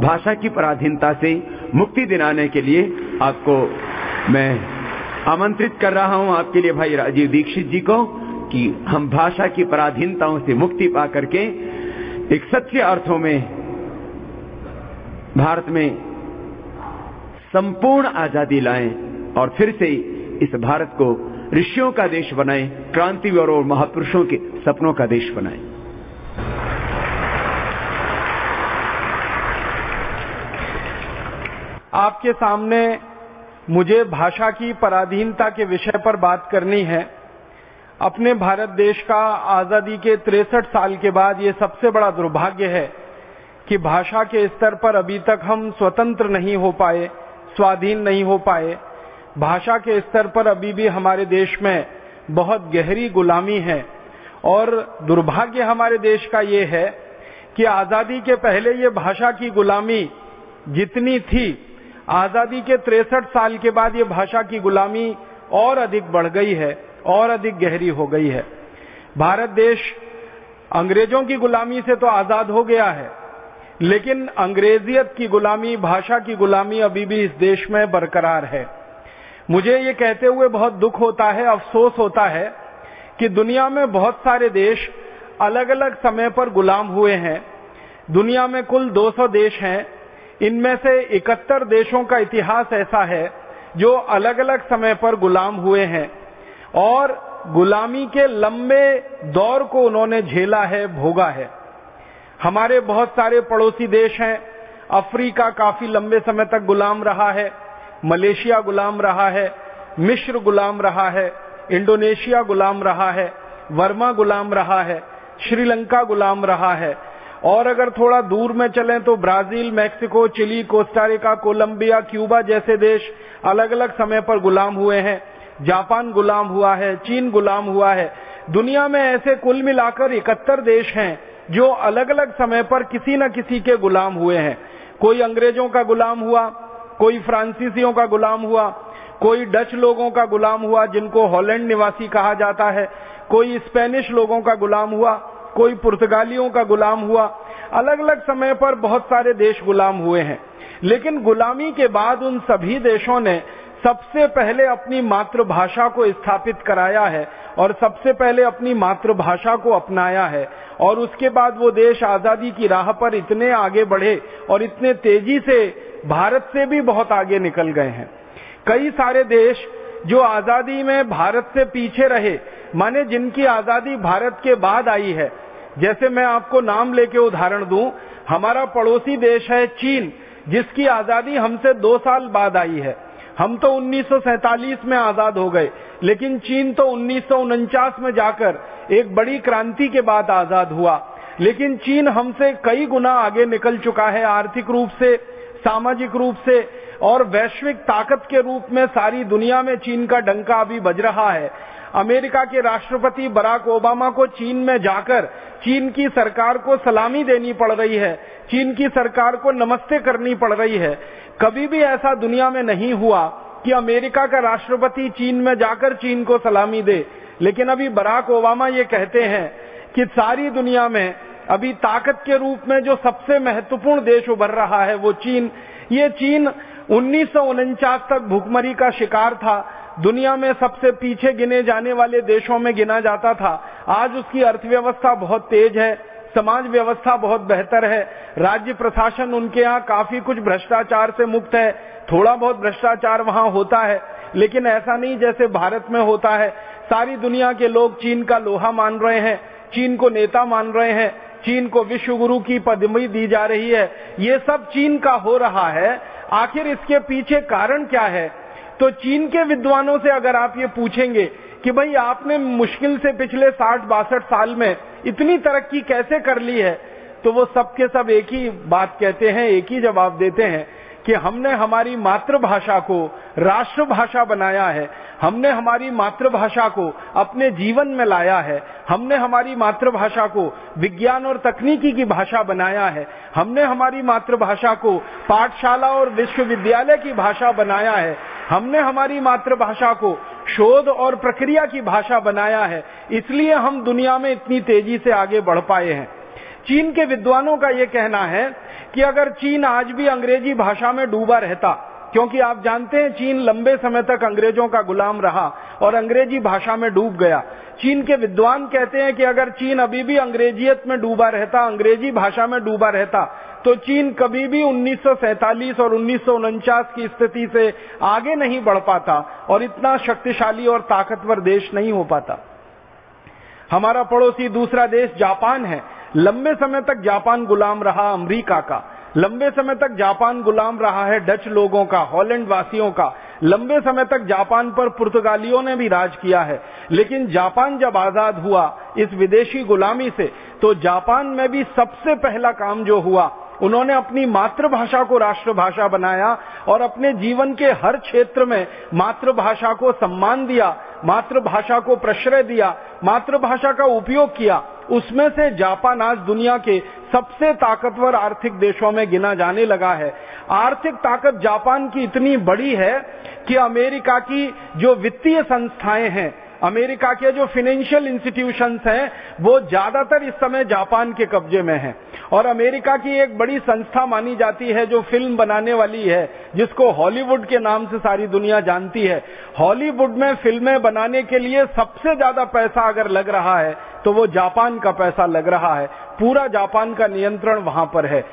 भाषा की पराधीनता से मुक्ति दिलाने के लिए आपको मैं आमंत्रित कर रहा हूँ आपके लिए भाई राजीव दीक्षित जी को कि हम भाषा की पराधीनताओं से मुक्ति पा करके एक सच्चे अर्थों में, भारत में संपूर्ण आज़ादी लाएँ और फिर से इस भारत को ऋषियों का देश बनाएँ क्रांति और महापुरुषों के सपनों का देश बनाएँ। आपके सामने मुझे भाषा की पराधीनता के विषय पर बात करनी है। अपने भारत देश का आज़ादी के तिरसठ साल के बाद ये सबसे बड़ा दुर्भाग्य है कि भाषा के स्तर पर अभी तक हम स्वतंत्र नहीं हो पाए, स्वाधीन नहीं हो पाए। भाषा के स्तर पर अभी भी हमारे देश में बहुत गहरी गुलामी है और दुर्भाग्य हमारे देश का ये है कि आज़ादी के पहले ये भाषा की गुलामी जितनी थी आज़ादी के तिरसठ साल के बाद ये भाषा की गुलामी और अधिक बढ़ गई है, और अधिक गहरी हो गई है। भारत देश अंग्रेज़ों की गुलामी से तो आज़ाद हो गया है, लेकिन अंग्रेजियत की गुलामी, भाषा की गुलामी अभी भी इस देश में बरकरार है। मुझे ये कहते हुए बहुत दुख होता है, अफसोस होता है कि दुनिया में बहुत सारे देश अलग अलग समय पर गुलाम हुए हैं। दुनिया में कुल 200 देश हैं इनमें से इकहत्तर देशों का इतिहास ऐसा है जो अलग अलग समय पर गुलाम हुए हैं। और गुलामी के लंबे दौर को उन्होंने झेला है, भोगा है। हमारे बहुत सारे पड़ोसी देश हैं। अफ्रीका काफ़ी लंबे समय तक गुलाम रहा है। मलेशिया गुलाम रहा है। मिश्र गुलाम रहा है। इंडोनेशिया गुलाम रहा है। वर्मा गुलाम रहा है। श्रीलंका गुलाम रहा है। और अगर थोड़ा दूर में चलें तो Brazil, Mexico, Chile Costa Rica Colombia, Cuba जैसे देश अलग अलग समय पर गुलाम हुए हैं। जापान गुलाम हुआ है, चीन गुलाम हुआ है। दुनिया में ऐसे कुल मिलाकर इकहत्तर देश हैं जो अलग अलग समय पर किसी न किसी के गुलाम हुए हैं। कोई अंग्रेज़ों का गुलाम हुआ, कोई फ्रांसीसियों का गुलाम हुआ, कोई डच लोगों का गुलाम हुआ जिनको हॉलैंड निवासी कहा जाता है, कोई स्पेनिश लोगों का गुलाम हुआ कोई पुर्तगालियों का गुलाम हुआ। अलग अलग समय पर बहुत सारे देश गुलाम हुए हैं। लेकिन गुलामी के बाद उन सभी देशों ने सबसे पहले अपनी मातृभाषा को स्थापित कराया है और सबसे पहले अपनी मातृभाषा को अपनाया है। और उसके बाद वो देश आज़ादी की राह पर इतने आगे बढ़े और इतने तेज़ी से भारत से भी बहुत आगे निकल गए हैं। कई सारे देश जो आज़ादी में भारत से पीछे रहे, माने जिनकी आज़ादी भारत के बाद आई है जैसे मैं आपको नाम लेके उदाहरण दूँ, हमारा पड़ोसी देश है चीन, जिसकी आज़ादी हमसे दो साल बाद आई है। हम तो उन्नीस में आज़ाद हो गए, लेकिन चीन तो उन्नीस सौ उनचास में जाकर एक बड़ी क्रांति के बाद आज़ाद हुआ। लेकिन चीन हमसे कई गुना आगे निकल चुका है, आर्थिक रूप से, सामाजिक रूप से, और वैश्विक ताकत के रूप में सारी दुनिया में चीन का डंका अभी बज रहा है। अमेरिका के राष्ट्रपति बराक ओबामा को चीन में जाकर चीन की सरकार को सलामी देनी पड़ रही है। चीन की सरकार को नमस्ते करनी पड़ रही है। कभी भी ऐसा दुनिया में नहीं हुआ कि अमेरिका का राष्ट्रपति चीन में जाकर चीन को सलामी दे। लेकिन अभी बराक ओबामा ये कहते हैं कि सारी दुनिया में अभी ताकत के रूप में जो सबसे महत्वपूर्ण देश उभर रहा है वो चीन। ये चीन उन्नीस सौ उनचास तक भूखमरी का शिकार था। दुनिया में सबसे पीछे गिने जाने वाले देशों में गिना जाता था। आज उसकी अर्थव्यवस्था बहुत तेज है, समाज व्यवस्था बहुत बेहतर है, राज्य प्रशासन उनके यहाँ काफ़ी कुछ भ्रष्टाचार से मुक्त है, थोड़ा बहुत भ्रष्टाचार वहाँ होता है, लेकिन ऐसा नहीं जैसे भारत में होता है। सारी दुनिया के लोग चीन का लोहा मान रहे हैं, चीन को नेता मान रहे हैं, चीन को विश्व गुरु की पदवी दी जा रही है। ये सब चीन का हो रहा है। आखिर इसके पीछे कारण क्या है? तो चीन के विद्वानों से अगर आप ये पूछेंगे कि भाई आपने मुश्किल से पिछले साठ बासठ साल में इतनी तरक्की कैसे कर ली है तो वो सबके सब एक ही बात कहते हैं, एक ही जवाब देते हैं कि हमने हमारी मातृभाषा को राष्ट्रभाषा बनाया है। हमने हमारी मातृभाषा को अपने जीवन में लाया है। हमने हमारी मातृभाषा को विज्ञान और तकनीकी की भाषा बनाया है। हमने हमारी मातृभाषा को पाठशाला और विश्वविद्यालय की भाषा बनाया है। हमने हमारी मातृभाषा को शोध और प्रक्रिया की भाषा बनाया है। इसलिए हम दुनिया में इतनी तेज़ी से आगे बढ़ पाए हैं। चीन के विद्वानों का यह कहना है कि अगर चीन आज भी अंग्रेज़ी भाषा में डूबा रहता क्योंकि आप जानते हैं चीन लंबे समय तक अंग्रेज़ों का गुलाम रहा और अंग्रेज़ी भाषा में डूब गया। चीन के विद्वान कहते हैं कि अगर चीन अभी भी अंग्रेजियत में डूबा रहता, अंग्रेज़ी भाषा में डूबा रहता तो चीन कभी भी उन्नीस सौ सैंतालीस और उन्नीस सौ उनचास की स्थिति से आगे नहीं बढ़ पाता और इतना शक्तिशाली और ताकतवर देश नहीं हो पाता। हमारा पड़ोसी दूसरा देश जापान है। लंबे समय तक जापान गुलाम रहा अमरीका का। लंबे समय तक जापान गुलाम रहा है डच लोगों का, हॉलैंड वासियों का। लंबे समय तक जापान पर पुर्तगालियों ने भी राज किया है। लेकिन जापान जब आज़ाद हुआ इस विदेशी गुलामी से तो जापान में भी सबसे पहला काम जो हुआ, उन्होंने अपनी मातृभाषा को राष्ट्रभाषा बनाया और अपने जीवन के हर क्षेत्र में मातृभाषा को सम्मान दिया, मातृभाषा को प्रश्रय दिया, मातृभाषा का उपयोग किया। उसमें से जापान आज दुनिया के सबसे ताकतवर आर्थिक देशों में गिना जाने लगा है। आर्थिक ताकत जापान की इतनी बड़ी है कि अमेरिका की जो वित्तीय संस्थाएँ हैं अमेरिका के जो फाइनेंशियल इंस्टीट्यूशंस हैं, वो ज़्यादातर इस समय जापान के कब्जे में हैं। और अमेरिका की एक बड़ी संस्था मानी जाती है, जो फ़िल्म बनाने वाली है, जिसको हॉलीवुड के नाम से सारी दुनिया जानती है। हॉलीवुड में फ़िल्में बनाने के लिए सबसे ज़्यादा पैसा अगर लग रहा है तो वो जापान का पैसा लग रहा है। पूरा जापान का नियंत्रण वहाँ पर है।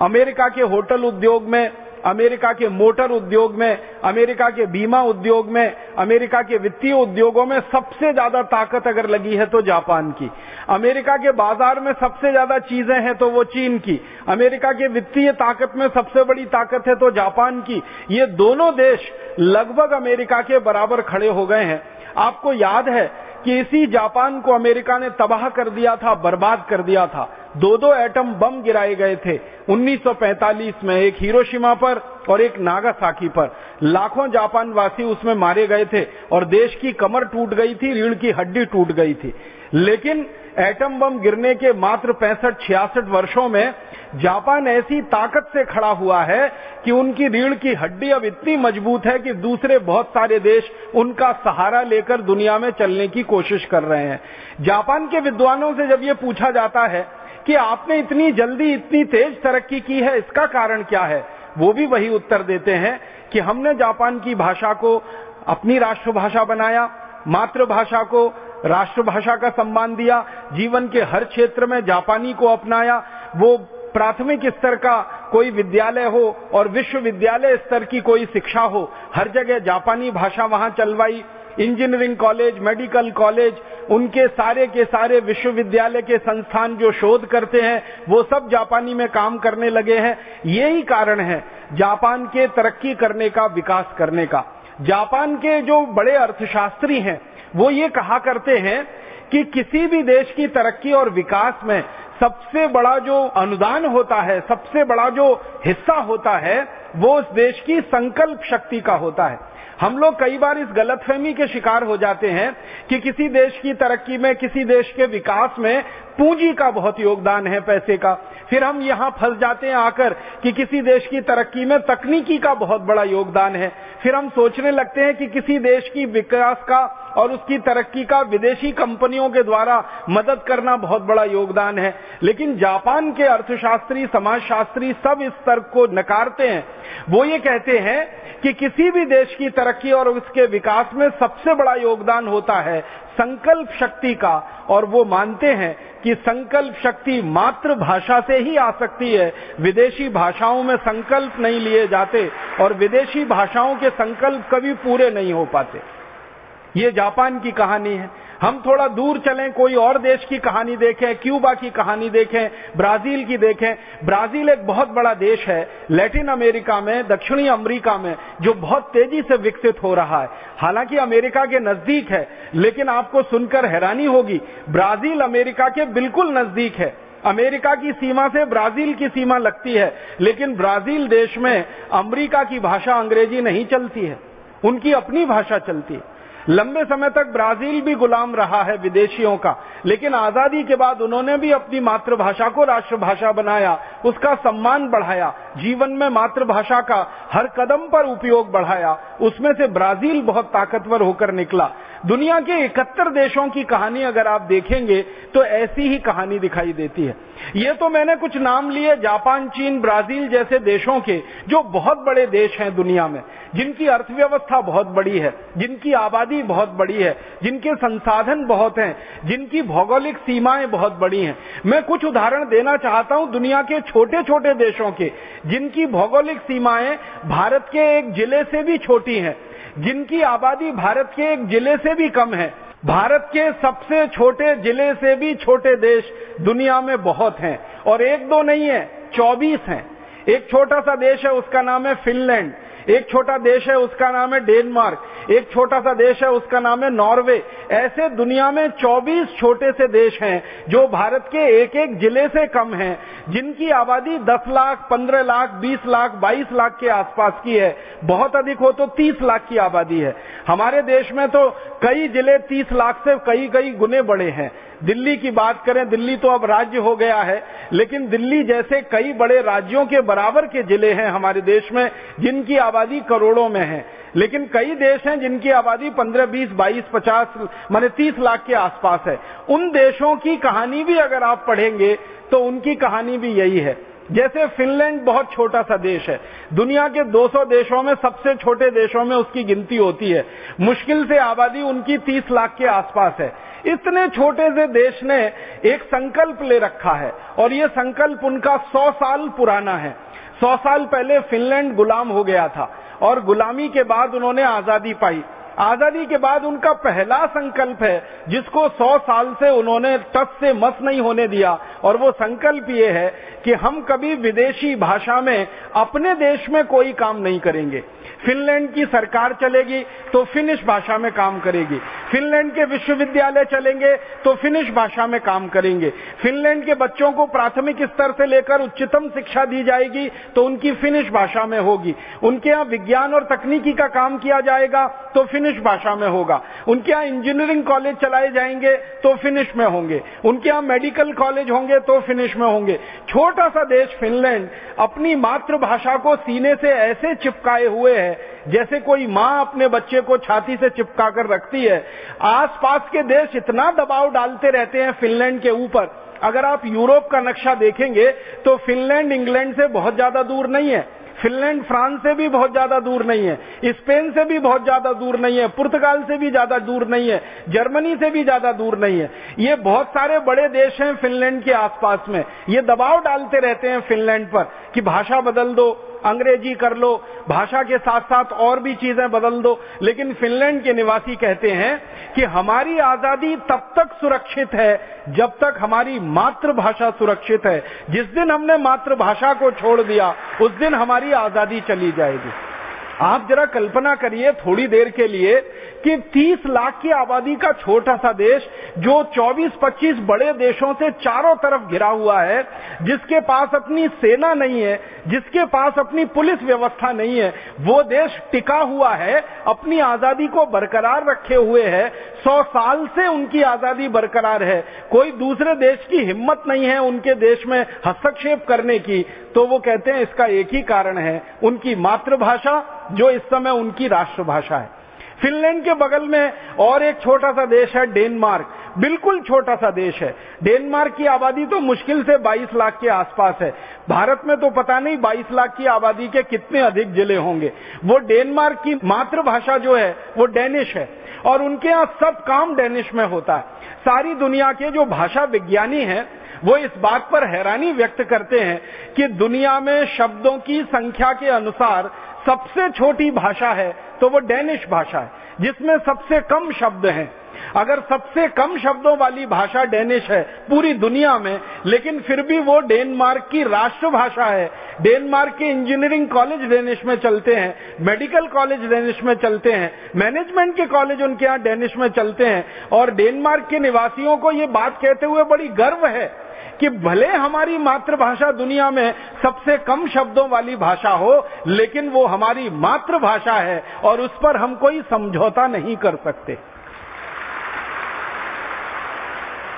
अमेरिका के होटल उद्योग में अमेरिका के मोटर उद्योग में, अमेरिका के बीमा उद्योग में, अमेरिका के वित्तीय उद्योगों में सबसे ज़्यादा ताकत अगर लगी है तो जापान की। अमेरिका के बाज़ार में सबसे ज़्यादा चीज़ें हैं तो वो चीन की। अमेरिका के वित्तीय ताकत में सबसे बड़ी ताकत है तो जापान की। ये दोनों देश लगभग अमेरिका के बराबर खड़े हो गए हैं। आपको याद है कि इसी जापान को अमेरिका ने तबाह कर दिया था, बर्बाद कर दिया था। दो दो एटम बम गिराए गए थे। 1945 में एक हिरोशिमा पर और एक नागासाकी पर। लाखों जापान वासी उसमें मारे गए थे और देश की कमर टूट गई थी रीढ़ की हड्डी टूट गई थी। लेकिन एटम बम गिरने के मात्र पैंसठ, छियासठ वर्षों में जापान ऐसी ताकत से खड़ा हुआ है कि उनकी रीढ़ की हड्डी अब इतनी मज़बूत है कि दूसरे बहुत सारे देश उनका सहारा लेकर दुनिया में चलने की कोशिश कर रहे हैं। जापान के विद्वानों से जब ये पूछा जाता है कि आपने इतनी जल्दी इतनी तेज तरक्की की है, इसका कारण क्या है? वो भी वही उत्तर देते हैं कि हमने जापान की भाषा को अपनी राष्ट्रभाषा बनाया, मातृभाषा को राष्ट्रभाषा का सम्मान दिया, जीवन के हर क्षेत्र में जापानी को अपनाया। वो प्राथमिक स्तर का कोई विद्यालय हो और विश्वविद्यालय स्तर की कोई शिक्षा हो, हर जगह जापानी भाषा वहाँ चलवाई। इंजीनियरिंग कॉलेज, मेडिकल कॉलेज उनके सारे के सारे विश्वविद्यालय के संस्थान जो शोध करते हैं, वो सब जापानी में काम करने लगे हैं। यही कारण है जापान के तरक्की करने का, विकास करने का। जापान के जो बड़े अर्थशास्त्री हैं, वो ये कहा करते हैं कि किसी भी देश की तरक्की और विकास में सबसे बड़ा जो अनुदान होता है, सबसे बड़ा जो हिस्सा होता है, वो उस देश की संकल्प शक्ति का होता है। हम लोग कई बार इस गलतफहमी के शिकार हो जाते हैं कि किसी देश की तरक्की में, किसी देश के विकास में पूंजी का बहुत योगदान है पैसे का। फिर हम यहाँ फंस जाते हैं आकर कि किसी देश की तरक्की में तकनीकी का बहुत बड़ा योगदान है। फिर हम सोचने लगते हैं कि किसी देश की विकास का और उसकी तरक्की का विदेशी कंपनियों के द्वारा मदद करना बहुत बड़ा योगदान है। लेकिन जापान के अर्थशास्त्री, समाजशास्त्री सब इस तर्क को नकारते हैं। वो ये कहते हैं कि किसी भी देश की तरक्की और उसके विकास में सबसे बड़ा योगदान होता है संकल्प शक्ति का। और वो मानते हैं कि संकल्प शक्ति मातृभाषा से ही आ सकती है। विदेशी भाषाओं में संकल्प नहीं लिए जाते और विदेशी भाषाओं के संकल्प कभी पूरे नहीं हो पाते। ये जापान की कहानी है। हम थोड़ा दूर चलें, कोई और देश की कहानी देखें, क्यूबा की कहानी देखें, ब्राज़ील की देखें। ब्राज़ील एक बहुत बड़ा देश है, लैटिन अमेरिका में, दक्षिणी अमेरिका में, जो बहुत तेज़ी से विकसित हो रहा है। हालाँकि अमेरिका के नज़दीक है, लेकिन आपको सुनकर हैरानी होगी, ब्राज़ील अमेरिका के बिल्कुल नज़दीक है। अमेरिका की सीमा से ब्राज़ील की सीमा लगती है, लेकिन ब्राज़ील देश में अमेरिका की भाषा अंग्रेज़ी नहीं चलती है। उनकी अपनी भाषा चलती है। लंबे समय तक ब्राज़ील भी गुलाम रहा है विदेशियों का। लेकिन आज़ादी के बाद उन्होंने भी अपनी मातृभाषा को राष्ट्रभाषा बनाया, उसका सम्मान बढ़ाया, जीवन में मातृभाषा का हर कदम पर उपयोग बढ़ाया, उसमें से ब्राज़ील बहुत ताकतवर होकर निकला। दुनिया के इकहत्तर देशों की कहानी अगर आप देखेंगे तो ऐसी ही कहानी दिखाई देती है। ये तो मैंने कुछ नाम लिए, जापान, चीन, ब्राज़ील जैसे देशों के, जो बहुत बड़े देश हैं दुनिया में, जिनकी अर्थव्यवस्था बहुत बड़ी है, जिनकी आबादी बहुत बड़ी है, जिनके संसाधन बहुत हैं, जिनकी भौगोलिक सीमाएँ बहुत बड़ी हैं। मैं कुछ उदाहरण देना चाहता हूँ दुनिया के छोटे छोटे देशों के, जिनकी भौगोलिक सीमाएँ भारत के एक ज़िले से भी छोटी हैं, जिनकी आबादी भारत के एक ज़िले से भी कम है। भारत के सबसे छोटे ज़िले से भी छोटे देश दुनिया में बहुत हैं, और एक दो नहीं है, चौबीस हैं। एक छोटा सा देश है, उसका नाम है फिनलैंड। एक छोटा देश है, उसका नाम है डेनमार्क। एक छोटा सा देश है, उसका नाम है नॉर्वे। ऐसे दुनिया में 24 छोटे से देश हैं, जो भारत के एक एक ज़िले से कम हैं, जिनकी आबादी 10 लाख 15 लाख 20 लाख 22 लाख के आसपास की है। बहुत अधिक हो तो 30 लाख की आबादी है। हमारे देश में तो कई ज़िले 30 लाख से कई कई गुने बड़े हैं। दिल्ली की बात करें दिल्ली तो अब राज्य हो गया है लेकिन दिल्ली जैसे कई बड़े राज्यों के बराबर के ज़िले हैं हमारे देश में जिनकी आबादी करोड़ों में है। लेकिन कई देश हैं जिनकी आबादी 15, 20, 22, 50 माने 30 लाख के आसपास है। उन देशों की कहानी भी अगर आप पढ़ेंगे तो उनकी कहानी भी यही है। जैसे फिनलैंड बहुत छोटा सा देश है। दुनिया के 200 देशों में सबसे छोटे देशों में उसकी गिनती होती है। मुश्किल से आबादी उनकी 30 लाख के आसपास है। इतने छोटे से देश ने एक संकल्प ले रखा है और ये संकल्प उनका सौ साल पुराना है। सौ साल पहले फिनलैंड गुलाम हो गया था और गुलामी के बाद उन्होंने आज़ादी पाई। आज़ादी के बाद उनका पहला संकल्प है, जिसको सौ साल से उन्होंने टस से मस नहीं होने दिया। और वो संकल्प ये है कि हम कभी विदेशी भाषा में अपने देश में कोई काम नहीं करेंगे। फिनलैंड की सरकार चलेगी तो फिनिश भाषा में काम करेगी। फिनलैंड के विश्वविद्यालय चलेंगे तो फिनिश भाषा में काम करेंगे। फिनलैंड के बच्चों को प्राथमिक स्तर से लेकर उच्चतम शिक्षा दी जाएगी तो उनकी फिनिश भाषा में होगी। उनके यहाँ विज्ञान और तकनीकी का काम किया जाएगा तो फिनिश भाषा में होगा। उनके यहाँ इंजीनियरिंग कॉलेज चलाए जाएँगे तो फिनिश में होंगे। उनके यहाँ मेडिकल कॉलेज होंगे तो फिनिश में होंगे। छोटा सा देश फिनलैंड अपनी मातृभाषा को सीने से ऐसे चिपकाए हुए है, जैसे कोई माँ अपने बच्चे को छाती से चिपका कर रखती है। आसपास के देश इतना दबाव डालते रहते हैं फिनलैंड के ऊपर। अगर आप यूरोप का नक्शा देखेंगे तो फिनलैंड इंग्लैंड से बहुत ज़्यादा दूर नहीं है। फिनलैंड, फ्रांस से भी बहुत ज़्यादा दूर नहीं है। स्पेन से भी बहुत ज़्यादा दूर नहीं है। पुर्तगाल से भी ज़्यादा दूर नहीं है। जर्मनी से भी ज़्यादा दूर नहीं है। ये बहुत सारे बड़े देश हैं फिनलैंड के आसपास में। ये दबाव डालते रहते हैं फिनलैंड पर कि भाषा बदल दो अंग्रेज़ी कर लो, भाषा के साथ साथ और भी चीज़ें बदल दो। लेकिन फिनलैंड के निवासी कहते हैं कि हमारी आज़ादी तब तक सुरक्षित है, जब तक हमारी मातृभाषा सुरक्षित है। जिस दिन हमने मातृभाषा को छोड़ दिया, उस दिन हमारी आज़ादी चली जाएगी। आप जरा कल्पना करिए थोड़ी देर के लिए कि 30 लाख की आबादी का छोटा सा देश, जो 24-25 बड़े देशों से चारों तरफ़ घिरा हुआ है, जिसके पास अपनी सेना नहीं है, जिसके पास अपनी पुलिस व्यवस्था नहीं है, वो देश टिका हुआ है, अपनी आज़ादी को बरकरार रखे हुए है, सौ साल से उनकी आज़ादी बरकरार है। कोई दूसरे देश की हिम्मत नहीं है उनके देश में हस्तक्षेप करने की तो वो कहते हैं इसका एक ही कारण है, उनकी मातृभाषा, जो इस समय उनकी राष्ट्रभाषा है। फिनलैंड के बगल में और एक छोटा सा देश है डेनमार्क। बिल्कुल छोटा सा देश है। डेनमार्क की आबादी तो मुश्किल से 22 लाख के आसपास है। भारत में तो पता नहीं 22 लाख की आबादी के कितने अधिक ज़िले होंगे। वो डेनमार्क की मातृभाषा जो है, वो डेनिश है। और उनके यहाँ सब काम डेनिश में होता है। सारी दुनिया के जो भाषा विज्ञानी हैं, वो इस बात पर हैरानी व्यक्त करते हैं कि दुनिया में शब्दों की संख्या के अनुसार सबसे छोटी भाषा है तो वो डेनिश भाषा है, जिसमें सबसे कम शब्द हैं। अगर सबसे कम शब्दों वाली भाषा डेनिश है, पूरी दुनिया में, लेकिन फिर भी वो डेनमार्क की राष्ट्रभाषा है। डेनमार्क के इंजीनियरिंग कॉलेज डेनिश में चलते हैं, मेडिकल कॉलेज डेनिश में चलते हैं, मैनेजमेंट के कॉलेज उनके यहाँ डेनिश में चलते हैं, और डेनमार्क के निवासियों को ये बात कहते हुए बड़ी गर्व है कि भले हमारी मातृभाषा दुनिया में सबसे कम शब्दों वाली भाषा हो, लेकिन वो हमारी मातृभाषा है और उस पर हम कोई समझौता नहीं कर सकते।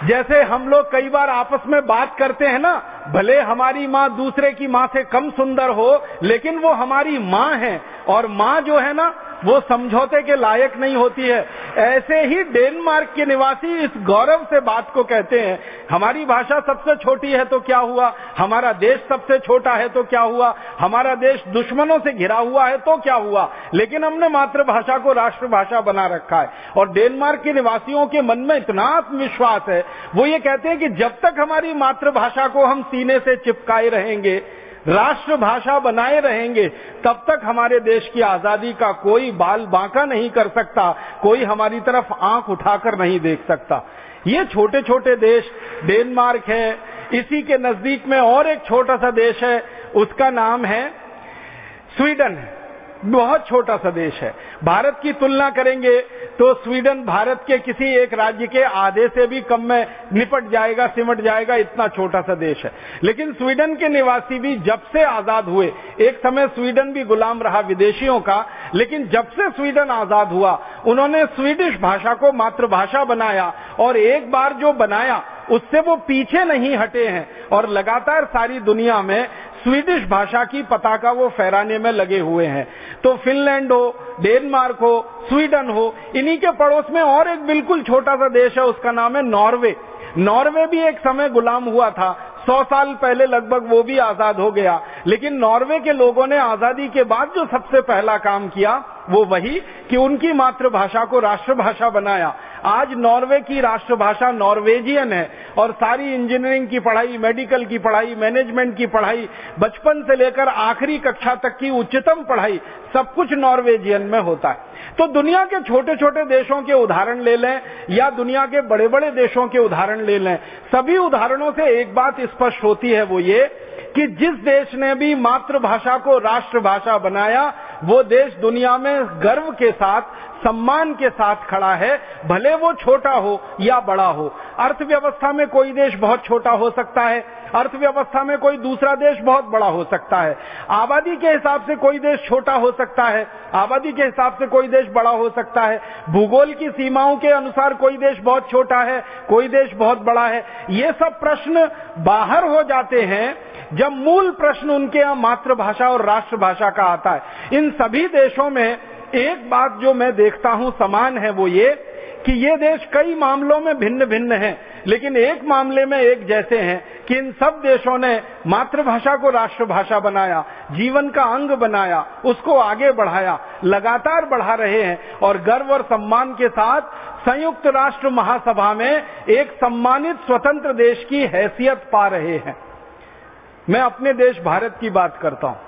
जैसे हम लोग कई बार आपस में बात करते हैं ना, भले हमारी माँ दूसरे की माँ से कम सुंदर हो, लेकिन वो हमारी माँ है, और माँ जो है ना वो समझौते के लायक नहीं होती है। ऐसे ही डेनमार्क के निवासी इस गौरव से बात को कहते हैं, हमारी भाषा सबसे छोटी है तो क्या हुआ? हमारा देश सबसे छोटा है तो क्या हुआ? हमारा देश दुश्मनों से घिरा हुआ है तो क्या हुआ? लेकिन हमने मातृभाषा को राष्ट्रभाषा बना रखा है। और डेनमार्क के निवासियों के मन में इतना आत्मविश्वास है, वो ये कहते हैं कि जब तक हमारी मातृभाषा को हम सीने से चिपकाए रहेंगे राष्ट्रभाषा बनाए रहेंगे, तब तक हमारे देश की आज़ादी का कोई बाल बांका नहीं कर सकता, कोई हमारी तरफ़ आँख उठाकर नहीं देख सकता। ये छोटे छोटे देश, डेनमार्क है, इसी के नज़दीक में और एक छोटा सा देश है, उसका नाम है स्वीडन। बहुत छोटा सा देश है। भारत की तुलना करेंगे तो स्वीडन भारत के किसी एक राज्य के आधे से भी कम में निपट जाएगा, सिमट जाएगा, इतना छोटा सा देश है। लेकिन स्वीडन के निवासी भी जब से आज़ाद हुए, एक समय स्वीडन भी गुलाम रहा विदेशियों का, लेकिन जब से स्वीडन आज़ाद हुआ, उन्होंने स्वीडिश भाषा को मातृभाषा बनाया और एक बार जो बनाया, उससे वो पीछे नहीं हटे हैं और लगातार सारी दुनिया में स्वीडिश भाषा की पताका वो फहराने में लगे हुए हैं। तो फिनलैंड हो, डेनमार्क हो, स्वीडन हो, इन्हीं के पड़ोस में और एक बिल्कुल छोटा सा देश है, उसका नाम है नॉर्वे। नॉर्वे भी एक समय गुलाम हुआ था सौ साल पहले लगभग वो भी आज़ाद हो गया। लेकिन नॉर्वे के लोगों ने आज़ादी के बाद जो सबसे पहला काम किया, वो वही कि उनकी मातृभाषा को राष्ट्रभाषा बनाया। आज नॉर्वे की राष्ट्रभाषा नॉर्वेजियन है और सारी इंजीनियरिंग की पढ़ाई, मेडिकल की पढ़ाई, मैनेजमेंट की पढ़ाई, बचपन से लेकर आखिरी कक्षा तक की उच्चतम पढ़ाई सब कुछ नॉर्वेजियन में होता है। तो दुनिया के छोटे छोटे देशों के उदाहरण ले लें, या दुनिया के बड़े बड़े देशों के उदाहरण ले लें, सभी उदाहरणों से एक बात स्पष्ट होती है वो ये, कि जिस देश ने भी मातृभाषा को राष्ट्रभाषा बनाया, वो देश दुनिया में गर्व के साथ, सम्मान के साथ खड़ा है, भले वो छोटा हो या बड़ा हो। अर्थव्यवस्था में कोई देश बहुत छोटा हो सकता है अर्थव्यवस्था में कोई दूसरा देश बहुत बड़ा हो सकता है। आबादी के हिसाब से कोई देश छोटा हो सकता है। आबादी के हिसाब से कोई देश बड़ा हो सकता है। भूगोल की सीमाओं के अनुसार कोई देश बहुत छोटा है, कोई देश बहुत बड़ा है। ये सब प्रश्न बाहर हो जाते हैं, जब मूल प्रश्न उनके यहाँ मातृभाषा और राष्ट्रभाषा का आता है। इन सभी देशों में एक बात जो मैं देखता हूँ, समान है वो ये कि ये देश कई मामलों में भिन्न भिन्न हैं, लेकिन एक मामले में एक जैसे हैं कि इन सब देशों ने मातृभाषा को राष्ट्रभाषा बनाया, जीवन का अंग बनाया, उसको आगे बढ़ाया, लगातार बढ़ा रहे हैं और गर्व और सम्मान के साथ संयुक्त राष्ट्र महासभा में एक सम्मानित स्वतंत्र देश की हैसियत पा रहे हैं। मैं अपने देश भारत की बात करता हूँ।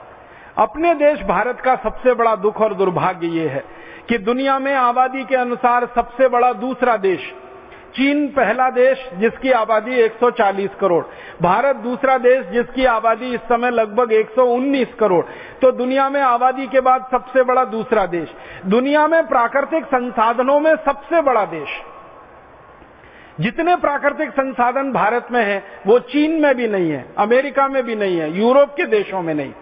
अपने देश भारत का सबसे बड़ा दुख और दुर्भाग्य ये है कि दुनिया में आबादी के अनुसार सबसे बड़ा दूसरा देश चीन पहला देश जिसकी आबादी 140 करोड़। भारत दूसरा देश जिसकी आबादी इस समय लगभग 119 करोड़। तो दुनिया में आबादी के बाद सबसे बड़ा दूसरा देश। दुनिया में प्राकृतिक संसाधनों में सबसे बड़ा देश। जितने प्राकृतिक संसाधन भारत में है, वो चीन में भी नहीं है, अमेरिका में भी नहीं है, यूरोप के देशों में नहीं।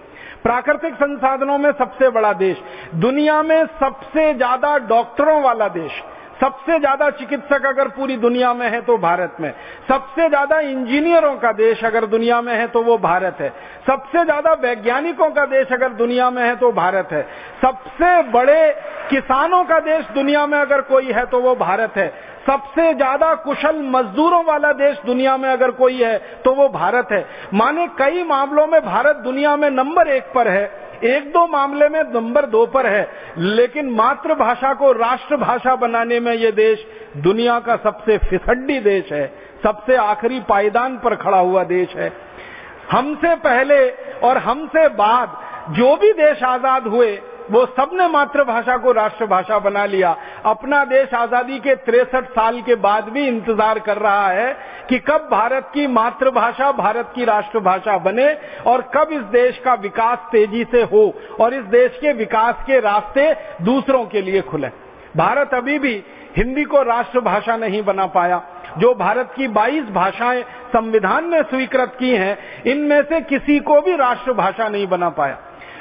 प्राकृतिक संसाधनों में सबसे बड़ा देश दुनिया में सबसे ज़्यादा डॉक्टरों वाला देश। सबसे ज़्यादा चिकित्सक अगर पूरी दुनिया में है तो भारत में। सबसे ज़्यादा इंजीनियरों का देश अगर दुनिया में है तो वो भारत है। सबसे ज़्यादा वैज्ञानिकों का देश अगर दुनिया में है तो भारत है। सबसे बड़े किसानों का देश दुनिया में अगर कोई है तो वो भारत है। सबसे ज़्यादा कुशल मजदूरों वाला देश दुनिया में अगर कोई है तो वो भारत है। माने कई मामलों में भारत दुनिया में नंबर एक पर है। एक दो मामले में नंबर दो पर है, लेकिन मातृभाषा को राष्ट्रभाषा बनाने में ये देश दुनिया का सबसे फिसड्डी देश है, सबसे आखिरी पायदान पर खड़ा हुआ देश है। हमसे पहले और हमसे बाद जो भी देश आज़ाद हुए वो सबने मातृभाषा को राष्ट्रभाषा बना लिया। अपना देश आज़ादी के तिरसठ साल के बाद भी इंतज़ार कर रहा है कि कब भारत की मातृभाषा, भारत की राष्ट्रभाषा बने और कब इस देश का विकास तेज़ी से हो और इस देश के विकास के रास्ते दूसरों के लिए खुले। भारत अभी भी हिंदी को राष्ट्रभाषा नहीं बना पाया। जो भारत की 22 भाषाएँ संविधान ने स्वीकृत की हैं, इनमें से किसी को भी राष्ट्रभाषा नहीं बना पाया।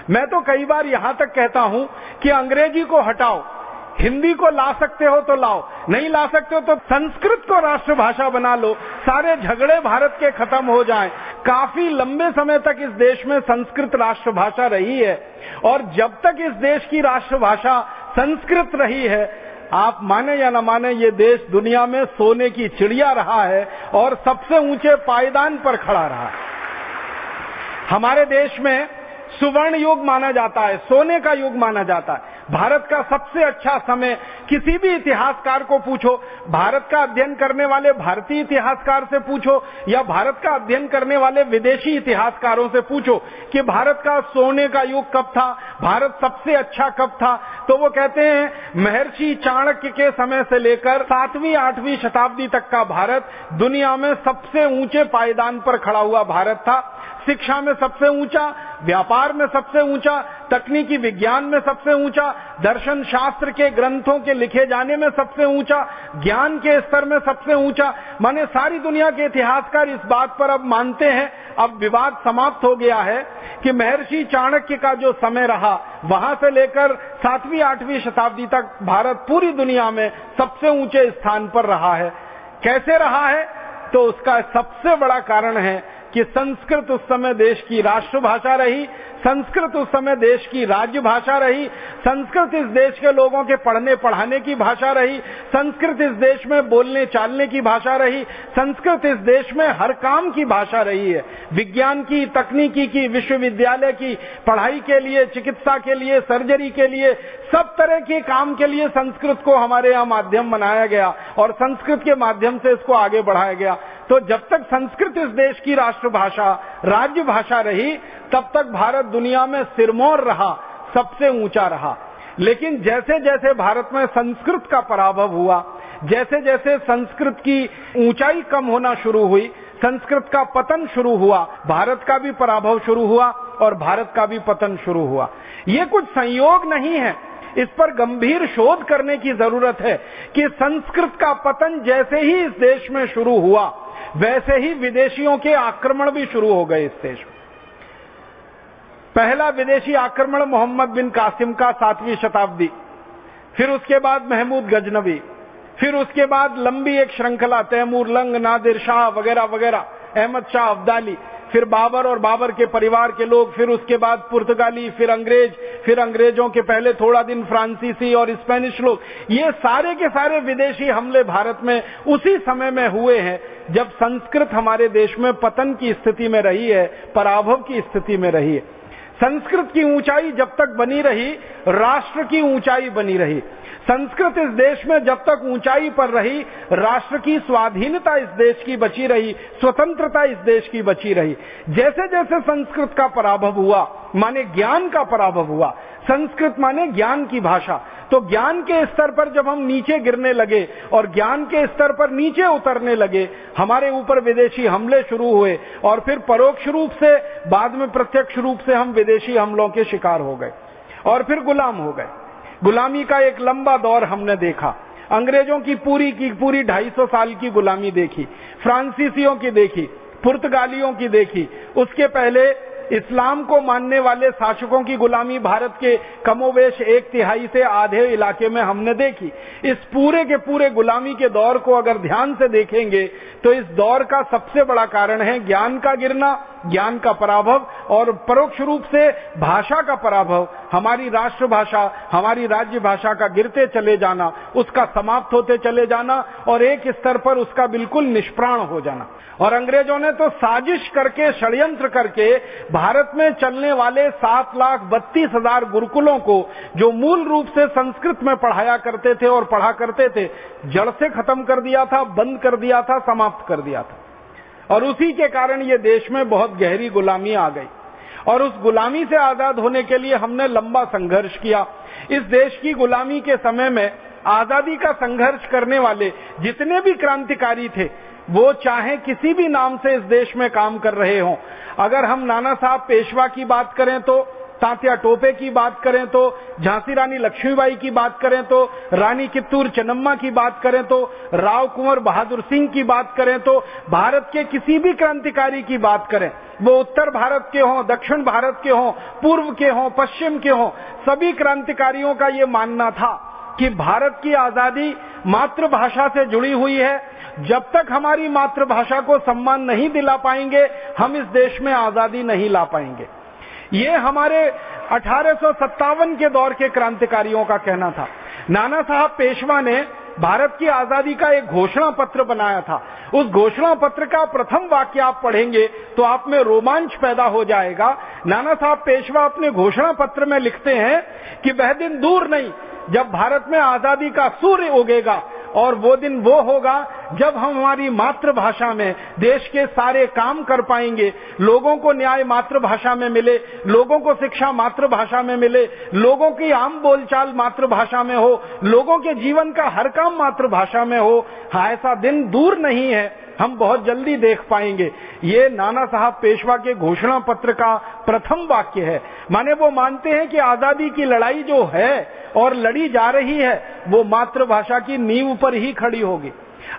मैं तो कई बार यहाँ तक कहता हूँ कि अंग्रेज़ी को हटाओ, हिंदी को ला सकते हो तो लाओ, नहीं ला सकते हो तो संस्कृत को राष्ट्रभाषा बना लो, सारे झगड़े भारत के खत्म हो जाएँ। काफ़ी लंबे समय तक इस देश में संस्कृत राष्ट्रभाषा रही है, और जब तक इस देश की राष्ट्रभाषा संस्कृत रही है, आप माने या न माने, ये देश दुनिया में सोने की चिड़िया रहा है, और सबसे ऊँचे पायदान पर खड़ा रहा है। हमारे देश में सुवर्ण युग माना जाता है, सोने का युग माना जाता है। भारत का सबसे अच्छा समय, किसी भी इतिहासकार को पूछो, भारत का अध्ययन करने वाले भारतीय इतिहासकार से पूछो, या भारत का अध्ययन करने वाले विदेशी इतिहासकारों से पूछो कि भारत का सोने का युग कब था, भारत सबसे अच्छा कब था तो वो कहते हैं, महर्षि चाणक्य के समय से लेकर सातवीं, आठवीं शताब्दी तक का भारत दुनिया में सबसे ऊँचे पायदान पर खड़ा हुआ भारत था। शिक्षा में सबसे ऊँचा, व्यापार में सबसे ऊँचा, तकनीकी विज्ञान में सबसे ऊँचा, दर्शन शास्त्र के ग्रंथों के लिखे जाने में सबसे ऊँचा, ज्ञान के स्तर में सबसे ऊँचा, माने सारी दुनिया के इतिहासकार इस बात पर अब मानते हैं। अब विवाद समाप्त हो गया है कि महर्षि चाणक्य का जो समय रहा, वहाँ से लेकर सातवीं, आठवीं शताब्दी तक भारत पूरी दुनिया में सबसे ऊँचे स्थान पर रहा है। कैसे रहा है? तो उसका सबसे बड़ा कारण है कि संस्कृत उस समय देश की राष्ट्रभाषा रही, संस्कृत उस समय देश की राज्य भाषा रही, संस्कृत इस देश के लोगों के पढ़ने पढ़ाने की भाषा रही, संस्कृत इस देश में बोलने चालने की भाषा रही, संस्कृत इस देश में हर काम की भाषा रही है। विज्ञान की, तकनीकी की, विश्वविद्यालय की, पढ़ाई के लिए, चिकित्सा के लिए, सर्जरी के लिए, सब तरह के काम के लिए संस्कृत को हमारे यहाँ माध्यम बनाया गया और संस्कृत के माध्यम से इसको आगे बढ़ाया गया। तो जब तक संस्कृत इस देश की राष्ट्रभाषा राज्य भाषा रही, तब तक भारत दुनिया में सिरमौर रहा, सबसे ऊँचा रहा। लेकिन जैसे जैसे भारत में संस्कृत का पराभव हुआ जैसे जैसे संस्कृत की ऊंचाई कम होना शुरू हुई, संस्कृत का पतन शुरू हुआ, भारत का भी पराभव शुरू हुआ और भारत का भी पतन शुरू हुआ। ये कुछ संयोग नहीं है। इस पर गंभीर शोध करने की ज़रूरत है कि संस्कृत का पतन जैसे ही इस देश में शुरू हुआ, वैसे ही विदेशियों के आक्रमण भी शुरू हो गए इस देश में। पहला विदेशी आक्रमण मोहम्मद बिन कासिम का सातवीं शताब्दी, फिर उसके बाद महमूद गजनबी फिर उसके बाद लंबी एक श्रृंखला, तैमूर, लंग, नादिर, शाह वगैरह वगैरह, अहमद शाह, अब्दाली फिर बाबर और बाबर के परिवार के लोग, फिर उसके बाद पुर्तगाली, फिर अंग्रेज़, फिर अंग्रेज़ों के पहले थोड़ा दिन फ्रांसीसी और स्पेनिश लोग। ये सारे के सारे विदेशी हमले भारत में उसी समय में हुए हैं, जब संस्कृत हमारे देश में पतन की स्थिति में रही है, पराभव की स्थिति में रही है। संस्कृत की ऊंचाई जब तक बनी रही, राष्ट्र की ऊंचाई बनी रही। संस्कृत इस देश में जब तक ऊंचाई पर रही, राष्ट्र की स्वाधीनता इस देश की बची रही, स्वतंत्रता इस देश की बची रही। जैसे जैसे संस्कृत का पराभव हुआ माने ज्ञान का पराभव हुआ। संस्कृत माने ज्ञान की भाषा। तो ज्ञान के स्तर पर जब हम नीचे गिरने लगे और ज्ञान के स्तर पर नीचे उतरने लगे, हमारे ऊपर विदेशी हमले शुरू हुए और फिर परोक्ष रूप से, बाद में प्रत्यक्ष रूप से हम विदेशी हमलों के शिकार हो गए और फिर गुलाम हो गए। गुलामी का एक लंबा दौर हमने देखा। अंग्रेज़ों की पूरी की पूरी 250 साल की गुलामी देखी। फ्रांसीसियों की देखी। पुर्तगालियों की देखी। उसके पहले इस्लाम को मानने वाले शासकों की गुलामी भारत के कमोवेश एक तिहाई से आधे इलाके में हमने देखी। इस पूरे के पूरे गुलामी के दौर को अगर ध्यान से देखेंगे तो इस दौर का सबसे बड़ा कारण है ज्ञान का गिरना, ज्ञान का पराभव और परोक्ष रूप से भाषा का पराभव। हमारी राष्ट्रभाषा, हमारी राज्य भाषा का गिरते चले जाना, उसका समाप्त होते चले जाना और एक स्तर पर उसका बिल्कुल निष्प्राण हो जाना। और अंग्रेज़ों ने तो साजिश करके, षड्यंत्र करके भारत में चलने वाले सात लाख बत्तीस हज़ार गुरुकुलों को, जो मूल रूप से संस्कृत में पढ़ाया करते थे और पढ़ा करते थे, जड़ से खत्म कर दिया था, बंद कर दिया था, समाप्त कर दिया था। और उसी के कारण ये देश में बहुत गहरी गुलामी आ गई। और उस गुलामी से आज़ाद होने के लिए हमने लंबा संघर्ष किया। इस देश की गुलामी के समय में आज़ादी का संघर्ष करने वाले जितने भी क्रांतिकारी थे, वो चाहे किसी भी नाम से इस देश में काम कर रहे हों। अगर हम नाना साहब पेशवा की बात करें तो तात्या टोपे की बात करें तो झांसी रानी लक्ष्मीबाई की बात करें तो रानी कित्तूर चन्नम्मा की बात करें तो राव कुंवर बहादुर सिंह की बात करें तो भारत के किसी भी क्रांतिकारी की बात करें, वो उत्तर भारत के हों, दक्षिण भारत के हों, पूर्व के हों, पश्चिम के हों, सभी क्रांतिकारियों का ये मानना था कि भारत की आज़ादी मातृभाषा से जुड़ी हुई है। जब तक हमारी मातृभाषा को सम्मान नहीं दिला पाएँगे, हम इस देश में आज़ादी नहीं ला पाएँगे। ये हमारे अठारह सौ सत्तावन के दौर के क्रांतिकारियों का कहना था। नाना साहब पेशवा ने भारत की आज़ादी का एक घोषणा पत्र बनाया था। उस घोषणा पत्र का प्रथम वाक्य आप पढ़ेंगे तो आप में रोमांच पैदा हो जाएगा। नाना साहब पेशवा अपने घोषणा पत्र में लिखते हैं कि वह दिन दूर नहीं, जब भारत में आज़ादी का सूर्य उगेगा और वो दिन वो होगा जब हम हमारी मातृभाषा में देश के सारे काम कर पाएँगे। लोगों को न्याय मातृभाषा में मिले, लोगों को शिक्षा मातृभाषा में मिले, लोगों की आम बोलचाल मातृभाषा में हो, लोगों के जीवन का हर काम मातृभाषा में हो हाँ ऐसा दिन दूर नहीं है। हम बहुत जल्दी देख पाएँगे। ये नाना साहब पेशवा के घोषणा पत्र का प्रथम वाक्य है। माने वो मानते हैं कि आज़ादी की लड़ाई जो है और लड़ी जा रही है, वो मातृभाषा की नींव पर ही खड़ी होगी।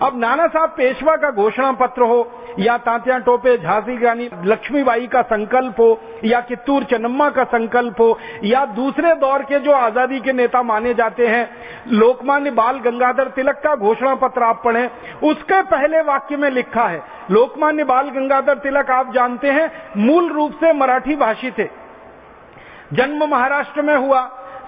अब नाना साहब पेशवा का घोषणा पत्र हो, या तांत्या टोपे झांसी रानी लक्ष्मीबाई का संकल्प हो, या कित्तूर चन्नम्मा का संकल्प हो, या दूसरे दौर के जो आज़ादी के नेता माने जाते हैं, लोकमान्य बाल गंगाधर तिलक का घोषणा पत्र आप पढ़े, उसके पहले वाक्य में लिखा है, लोकमान्य बाल गंगाधर तिलक आप जानते हैं, मूल रूप से मराठी भाषी थे। जन्म महाराष्ट्र में हुआ,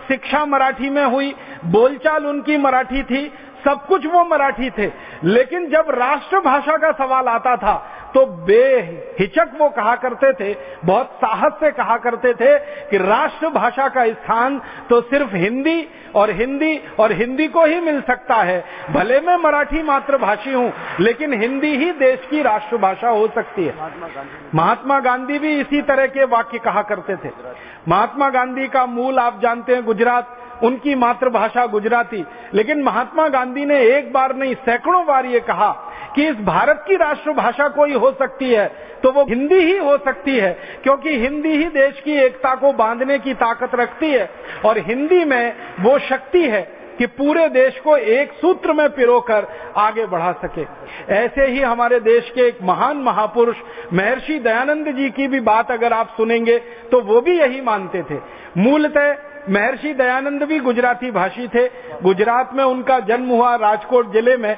शिक्षा मराठी में हुई, बोलचाल उनकी मराठी थी सब कुछ वो मराठी थे। लेकिन जब राष्ट्रभाषा का सवाल आता था तो बेहिचक वो कहा करते थे, बहुत साहस से कहा करते थे कि राष्ट्रभाषा का स्थान तो सिर्फ़ हिंदी और हिंदी और हिंदी को ही मिल सकता है। भले मैं मराठी मातृभाषी हूँ, लेकिन हिंदी ही देश की राष्ट्रभाषा हो सकती है। महात्मा गांधी भी इसी तरह के वाक्य कहा करते थे। महात्मा गांधी का मूल आप जानते हैं, गुजरात उनकी मातृभाषा गुजराती। लेकिन महात्मा गांधी ने एक बार नहीं, सैकड़ों बार ये कहा कि इस भारत की राष्ट्रभाषा कोई हो सकती है तो वो हिंदी ही हो सकती है, क्योंकि हिंदी ही देश की एकता को बांधने की ताकत रखती है। और हिंदी में वो शक्ति है कि पूरे देश को एक सूत्र में पिरोकर आगे बढ़ा सके। ऐसे ही हमारे देश के एक महान महापुरुष, महर्षि दयानंद जी की भी बात अगर आप सुनेंगे तो वो भी यही मानते थे। मूलतः महर्षि दयानंद भी गुजराती भाषी थे। गुजरात में उनका जन्म हुआ राजकोट ज़िले में।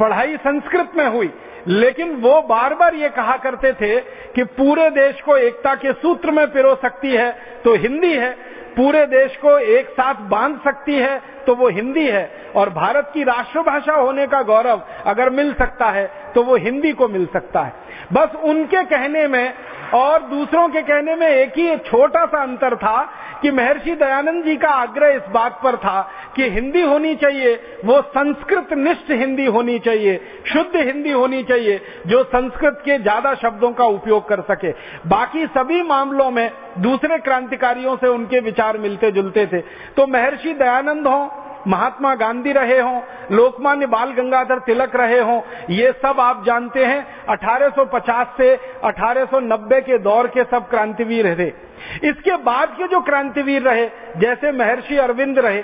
पढ़ाई संस्कृत में हुई। लेकिन वो बार बार ये कहा करते थे कि पूरे देश को एकता के सूत्र में पिरो सकती है तो हिंदी है। पूरे देश को एक साथ बाँध सकती है तो वो हिंदी है। और भारत की राष्ट्रभाषा होने का गौरव अगर मिल सकता है तो वो हिंदी को मिल सकता है। बस उनके कहने में और दूसरों के कहने में एक ही छोटा सा अंतर था कि महर्षि दयानंद जी का आग्रह इस बात पर था कि हिंदी होनी चाहिए, वो संस्कृत निष्ठ हिंदी होनी चाहिए, शुद्ध हिंदी होनी चाहिए, जो संस्कृत के ज़्यादा शब्दों का उपयोग कर सके। बाकी सभी मामलों में दूसरे क्रांतिकारियों से उनके विचार मिलते जुलते थे। तो महर्षि दयानंद हो महात्मा गांधी रहे हों, लोकमान्य बाल गंगाधर तिलक रहे हों, ये सब आप जानते हैं 1850 से 1890 के दौर के सब क्रांतिवीर थे। इसके बाद के जो क्रांतिवीर रहे, जैसे महर्षि अरविंद रहे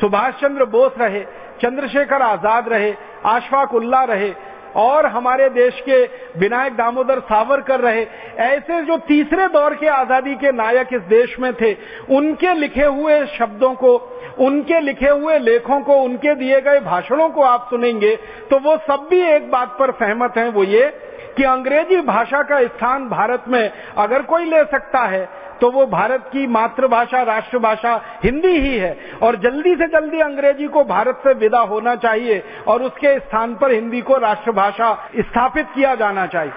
सुभाष चंद्र बोस रहे, चंद्रशेखर आज़ाद रहे आशफाक उल्ला रहे और हमारे देश के विनायक दामोदर सावरकर रहे। ऐसे जो तीसरे दौर के आज़ादी के नायक इस देश में थे, उनके लिखे हुए शब्दों को, उनके लिखे हुए लेखों को, उनके दिए गए भाषणों को आप सुनेंगे तो वो सब भी एक बात पर सहमत हैं, वो ये कि अंग्रेज़ी भाषा का स्थान भारत में अगर कोई ले सकता है तो वो भारत की मातृभाषा, राष्ट्रभाषा हिंदी ही है। और जल्दी से जल्दी अंग्रेज़ी को भारत से विदा होना चाहिए और उसके स्थान पर हिंदी को राष्ट्रभाषा स्थापित किया जाना चाहिए।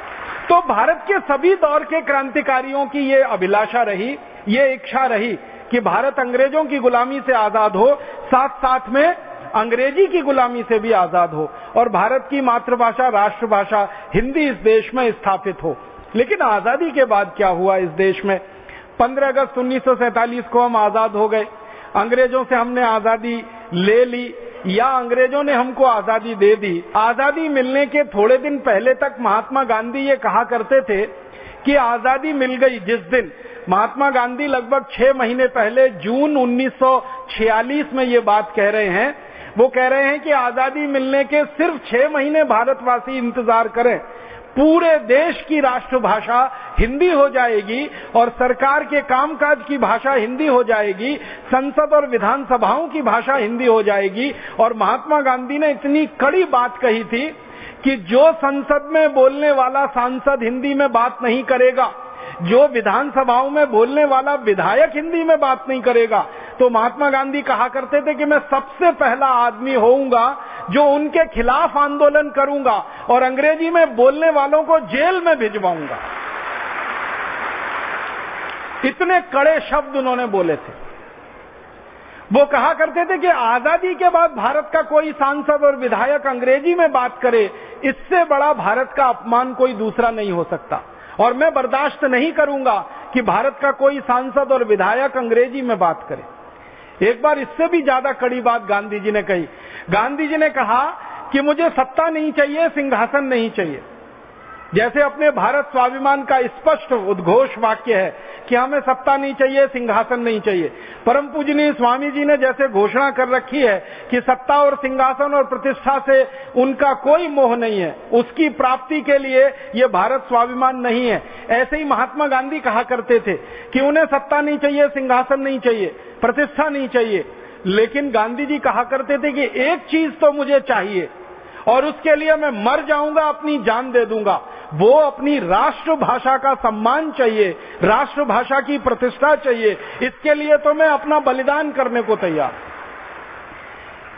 तो भारत के सभी दौर के क्रांतिकारियों की ये अभिलाषा रही, ये इच्छा रही कि भारत अंग्रेज़ों की गुलामी से आज़ाद हो साथ साथ में अंग्रेज़ी की गुलामी से भी आज़ाद हो और भारत की मातृभाषा, राष्ट्रभाषा हिंदी इस देश में स्थापित हो। लेकिन आज़ादी के बाद क्या हुआ इस देश में? 15 अगस्त उन्नीस सौ सैंतालीस को हम आज़ाद हो गए। अंग्रेज़ों से हमने आज़ादी ले ली, या अंग्रेज़ों ने हमको आज़ादी दे दी। आज़ादी मिलने के थोड़े दिन पहले तक महात्मा गांधी ये कहा करते थे कि आज़ादी मिल गई जिस दिन। महात्मा गांधी लगभग छह महीने पहले जून 1946 में ये बात कह रहे हैं। वो कह रहे हैं कि आज़ादी मिलने के सिर्फ़ छह महीने भारतवासी इंतज़ार करें। पूरे देश की राष्ट्रभाषा हिंदी हो जाएगी और सरकार के कामकाज की भाषा हिंदी हो जाएगी, संसद और विधानसभाओं की भाषा हिंदी हो जाएगी। और महात्मा गांधी ने इतनी कड़ी बात कही थी कि जो संसद में बोलने वाला सांसद हिंदी में बात नहीं करेगा जो विधानसभाओं में बोलने वाला विधायक हिंदी में बात नहीं करेगा। तो महात्मा गांधी कहा करते थे कि मैं सबसे पहला आदमी होऊँगा जो उनके खिलाफ आंदोलन करूँगा और अंग्रेज़ी में बोलने वालों को जेल में भिजवाऊँगा। इतने कड़े शब्द उन्होंने बोले थे। वो कहा करते थे कि आज़ादी के बाद भारत का कोई सांसद और विधायक अंग्रेज़ी में बात करे, इससे बड़ा भारत का अपमान कोई दूसरा नहीं हो सकता। और मैं बर्दाश्त नहीं करूँगा कि भारत का कोई सांसद और विधायक अंग्रेज़ी में बात करे। एक बार इससे भी ज़्यादा कड़ी बात गांधी जी ने कही। गांधी जी ने कहा कि मुझे सत्ता नहीं चाहिए, सिंहासन नहीं चाहिए। जैसे अपने भारत स्वाभिमान का स्पष्ट उद्घोष वाक्य है कि हमें सत्ता नहीं चाहिए, सिंहासन नहीं चाहिए। परम पूजनीय स्वामी जी ने जैसे घोषणा कर रखी है कि सत्ता और सिंहासन और प्रतिष्ठा से उनका कोई मोह नहीं है। उसकी प्राप्ति के लिए ये भारत स्वाभिमान नहीं है। ऐसे ही महात्मा गांधी कहा करते थे कि उन्हें सत्ता नहीं चाहिए, सिंहासन नहीं चाहिए, प्रतिष्ठा नहीं चाहिए। लेकिन गांधी जी कहा करते थे कि एक चीज़ तो मुझे चाहिए और उसके लिए मैं मर जाऊँगा, अपनी जान दे दूँगा। वो अपनी राष्ट्रभाषा का सम्मान चाहिए, राष्ट्रभाषा की प्रतिष्ठा चाहिए। इसके लिए तो मैं अपना बलिदान करने को तैयार।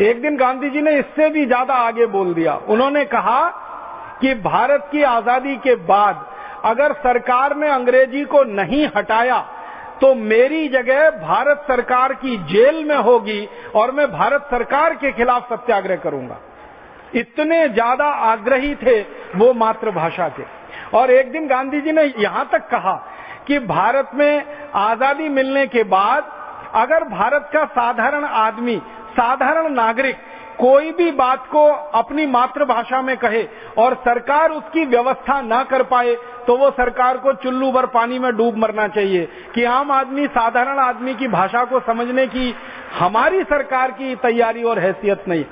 एक दिन गांधी जी ने इससे भी ज़्यादा आगे बोल दिया। उन्होंने कहा कि भारत की आज़ादी के बाद अगर सरकार ने अंग्रेज़ी को नहीं हटाया तो मेरी जगह भारत सरकार की जेल में होगी और मैं भारत सरकार के खिलाफ सत्याग्रह करूँगा। इतने ज़्यादा आग्रही थे वो मातृभाषा के। और एक दिन गांधी जी ने यहाँ तक कहा कि भारत में आज़ादी मिलने के बाद अगर भारत का साधारण आदमी, साधारण नागरिक कोई भी बात को अपनी मातृभाषा में कहे और सरकार उसकी व्यवस्था ना कर पाए तो वो सरकार को चुल्लू भर पानी में डूब मरना चाहिए कि आम आदमी, साधारण आदमी की भाषा को समझने की हमारी सरकार की तैयारी और हैसियत नहीं।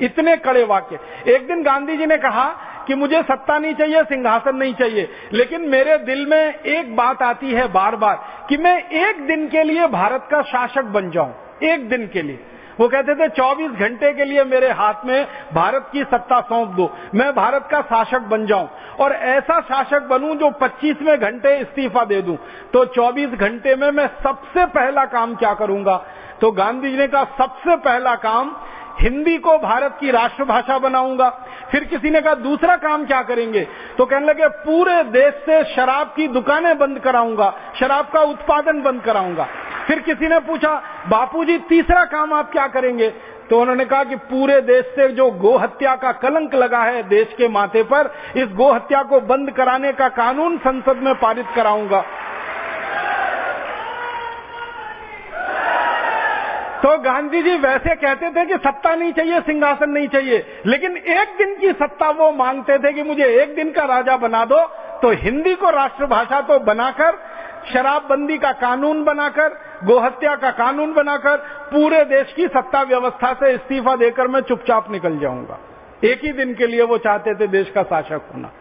इतने कड़े वाक्य। एक दिन गांधी जी ने कहा कि मुझे सत्ता नहीं चाहिए, सिंहासन नहीं चाहिए, लेकिन मेरे दिल में एक बात आती है बार बार कि मैं एक दिन के लिए भारत का शासक बन जाऊँ, एक दिन के लिए। वो कहते थे 24 घंटे के लिए मेरे हाथ में भारत की सत्ता सौंप दो, मैं भारत का शासक बन जाऊँ और ऐसा शासक बनूं जो 25वें घंटे इस्तीफा दे दूँ। तो 24 घंटे में मैं सबसे पहला काम क्या करूँगा? तो गांधी जी ने कहा, सबसे पहला काम हिंदी को भारत की राष्ट्रभाषा बनाऊँगा। फिर किसी ने कहा, दूसरा काम क्या करेंगे? तो कहने लगे, पूरे देश से शराब की दुकानें बंद कराऊँगा, शराब का उत्पादन बंद कराऊँगा। फिर किसी ने पूछा, बापूजी, तीसरा काम आप क्या करेंगे? तो उन्होंने कहा कि पूरे देश से जो गोहत्या का कलंक लगा है देश के माथे पर, इस गो हत्या को बंद कराने का कानून संसद में पारित कराऊँगा। तो गांधी जी वैसे कहते थे कि सत्ता नहीं चाहिए, सिंहासन नहीं चाहिए। लेकिन एक दिन की सत्ता वो मांगते थे कि मुझे एक दिन का राजा बना दो। तो हिंदी को राष्ट्रभाषा तो बनाकर, शराबबंदी का कानून बनाकर, गोहत्या का कानून बनाकर, पूरे देश की सत्ता व्यवस्था से इस्तीफा देकर मैं चुपचाप निकल जाऊँगा। एक ही दिन के लिए वो चाहते थे देश का शासक होना।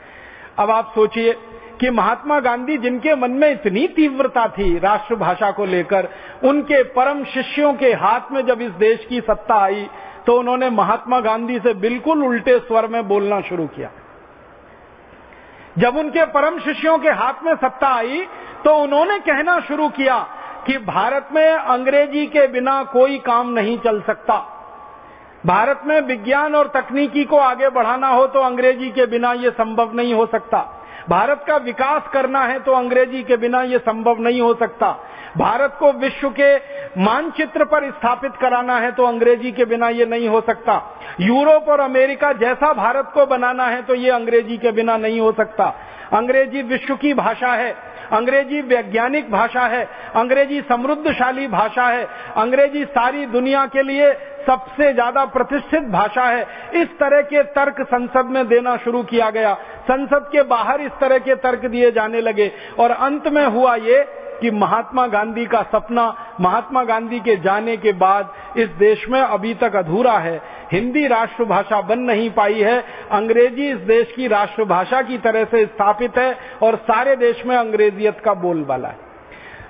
अब आप सोचिए कि महात्मा गांधी जिनके मन में इतनी तीव्रता थी राष्ट्रभाषा को लेकर, उनके परम शिष्यों के हाथ में जब इस देश की सत्ता आई तो उन्होंने महात्मा गांधी से बिल्कुल उल्टे स्वर में बोलना शुरू किया। जब उनके परम शिष्यों के हाथ में सत्ता आई तो उन्होंने कहना शुरू किया कि भारत में अंग्रेज़ी के बिना कोई काम नहीं चल सकता। भारत में विज्ञान और तकनीकी को आगे बढ़ाना हो तो अंग्रेज़ी के बिना यह संभव नहीं हो सकता। भारत का विकास करना है तो अंग्रेज़ी के बिना ये संभव नहीं हो सकता। भारत को विश्व के मानचित्र पर स्थापित कराना है तो अंग्रेज़ी के बिना ये नहीं हो सकता। यूरोप और अमेरिका जैसा भारत को बनाना है तो ये अंग्रेज़ी के बिना नहीं हो सकता। अंग्रेज़ी विश्व की भाषा है। अंग्रेज़ी वैज्ञानिक भाषा है, अंग्रेज़ी समृद्धशाली भाषा है, अंग्रेज़ी सारी दुनिया के लिए सबसे ज़्यादा प्रतिष्ठित भाषा है। इस तरह के तर्क संसद में देना शुरू किया गया। संसद के बाहर इस तरह के तर्क दिए जाने लगे। और अंत में हुआ ये कि महात्मा गांधी का सपना, महात्मा गांधी के जाने के बाद इस देश में अभी तक अधूरा है। हिंदी राष्ट्रभाषा बन नहीं पाई है। अंग्रेज़ी इस देश की राष्ट्रभाषा की तरह से स्थापित है और सारे देश में अंग्रेजियत का बोलबाला है।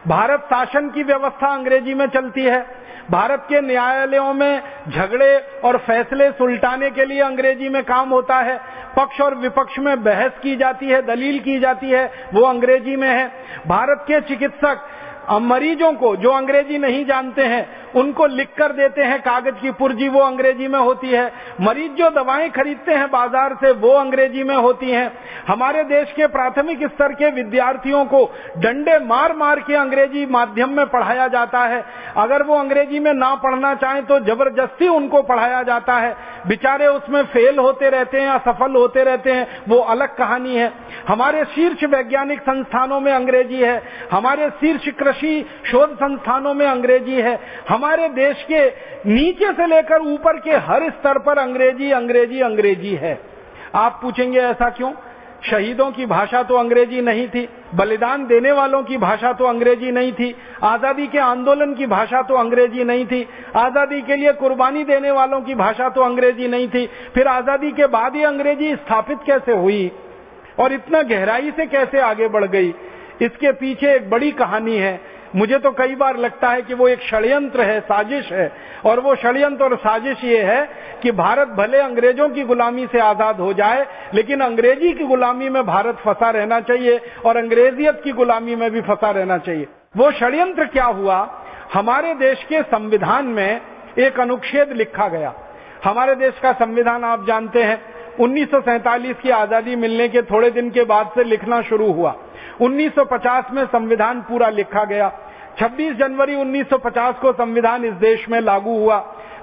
भारत शासन की व्यवस्था अंग्रेज़ी में चलती है। भारत के न्यायालयों में झगड़े और फैसले सुलटाने के लिए अंग्रेज़ी में काम होता है। पक्ष और विपक्ष में बहस की जाती है, दलील की जाती है, वो अंग्रेज़ी में है। भारत के चिकित्सक मरीजों को, जो अंग्रेज़ी नहीं जानते हैं, उनको लिख कर देते हैं कागज़ की पुर्जी, वो अंग्रेज़ी में होती है। मरीज़ जो दवाएँ खरीदते हैं बाज़ार से, वो अंग्रेज़ी में होती हैं। हमारे देश के प्राथमिक स्तर के विद्यार्थियों को डंडे मार मार के अंग्रेज़ी माध्यम में पढ़ाया जाता है। अगर वो अंग्रेज़ी में ना पढ़ना चाहें तो ज़बरदस्ती उनको पढ़ाया जाता है। बेचारे उसमें फेल होते रहते हैं असफल होते रहते हैं, वो अलग कहानी है। हमारे शीर्ष वैज्ञानिक संस्थानों में अंग्रेज़ी है। हमारे शीर्ष शोध संस्थानों में अंग्रेज़ी है। हमारे देश के नीचे से लेकर ऊपर के हर स्तर पर अंग्रेज़ी अंग्रेज़ी अंग्रेज़ी है। आप पूछेंगे ऐसा क्यों? शहीदों की भाषा तो अंग्रेज़ी नहीं थी, बलिदान देने वालों की भाषा तो अंग्रेज़ी नहीं थी, आज़ादी के आंदोलन की भाषा तो अंग्रेज़ी नहीं थी, आज़ादी के लिए कुर्बानी देने वालों की भाषा तो अंग्रेज़ी नहीं थी, फिर आज़ादी के बाद ही अंग्रेज़ी स्थापित कैसे हुई? और इतना गहराई से कैसे आगे बढ़ गई? इसके पीछे एक बड़ी कहानी है। मुझे तो कई बार लगता है कि वो एक षड्यंत्र है, साजिश है। और वो षड्यंत्र और साजिश ये है कि भारत भले अंग्रेज़ों की गुलामी से आज़ाद हो जाए, लेकिन अंग्रेज़ी की गुलामी में भारत फंसा रहना चाहिए और अंग्रेजियत की गुलामी में भी फंसा रहना चाहिए। वो षड्यंत्र क्या हुआ? हमारे देश के संविधान में एक अनुच्छेद लिखा गया। हमारे देश का संविधान आप जानते हैं, उन्नीस सौ सैंतालीस की आज़ादी मिलने के थोड़े दिन के बाद से लिखना शुरू हुआ। 1950 में संविधान पूरा लिखा गया। 26 जनवरी 1950 को संविधान इस देश में लागू हुआ।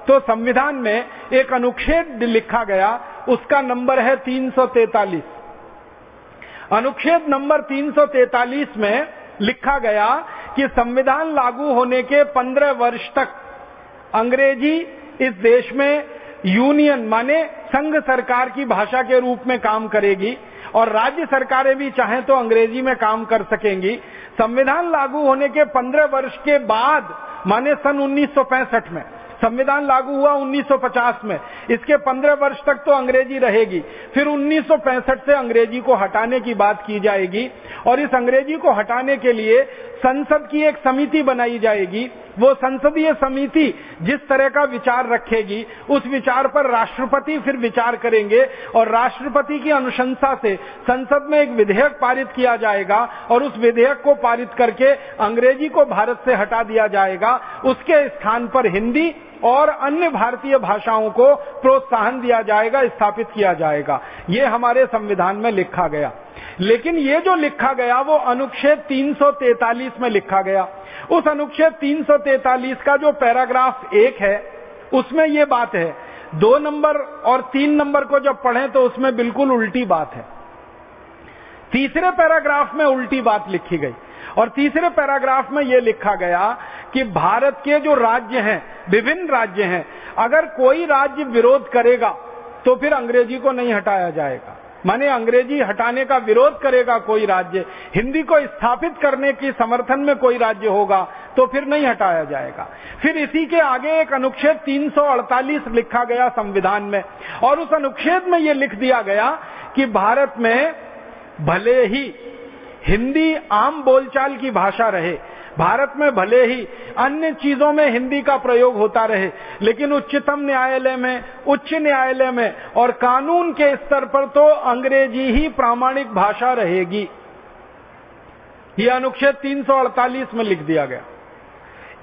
तो संविधान में एक अनुच्छेद लिखा गया, उसका नंबर है 343 अनुच्छेद नंबर 343 में लिखा गया कि संविधान लागू होने के 15 वर्ष तक अंग्रेज़ी इस देश में यूनियन माने संघ सरकार की भाषा के रूप में काम करेगी। और राज्य सरकारें भी चाहें तो अंग्रेज़ी में काम कर सकेंगी। संविधान लागू होने के 15 वर्ष के बाद, माने सन 1965 में, संविधान लागू हुआ 1950 में, इसके 15 वर्ष तक तो अंग्रेज़ी रहेगी। फिर 1965 से अंग्रेज़ी को हटाने की बात की जाएगी और इस अंग्रेज़ी को हटाने के लिए संसद की एक समिति बनाई जाएगी। वो संसदीय समिति जिस तरह का विचार रखेगी, उस विचार पर राष्ट्रपति फिर विचार करेंगे और राष्ट्रपति की अनुशंसा से संसद में एक विधेयक पारित किया जाएगा और उस विधेयक को पारित करके अंग्रेज़ी को भारत से हटा दिया जाएगा। उसके स्थान पर हिंदी और अन्य भारतीय भाषाओं को प्रोत्साहन दिया जाएगा, स्थापित किया जाएगा। ये हमारे संविधान में लिखा गया। लेकिन ये जो लिखा गया, वो अनुच्छेद 343 में लिखा गया। उस अनुच्छेद 343 का जो पैराग्राफ एक है, उसमें ये बात है। दो नंबर और तीन नंबर को जब पढ़ें तो उसमें बिल्कुल उल्टी बात है। तीसरे पैराग्राफ में उल्टी बात लिखी गई। और तीसरे पैराग्राफ में यह लिखा गया कि भारत के जो राज्य हैं, विभिन्न राज्य हैं, अगर कोई राज्य विरोध करेगा तो फिर अंग्रेज़ी को नहीं हटाया जाएगा। माने अंग्रेज़ी हटाने का विरोध करेगा कोई राज्य, हिंदी को स्थापित करने की समर्थन में कोई राज्य होगा तो फिर नहीं हटाया जाएगा। फिर इसी के आगे एक अनुच्छेद 348 लिखा गया संविधान में, और उस अनुच्छेद में ये लिख दिया गया कि भारत में भले ही हिंदी आम बोलचाल की भाषा रहे। भारत में भले ही अन्य चीज़ों में हिंदी का प्रयोग होता रहे, लेकिन उच्चतम न्यायालय में, उच्च न्यायालय में और कानून के स्तर पर तो अंग्रेज़ी ही प्रामाणिक भाषा रहेगी। यह अनुच्छेद 348 में लिख दिया गया।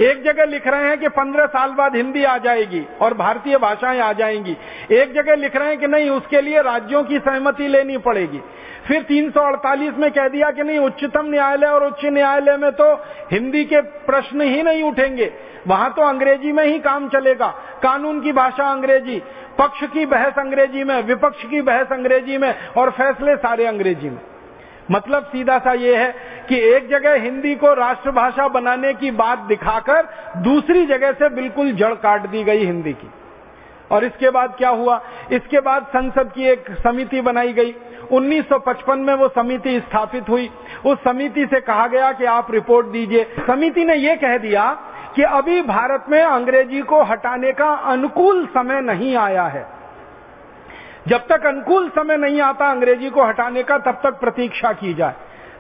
एक जगह लिख रहे हैं कि पंद्रह साल बाद हिंदी आ जाएगी और भारतीय भाषाएँ आ जाएँगी। एक जगह लिख रहे हैं कि नहीं, उसके लिए राज्यों की सहमति लेनी पड़ेगी। फिर 348 में कह दिया कि नहीं, उच्चतम न्यायालय और उच्च न्यायालय में तो हिंदी के प्रश्न ही नहीं उठेंगे। वहाँ तो अंग्रेज़ी में ही काम चलेगा। कानून की भाषा अंग्रेज़ी, पक्ष की बहस अंग्रेज़ी में, विपक्ष की बहस अंग्रेज़ी में और फैसले सारे अंग्रेज़ी में। मतलब सीधा सा ये है कि एक जगह हिंदी को राष्ट्रभाषा बनाने की बात दिखाकर दूसरी जगह से बिल्कुल जड़ काट दी गई हिंदी की। और इसके बाद क्या हुआ? इसके बाद संसद की एक समिति बनाई गई। 1955 में वो समिति स्थापित हुई। उस समिति से कहा गया कि आप रिपोर्ट दीजिए। समिति ने ये कह दिया कि अभी भारत में अंग्रेज़ी को हटाने का अनुकूल समय नहीं आया है। जब तक अनुकूल समय नहीं आता अंग्रेज़ी को हटाने का, तब तक प्रतीक्षा की जाए।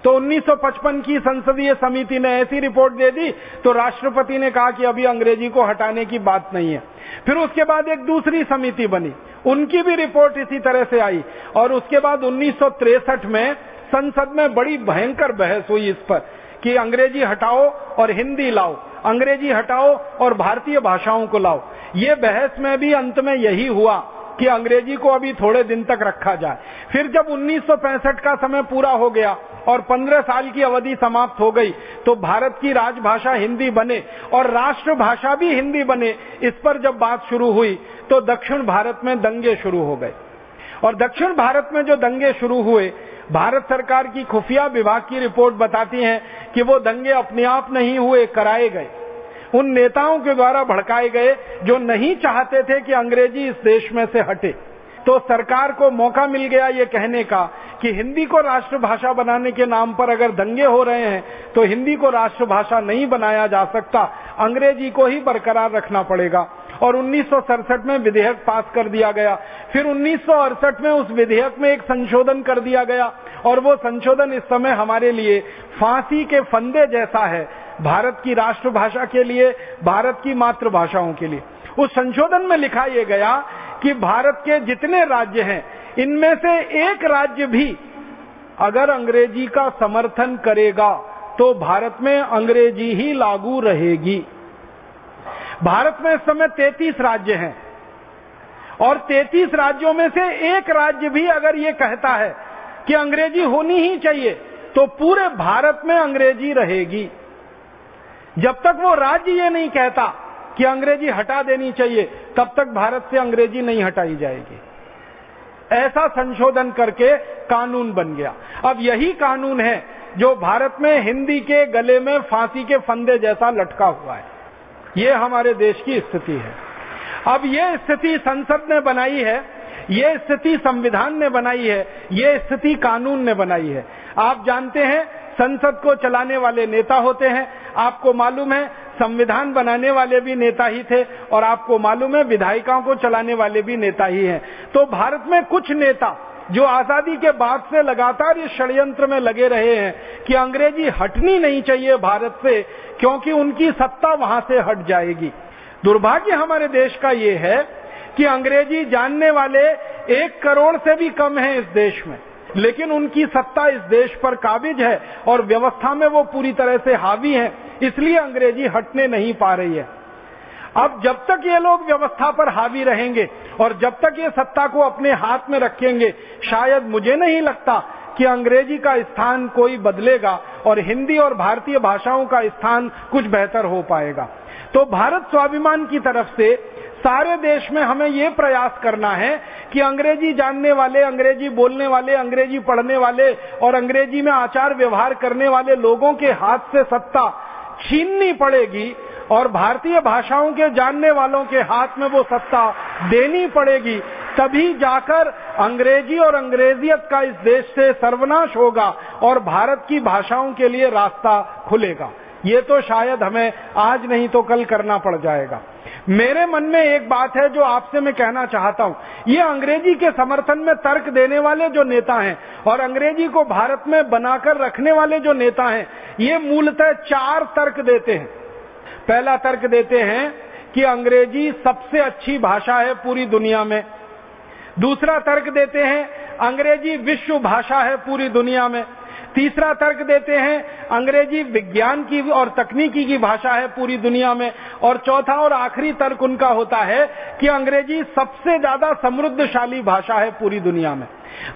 तो 1955 की संसदीय समिति ने ऐसी रिपोर्ट दे दी तो राष्ट्रपति ने कहा कि अभी अंग्रेज़ी को हटाने की बात नहीं है। फिर उसके बाद एक दूसरी समिति बनी, उनकी भी रिपोर्ट इसी तरह से आई। और उसके बाद उन्नीस में संसद में बड़ी भयंकर बहस हुई इस पर कि अंग्रेज़ी हटाओ और हिंदी लाओ, अंग्रेज़ी हटाओ और भारतीय भाषाओं को लाओ। ये बहस में भी अंत में यही हुआ। कि अंग्रेज़ी को अभी थोड़े दिन तक रखा जाए। फिर जब 1965 का समय पूरा हो गया और 15 साल की अवधि समाप्त हो गई तो भारत की राजभाषा हिंदी बने और राष्ट्रभाषा भी हिंदी बने। इस पर जब बात शुरू हुई तो दक्षिण भारत में दंगे शुरू हो गए। और दक्षिण भारत में जो दंगे शुरू हुए, भारत सरकार की खुफिया विभाग की रिपोर्ट बताती है कि वो दंगे अपने आप नहीं हुए, कराए गए। उन नेताओं के द्वारा भड़काए गए जो नहीं चाहते थे कि अंग्रेज़ी इस देश में से हटे। तो सरकार को मौका मिल गया ये कहने का कि हिंदी को राष्ट्रभाषा बनाने के नाम पर अगर दंगे हो रहे हैं तो हिंदी को राष्ट्रभाषा नहीं बनाया जा सकता। अंग्रेज़ी को ही बरकरार रखना पड़ेगा। और उन्नीस सौ सड़सठ में विधेयक पास कर दिया गया। फिर उन्नीस सौ अड़सठ में उस विधेयक में एक संशोधन कर दिया गया। और वो संशोधन इस समय हमारे लिए फांसी के फंदे जैसा है। भारत की राष्ट्रभाषा के लिए, भारत की मातृभाषाओं के लिए। उस संशोधन में लिखा यह गया कि भारत के जितने राज्य हैं, इनमें से एक राज्य भी अगर अंग्रेज़ी का समर्थन करेगा तो भारत में अंग्रेज़ी ही लागू रहेगी। भारत में इस समय 33 राज्य हैं, और 33 राज्यों में से एक राज्य भी अगर ये कहता है कि अंग्रेज़ी होनी ही चाहिए तो पूरे भारत में अंग्रेज़ी रहेगी। जब तक वो राज्य ये नहीं कहता कि अंग्रेज़ी हटा देनी चाहिए, तब तक भारत से अंग्रेज़ी नहीं हटाई जाएगी। ऐसा संशोधन करके कानून बन गया। अब यही कानून है जो भारत में हिंदी के गले में फांसी के फंदे जैसा लटका हुआ है। ये हमारे देश की स्थिति है। अब ये स्थिति संसद ने बनाई है, ये स्थिति संविधान ने बनाई है, ये स्थिति कानून ने बनाई है। आप जानते हैं, संसद को चलाने वाले नेता होते हैं आपको मालूम है, संविधान बनाने वाले भी नेता ही थे और आपको मालूम है, विधायिकाओं को चलाने वाले भी नेता ही हैं। तो भारत में कुछ नेता जो आज़ादी के बाद से लगातार इस षड्यंत्र में लगे रहे हैं कि अंग्रेज़ी हटनी नहीं चाहिए भारत से, क्योंकि उनकी सत्ता वहाँ से हट जाएगी। दुर्भाग्य हमारे देश का ये है कि अंग्रेज़ी जानने वाले एक करोड़ से भी कम है इस देश में। लेकिन उनकी सत्ता इस देश पर काबिज है और व्यवस्था में वो पूरी तरह से हावी है, इसलिए अंग्रेज़ी हटने नहीं पा रही है। अब जब तक ये लोग व्यवस्था पर हावी रहेंगे और जब तक ये सत्ता को अपने हाथ में रखेंगे, शायद मुझे नहीं लगता कि अंग्रेज़ी का स्थान कोई बदलेगा और हिंदी और भारतीय भाषाओं का स्थान कुछ बेहतर हो पाएगा। तो भारत स्वाभिमान की तरफ़ से सारे देश में हमें ये प्रयास करना है कि अंग्रेज़ी जानने वाले, अंग्रेज़ी बोलने वाले, अंग्रेज़ी पढ़ने वाले और अंग्रेज़ी में आचार व्यवहार करने वाले लोगों के हाथ से सत्ता छीननी पड़ेगी और भारतीय भाषाओं के जानने वालों के हाथ में वो सत्ता देनी पड़ेगी, तभी जाकर अंग्रेज़ी और अंग्रेजियत का इस देश से सर्वनाश होगा और भारत की भाषाओं के लिए रास्ता खुलेगा। ये तो शायद हमें आज नहीं तो कल करना पड़ जाएगा। मेरे मन में एक बात है जो आपसे मैं कहना चाहता हूँ। ये अंग्रेज़ी के समर्थन में तर्क देने वाले जो नेता हैं और अंग्रेज़ी को भारत में बनाकर रखने वाले जो नेता हैं, ये मूलतः चार तर्क देते हैं। पहला तर्क देते हैं कि अंग्रेज़ी सबसे अच्छी भाषा है पूरी दुनिया में। दूसरा तर्क देते हैं, अंग्रेज़ी विश्व भाषा है पूरी दुनिया में। तीसरा तर्क देते हैं, अंग्रेज़ी विज्ञान की और तकनीकी की भाषा है पूरी दुनिया में। और चौथा और आखिरी तर्क उनका होता है कि अंग्रेज़ी सबसे ज़्यादा समृद्धशाली भाषा है पूरी दुनिया में।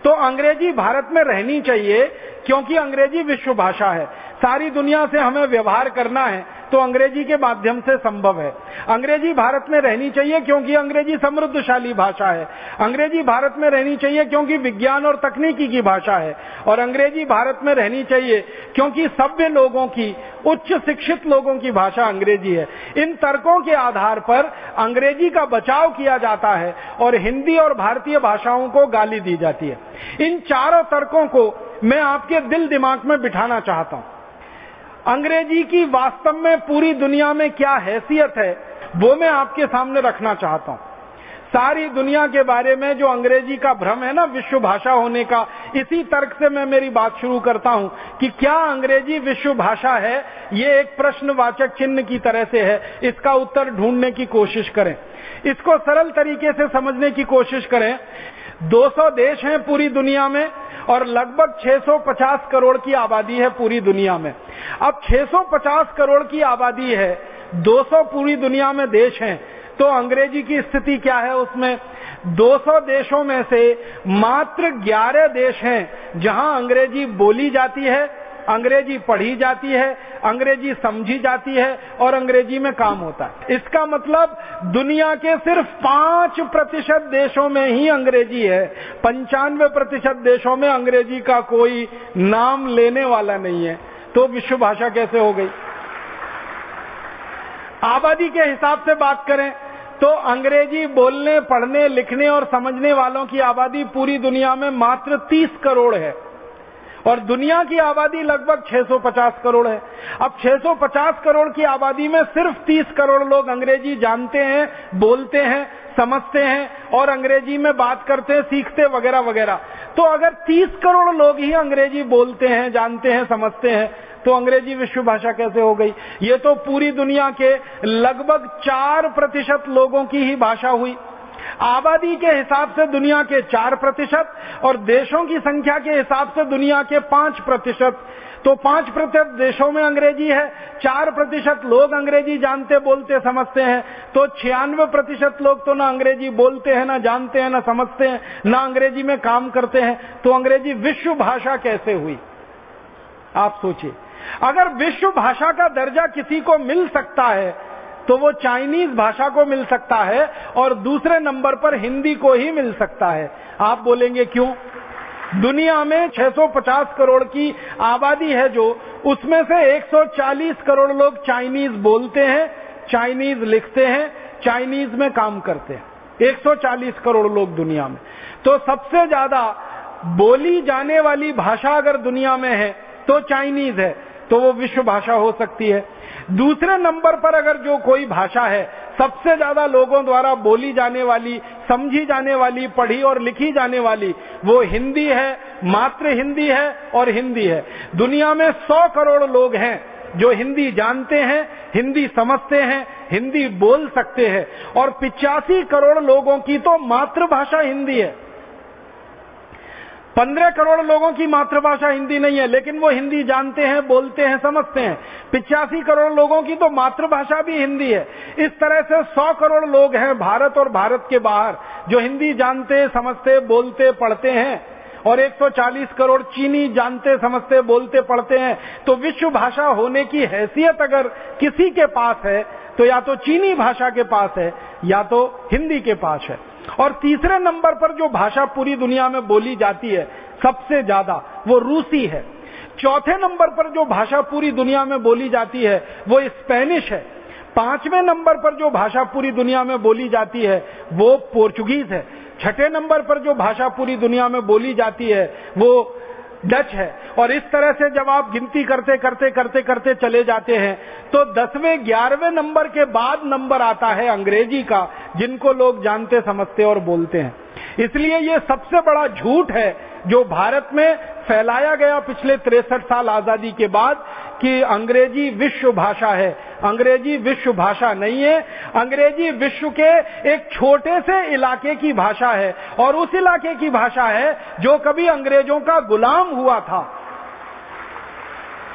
तो अंग्रेज़ी भारत में रहनी चाहिए, क्योंकि अंग्रेज़ी विश्व भाषा है। सारी दुनिया से हमें व्यवहार करना है। तो अंग्रेज़ी के माध्यम से संभव है। अंग्रेज़ी भारत में रहनी चाहिए क्योंकि अंग्रेज़ी समृद्धशाली भाषा है। अंग्रेज़ी भारत में रहनी चाहिए क्योंकि विज्ञान और तकनीकी की भाषा है। और अंग्रेज़ी भारत में रहनी चाहिए क्योंकि सभ्य लोगों की, उच्च शिक्षित लोगों की भाषा अंग्रेज़ी है। इन तर्कों के आधार पर अंग्रेज़ी का बचाव किया जाता है और हिंदी और भारतीय भाषाओं को गाली दी जाती है। इन चारों तर्कों को मैं आपके दिल दिमाग में बिठाना चाहता हूँ। अंग्रेज़ी की वास्तव में पूरी दुनिया में क्या हैसियत है, वो मैं आपके सामने रखना चाहता हूँ। सारी दुनिया के बारे में जो अंग्रेज़ी का भ्रम है ना, विश्व भाषा होने का, इसी तर्क से मैं मेरी बात शुरू करता हूँ कि क्या अंग्रेज़ी विश्व भाषा है, ये एक प्रश्नवाचक चिन्ह की तरह से है। इसका उत्तर ढूँढने की कोशिश करें। इसको सरल तरीके से समझने की कोशिश करें। 200 देश हैं पूरी दुनिया में और लगभग 650 करोड़ की आबादी है पूरी दुनिया में। अब 650 करोड़ की आबादी है 200 पूरी दुनिया में देश हैं तो अंग्रेज़ी की स्थिति क्या है उसमें? 200 देशों में से मात्र 11 देश हैं जहाँ अंग्रेज़ी बोली जाती है, अंग्रेज़ी पढ़ी जाती है, अंग्रेज़ी समझी जाती है और अंग्रेज़ी में काम होता है। इसका मतलब दुनिया के सिर्फ़ पाँच प्रतिशत देशों में ही अंग्रेज़ी है पंचानवे प्रतिशत देशों में अंग्रेज़ी का कोई नाम लेने वाला नहीं है। तो विश्व भाषा कैसे हो गई? आबादी के हिसाब से बात करें तो अंग्रेज़ी बोलने, पढ़ने, लिखने और समझने वालों की आबादी पूरी दुनिया में मात्र 30 करोड़ है। और दुनिया की आबादी लगभग 650 करोड़ है। अब 650 करोड़ की आबादी में सिर्फ़ 30 करोड़ लोग अंग्रेज़ी जानते हैं, बोलते हैं, समझते हैं और अंग्रेज़ी में बात करते हैं सीखते वगैरह वगैरह। तो अगर 30 करोड़ लोग ही अंग्रेज़ी बोलते हैं, जानते हैं, समझते हैं तो अंग्रेज़ी विश्व भाषा कैसे हो गई? ये तो पूरी दुनिया के लगभग चार प्रतिशत लोगों की ही भाषा हुई। आबादी के हिसाब से दुनिया के चार प्रतिशत और देशों की संख्या के हिसाब से दुनिया के पाँच प्रतिशत। तो पाँच प्रतिशत देशों में अंग्रेज़ी है, चार प्रतिशत लोग अंग्रेज़ी जानते, बोलते, समझते हैं। तो छियानवे प्रतिशत लोग तो ना अंग्रेज़ी बोलते हैं, ना जानते हैं, ना समझते हैं, ना अंग्रेज़ी में काम करते हैं। तो अंग्रेज़ी विश्व भाषा कैसे हुई? आप सोचिए। अगर विश्व भाषा का दर्जा किसी को मिल सकता है तो वो चाइनीज़ भाषा को मिल सकता है और दूसरे नंबर पर हिंदी को ही मिल सकता है। आप बोलेंगे क्यों? दुनिया में 650 करोड़ की आबादी है जो, उसमें से 140 करोड़ लोग चाइनीज़ बोलते हैं, चाइनीज़ लिखते हैं, चाइनीज़ में काम करते हैं। 140 करोड़ लोग दुनिया में। तो सबसे ज़्यादा बोली जाने वाली भाषा अगर दुनिया में है तो चाइनीज़ है तो वो विश्व भाषा हो सकती है। दूसरे नंबर पर अगर जो कोई भाषा है, सबसे ज़्यादा लोगों द्वारा बोली जाने वाली, समझी जाने वाली, पढ़ी और लिखी जाने वाली, वो हिंदी है मात्र हिंदी है और हिंदी है। दुनिया में सौ करोड़ लोग हैं जो हिंदी जानते हैं, हिंदी समझते हैं, हिंदी बोल सकते हैं। और पिचासी करोड़ लोगों की तो मातृभाषा हिंदी है। पंद्रह करोड़ लोगों की मातृभाषा हिंदी नहीं है, लेकिन वो हिंदी जानते हैं, बोलते हैं, समझते हैं। पिचासी करोड़ लोगों की तो मातृभाषा भी हिंदी है। इस तरह से सौ करोड़ लोग हैं भारत और भारत के बाहर, जो हिंदी जानते, समझते, बोलते, पढ़ते हैं। और 140 करोड़ चीनी जानते, समझते, बोलते, पढ़ते हैं। तो विश्व भाषा होने की हैसियत अगर किसी के पास है तो या तो चीनी भाषा के पास है, या तो हिंदी के पास है। और तीसरे नंबर पर जो भाषा पूरी दुनिया में बोली जाती है, सबसे ज़्यादा, वो रूसी है। चौथे नंबर पर जो भाषा पूरी दुनिया में बोली जाती है, वो स्पेनिश है। पाँचवें नंबर पर जो भाषा पूरी दुनिया में बोली जाती है, वो पोर्चुगीज है। छठे नंबर पर जो भाषा पूरी दुनिया में बोली जाती है, वो डच है। और इस तरह से जब आप गिनती करते करते करते करते चले जाते हैं तो दसवें, ग्यारहवें नंबर के बाद नंबर आता है अंग्रेज़ी का, जिनको लोग जानते, समझते और बोलते हैं। इसलिए ये सबसे बड़ा झूठ है जो भारत में फैलाया गया पिछले तिरसठ साल आज़ादी के बाद कि अंग्रेज़ी विश्व भाषा है। अंग्रेज़ी विश्व भाषा नहीं है। अंग्रेज़ी विश्व के एक छोटे से इलाके की भाषा है और उस इलाके की भाषा है जो कभी अंग्रेज़ों का गुलाम हुआ था।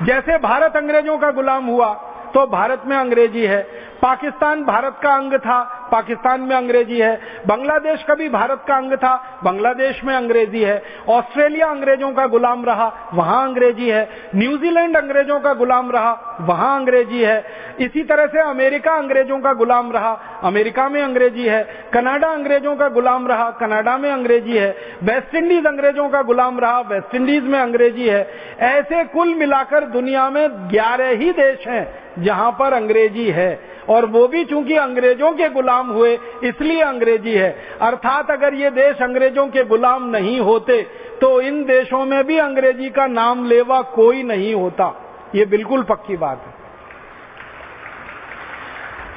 जैसे भारत अंग्रेज़ों का गुलाम हुआ तो भारत में अंग्रेज़ी है। पाकिस्तान भारत का अंग था, पाकिस्तान में अंग्रेज़ी है। बांग्लादेश कभी भारत का अंग था, बांग्लादेश में अंग्रेज़ी है। ऑस्ट्रेलिया अंग्रेज़ों का गुलाम रहा, वहाँ अंग्रेज़ी है। न्यूजीलैंड अंग्रेज़ों का गुलाम रहा, वहाँ अंग्रेज़ी है। इसी तरह से अमेरिका अंग्रेज़ों का गुलाम रहा, अमेरिका में अंग्रेज़ी है। कनाडा अंग्रेज़ों का गुलाम रहा, कनाडा में अंग्रेज़ी है। वेस्ट इंडीज अंग्रेज़ों का गुलाम रहा, वेस्ट इंडीज में अंग्रेज़ी है। ऐसे कुल मिलाकर दुनिया में ग्यारह ही देश हैं। जहाँ पर अंग्रेज़ी है। और वो भी चूँकि अंग्रेज़ों के गुलाम हुए, इसलिए अंग्रेज़ी है। अर्थात अगर ये देश अंग्रेज़ों के गुलाम नहीं होते तो इन देशों में भी अंग्रेज़ी का नाम लेवा कोई नहीं होता। ये बिल्कुल पक्की बात है।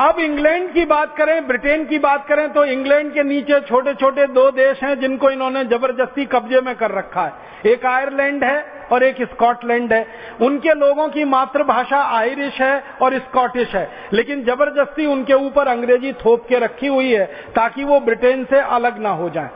अब इंग्लैंड की बात करें, ब्रिटेन की बात करें तो इंग्लैंड के नीचे छोटे छोटे दो देश हैं जिनको इन्होंने ज़बरदस्ती कब्जे में कर रखा है। एक आयरलैंड है और एक स्कॉटलैंड है। उनके लोगों की मातृभाषा आयरिश है और स्कॉटिश है। लेकिन ज़बरदस्ती उनके ऊपर अंग्रेज़ी थोप के रखी हुई है ताकि वो ब्रिटेन से अलग ना हो जाए।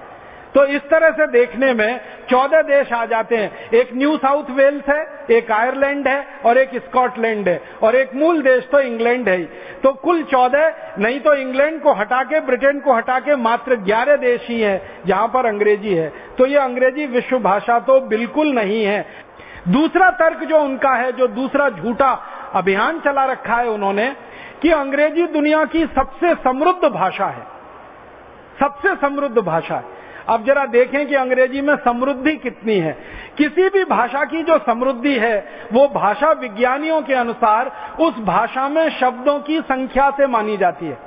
तो इस तरह से देखने में चौदह देश आ जाते हैं। एक न्यू साउथ वेल्स है, एक आयरलैंड है और एक स्कॉटलैंड है। और एक मूल देश तो इंग्लैंड है ही। तो कुल चौदह, नहीं तो इंग्लैंड को हटा के, ब्रिटेन को हटा के मात्र ग्यारह देश ही है जहाँ पर अंग्रेज़ी है। तो ये अंग्रेज़ी विश्व भाषा तो बिल्कुल नहीं है। दूसरा तर्क जो उनका है, जो दूसरा झूठा अभियान चला रखा है उन्होंने, कि अंग्रेज़ी दुनिया की सबसे समृद्ध भाषा है। सबसे समृद्ध भाषा है। अब जरा देखें कि अंग्रेज़ी में समृद्धि कितनी है। किसी भी भाषा की जो समृद्धि है, वो भाषा विज्ञानियों के अनुसार उस भाषा में शब्दों की संख्या से मानी जाती है।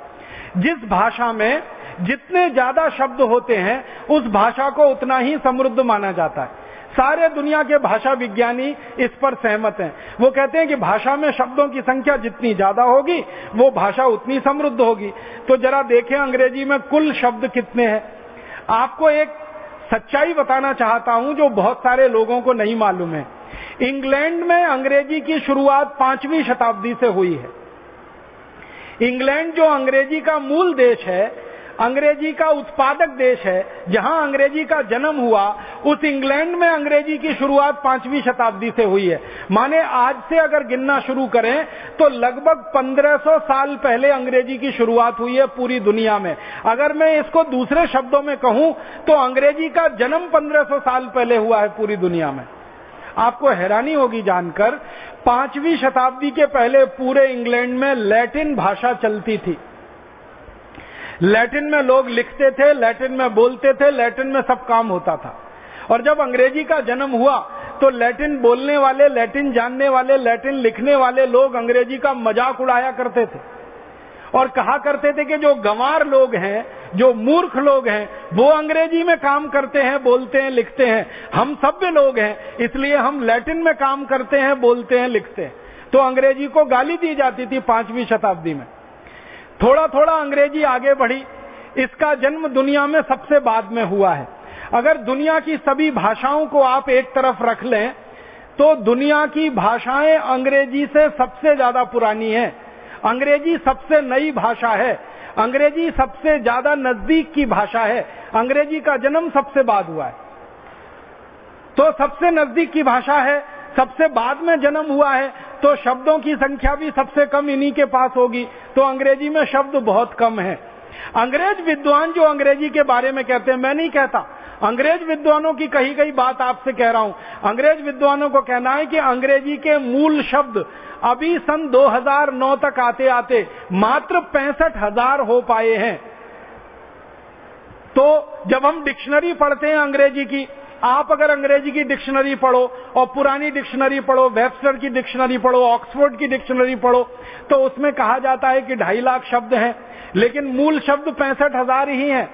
जिस भाषा में जितने ज़्यादा शब्द होते हैं, उस भाषा को उतना ही समृद्ध माना जाता है। सारे दुनिया के भाषा विज्ञानी इस पर सहमत हैं। वो कहते हैं कि भाषा में शब्दों की संख्या जितनी ज़्यादा होगी, वो भाषा उतनी समृद्ध होगी। तो जरा देखें अंग्रेज़ी में कुल शब्द कितने हैं। आपको एक सच्चाई बताना चाहता हूँ जो बहुत सारे लोगों को नहीं मालूम है। इंग्लैंड में अंग्रेज़ी की शुरुआत पांचवी शताब्दी से हुई है। इंग्लैंड जो अंग्रेज़ी का मूल देश है अंग्रेज़ी का उत्पादक देश है, जहाँ अंग्रेज़ी का जन्म हुआ, उस इंग्लैंड में अंग्रेज़ी की शुरुआत पांचवी शताब्दी से हुई है। माने आज से अगर गिनना शुरू करें तो लगभग 1500 साल पहले अंग्रेज़ी की शुरुआत हुई है पूरी दुनिया में। अगर मैं इसको दूसरे शब्दों में कहूँ तो अंग्रेज़ी का जन्म 1500 साल पहले हुआ है पूरी दुनिया में। आपको हैरानी होगी जानकर, पांचवी शताब्दी के पहले पूरे इंग्लैंड में लैटिन भाषा चलती थी। लैटिन में लोग लिखते थे, लैटिन में बोलते थे, लैटिन में सब काम होता था। और जब अंग्रेज़ी का जन्म हुआ तो लैटिन बोलने वाले, लैटिन जानने वाले, लैटिन लिखने वाले लोग अंग्रेज़ी का मज़ाक उड़ाया करते थे। और कहा करते थे कि जो गंवार लोग हैं, जो मूर्ख लोग हैं, वो अंग्रेज़ी में काम करते हैं, बोलते हैं, लिखते हैं। हम सभ्य लोग हैं, इसलिए हम लैटिन में काम करते हैं, बोलते हैं, लिखते हैं। तो अंग्रेज़ी को गाली दी जाती थी पांचवी शताब्दी में। थोड़ा थोड़ा अंग्रेज़ी आगे बढ़ी, इसका जन्म दुनिया में सबसे बाद में हुआ है। अगर दुनिया की सभी भाषाओं को आप एक तरफ़ रख लें तो दुनिया की भाषाएँ अंग्रेज़ी से सबसे ज़्यादा पुरानी है। अंग्रेज़ी सबसे नई भाषा है। अंग्रेज़ी सबसे ज़्यादा नज़दीक की भाषा है। अंग्रेज़ी का जन्म सबसे बाद हुआ है। तो सबसे नज़दीक की भाषा है सबसे बाद में जन्म हुआ है तो शब्दों की संख्या भी सबसे कम इन्हीं के पास होगी। तो अंग्रेज़ी में शब्द बहुत कम है। अंग्रेज़ विद्वान जो अंग्रेज़ी के बारे में कहते हैं, मैं नहीं कहता। अंग्रेज़ विद्वानों की कही गई बात आपसे कह रहा हूँ। अंग्रेज़ विद्वानों को कहना है कि अंग्रेज़ी के मूल शब्द अभी सन 2009 तक आते आते मात्र पैंसठ हज़ार हो पाए हैं। तो जब हम डिक्शनरी पढ़ते हैं अंग्रेज़ी की आप अगर अंग्रेज़ी की डिक्शनरी पढ़ो और पुरानी डिक्शनरी पढ़ो, वेबस्टर की डिक्शनरी पढ़ो, ऑक्सफोर्ड की डिक्शनरी पढ़ो तो उसमें कहा जाता है कि ढाई लाख शब्द हैं, लेकिन मूल शब्द पैंसठ हज़ार ही हैं।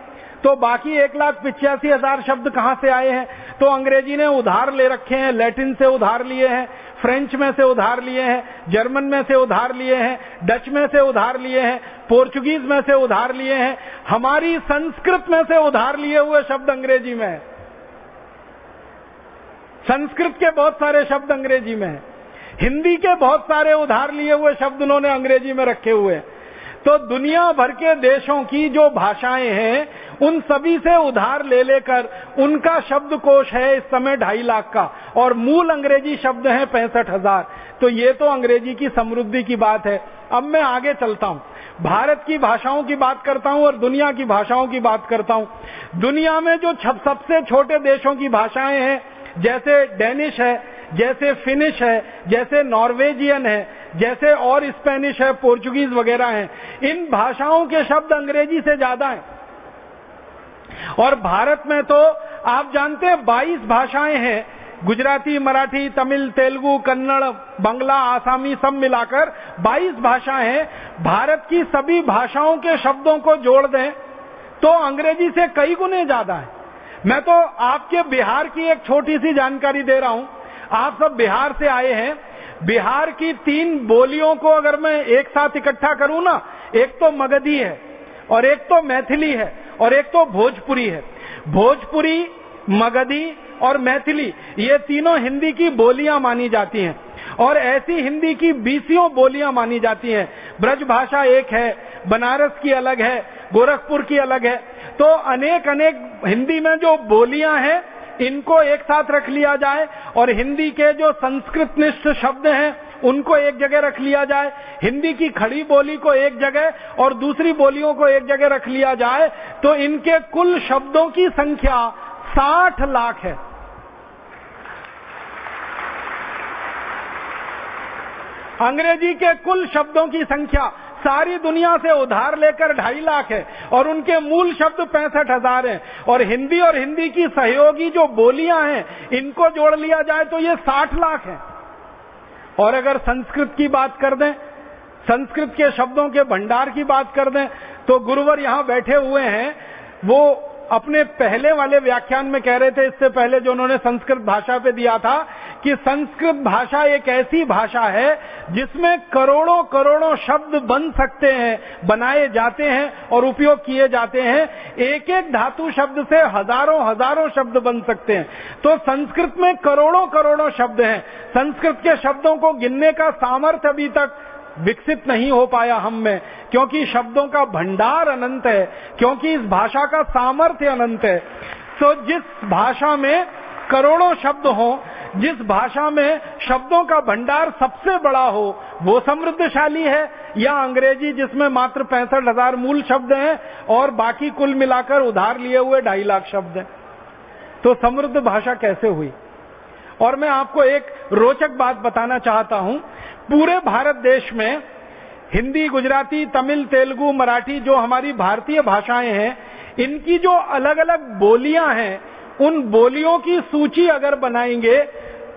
तो बाकी एक लाख पिचासी हज़ार शब्द कहाँ से आए हैं? तो अंग्रेज़ी ने उधार ले रखे हैं, लैटिन से उधार लिए हैं, फ्रेंच में से उधार लिए हैं, जर्मन में से उधार लिए हैं, डच में से उधार लिए हैं, पोर्चुगीज में से उधार लिए हैं। हमारी संस्कृत में से उधार लिए हुए शब्द अंग्रेज़ी में है। संस्कृत के बहुत सारे शब्द अंग्रेज़ी में हैं। हिंदी के बहुत सारे उधार लिए हुए शब्द उन्होंने अंग्रेज़ी में रखे हुए हैं। तो दुनिया भर के देशों की जो भाषाएँ हैं, उन सभी से उधार ले लेकर उनका शब्दकोश है इस समय ढाई लाख का। और मूल अंग्रेज़ी शब्द है पैंसठ हज़ार। तो ये तो अंग्रेज़ी की समृद्धि की बात है। अब मैं आगे चलता हूँ। भारत की भाषाओं की बात करता हूँ और दुनिया की भाषाओं की बात करता हूँ। दुनिया में जो सबसे छोटे देशों की भाषाएँ हैं जैसे डेनिश है, जैसे फिनिश है, जैसे नॉर्वेजियन है, जैसे और स्पेनिश है पोर्चुगीज वगैरह है। इन भाषाओं के शब्द अंग्रेज़ी से ज़्यादा हैं। और भारत में तो आप जानते हैं 22 भाषाएँ हैं, गुजराती, मराठी, तमिल, तेलुगु, कन्नड़, बंगला, आसामी, सब मिलाकर 22 भाषाएँ हैं। भारत की सभी भाषाओं के शब्दों को जोड़ दें तो अंग्रेज़ी से कई गुने ज़्यादा है। मैं तो आपके बिहार की एक छोटी सी जानकारी दे रहा हूँ। आप सब बिहार से आए हैं। बिहार की तीन बोलियों को अगर मैं एक साथ इकट्ठा करूँ ना, एक तो मगधी है, और एक तो मैथिली है, और एक तो भोजपुरी है। भोजपुरी, मगधी और मैथिली, ये तीनों हिंदी की बोलियाँ मानी जाती हैं। और ऐसी हिंदी की बीसियों बोलियाँ मानी जाती हैं। ब्रज भाषा एक है, बनारस की अलग है, गोरखपुर की अलग है तो अनेक अनेक हिंदी में जो बोलियाँ हैं, इनको एक साथ रख लिया जाए और हिंदी के जो संस्कृत निष्ठ शब्द हैं, उनको एक जगह रख लिया जाए। हिंदी की खड़ी बोली को एक जगह और दूसरी बोलियों को एक जगह रख लिया जाए तो इनके कुल शब्दों की संख्या साठ लाख है। अंग्रेज़ी के कुल शब्दों की संख्या सारी दुनिया से उधार लेकर ढाई लाख है और उनके मूल शब्द पैंसठ हज़ार है। और हिंदी और हिंदी की सहयोगी जो बोलियाँ हैं, इनको जोड़ लिया जाए तो ये साठ लाख है। और अगर संस्कृत की बात कर दें, संस्कृत के शब्दों के भंडार की बात कर दें तो गुरुवर यहाँ बैठे हुए हैं, वो अपने पहले वाले व्याख्यान में कह रहे थे, इससे पहले जो उन्होंने संस्कृत भाषा पे दिया था, कि संस्कृत भाषा एक ऐसी भाषा है, जिसमें करोड़ों करोड़ों शब्द बन सकते हैं, बनाए जाते हैं और उपयोग किए जाते हैं। एक एक धातु शब्द से हज़ारों हज़ारों शब्द बन सकते हैं। तो संस्कृत में करोड़ों करोड़ों शब्द हैं। संस्कृत के शब्दों को गिनने का सामर्थ्य अभी तक विकसित नहीं हो पाया हम में, क्योंकि शब्दों का भंडार अनंत है, क्योंकि इस भाषा का सामर्थ्य अनंत है। तो जिस भाषा में करोड़ों शब्द हो, जिस भाषा में शब्दों का भंडार सबसे बड़ा हो, वो समृद्धशाली है, या अंग्रेज़ी जिसमें मात्र पैंसठ हज़ार मूल शब्द हैं, और बाकी कुल मिलाकर उधार लिए हुए ढाई लाख शब्द हैं। तो समृद्ध भाषा कैसे हुई? और मैं आपको एक रोचक बात बताना चाहता हूँ पूरे भारत देश में हिंदी गुजराती तमिल तेलुगु मराठी जो हमारी भारतीय भाषाएँ हैं इनकी जो अलग अलग बोलियाँ हैं उन बोलियों की सूची अगर बनाएँगे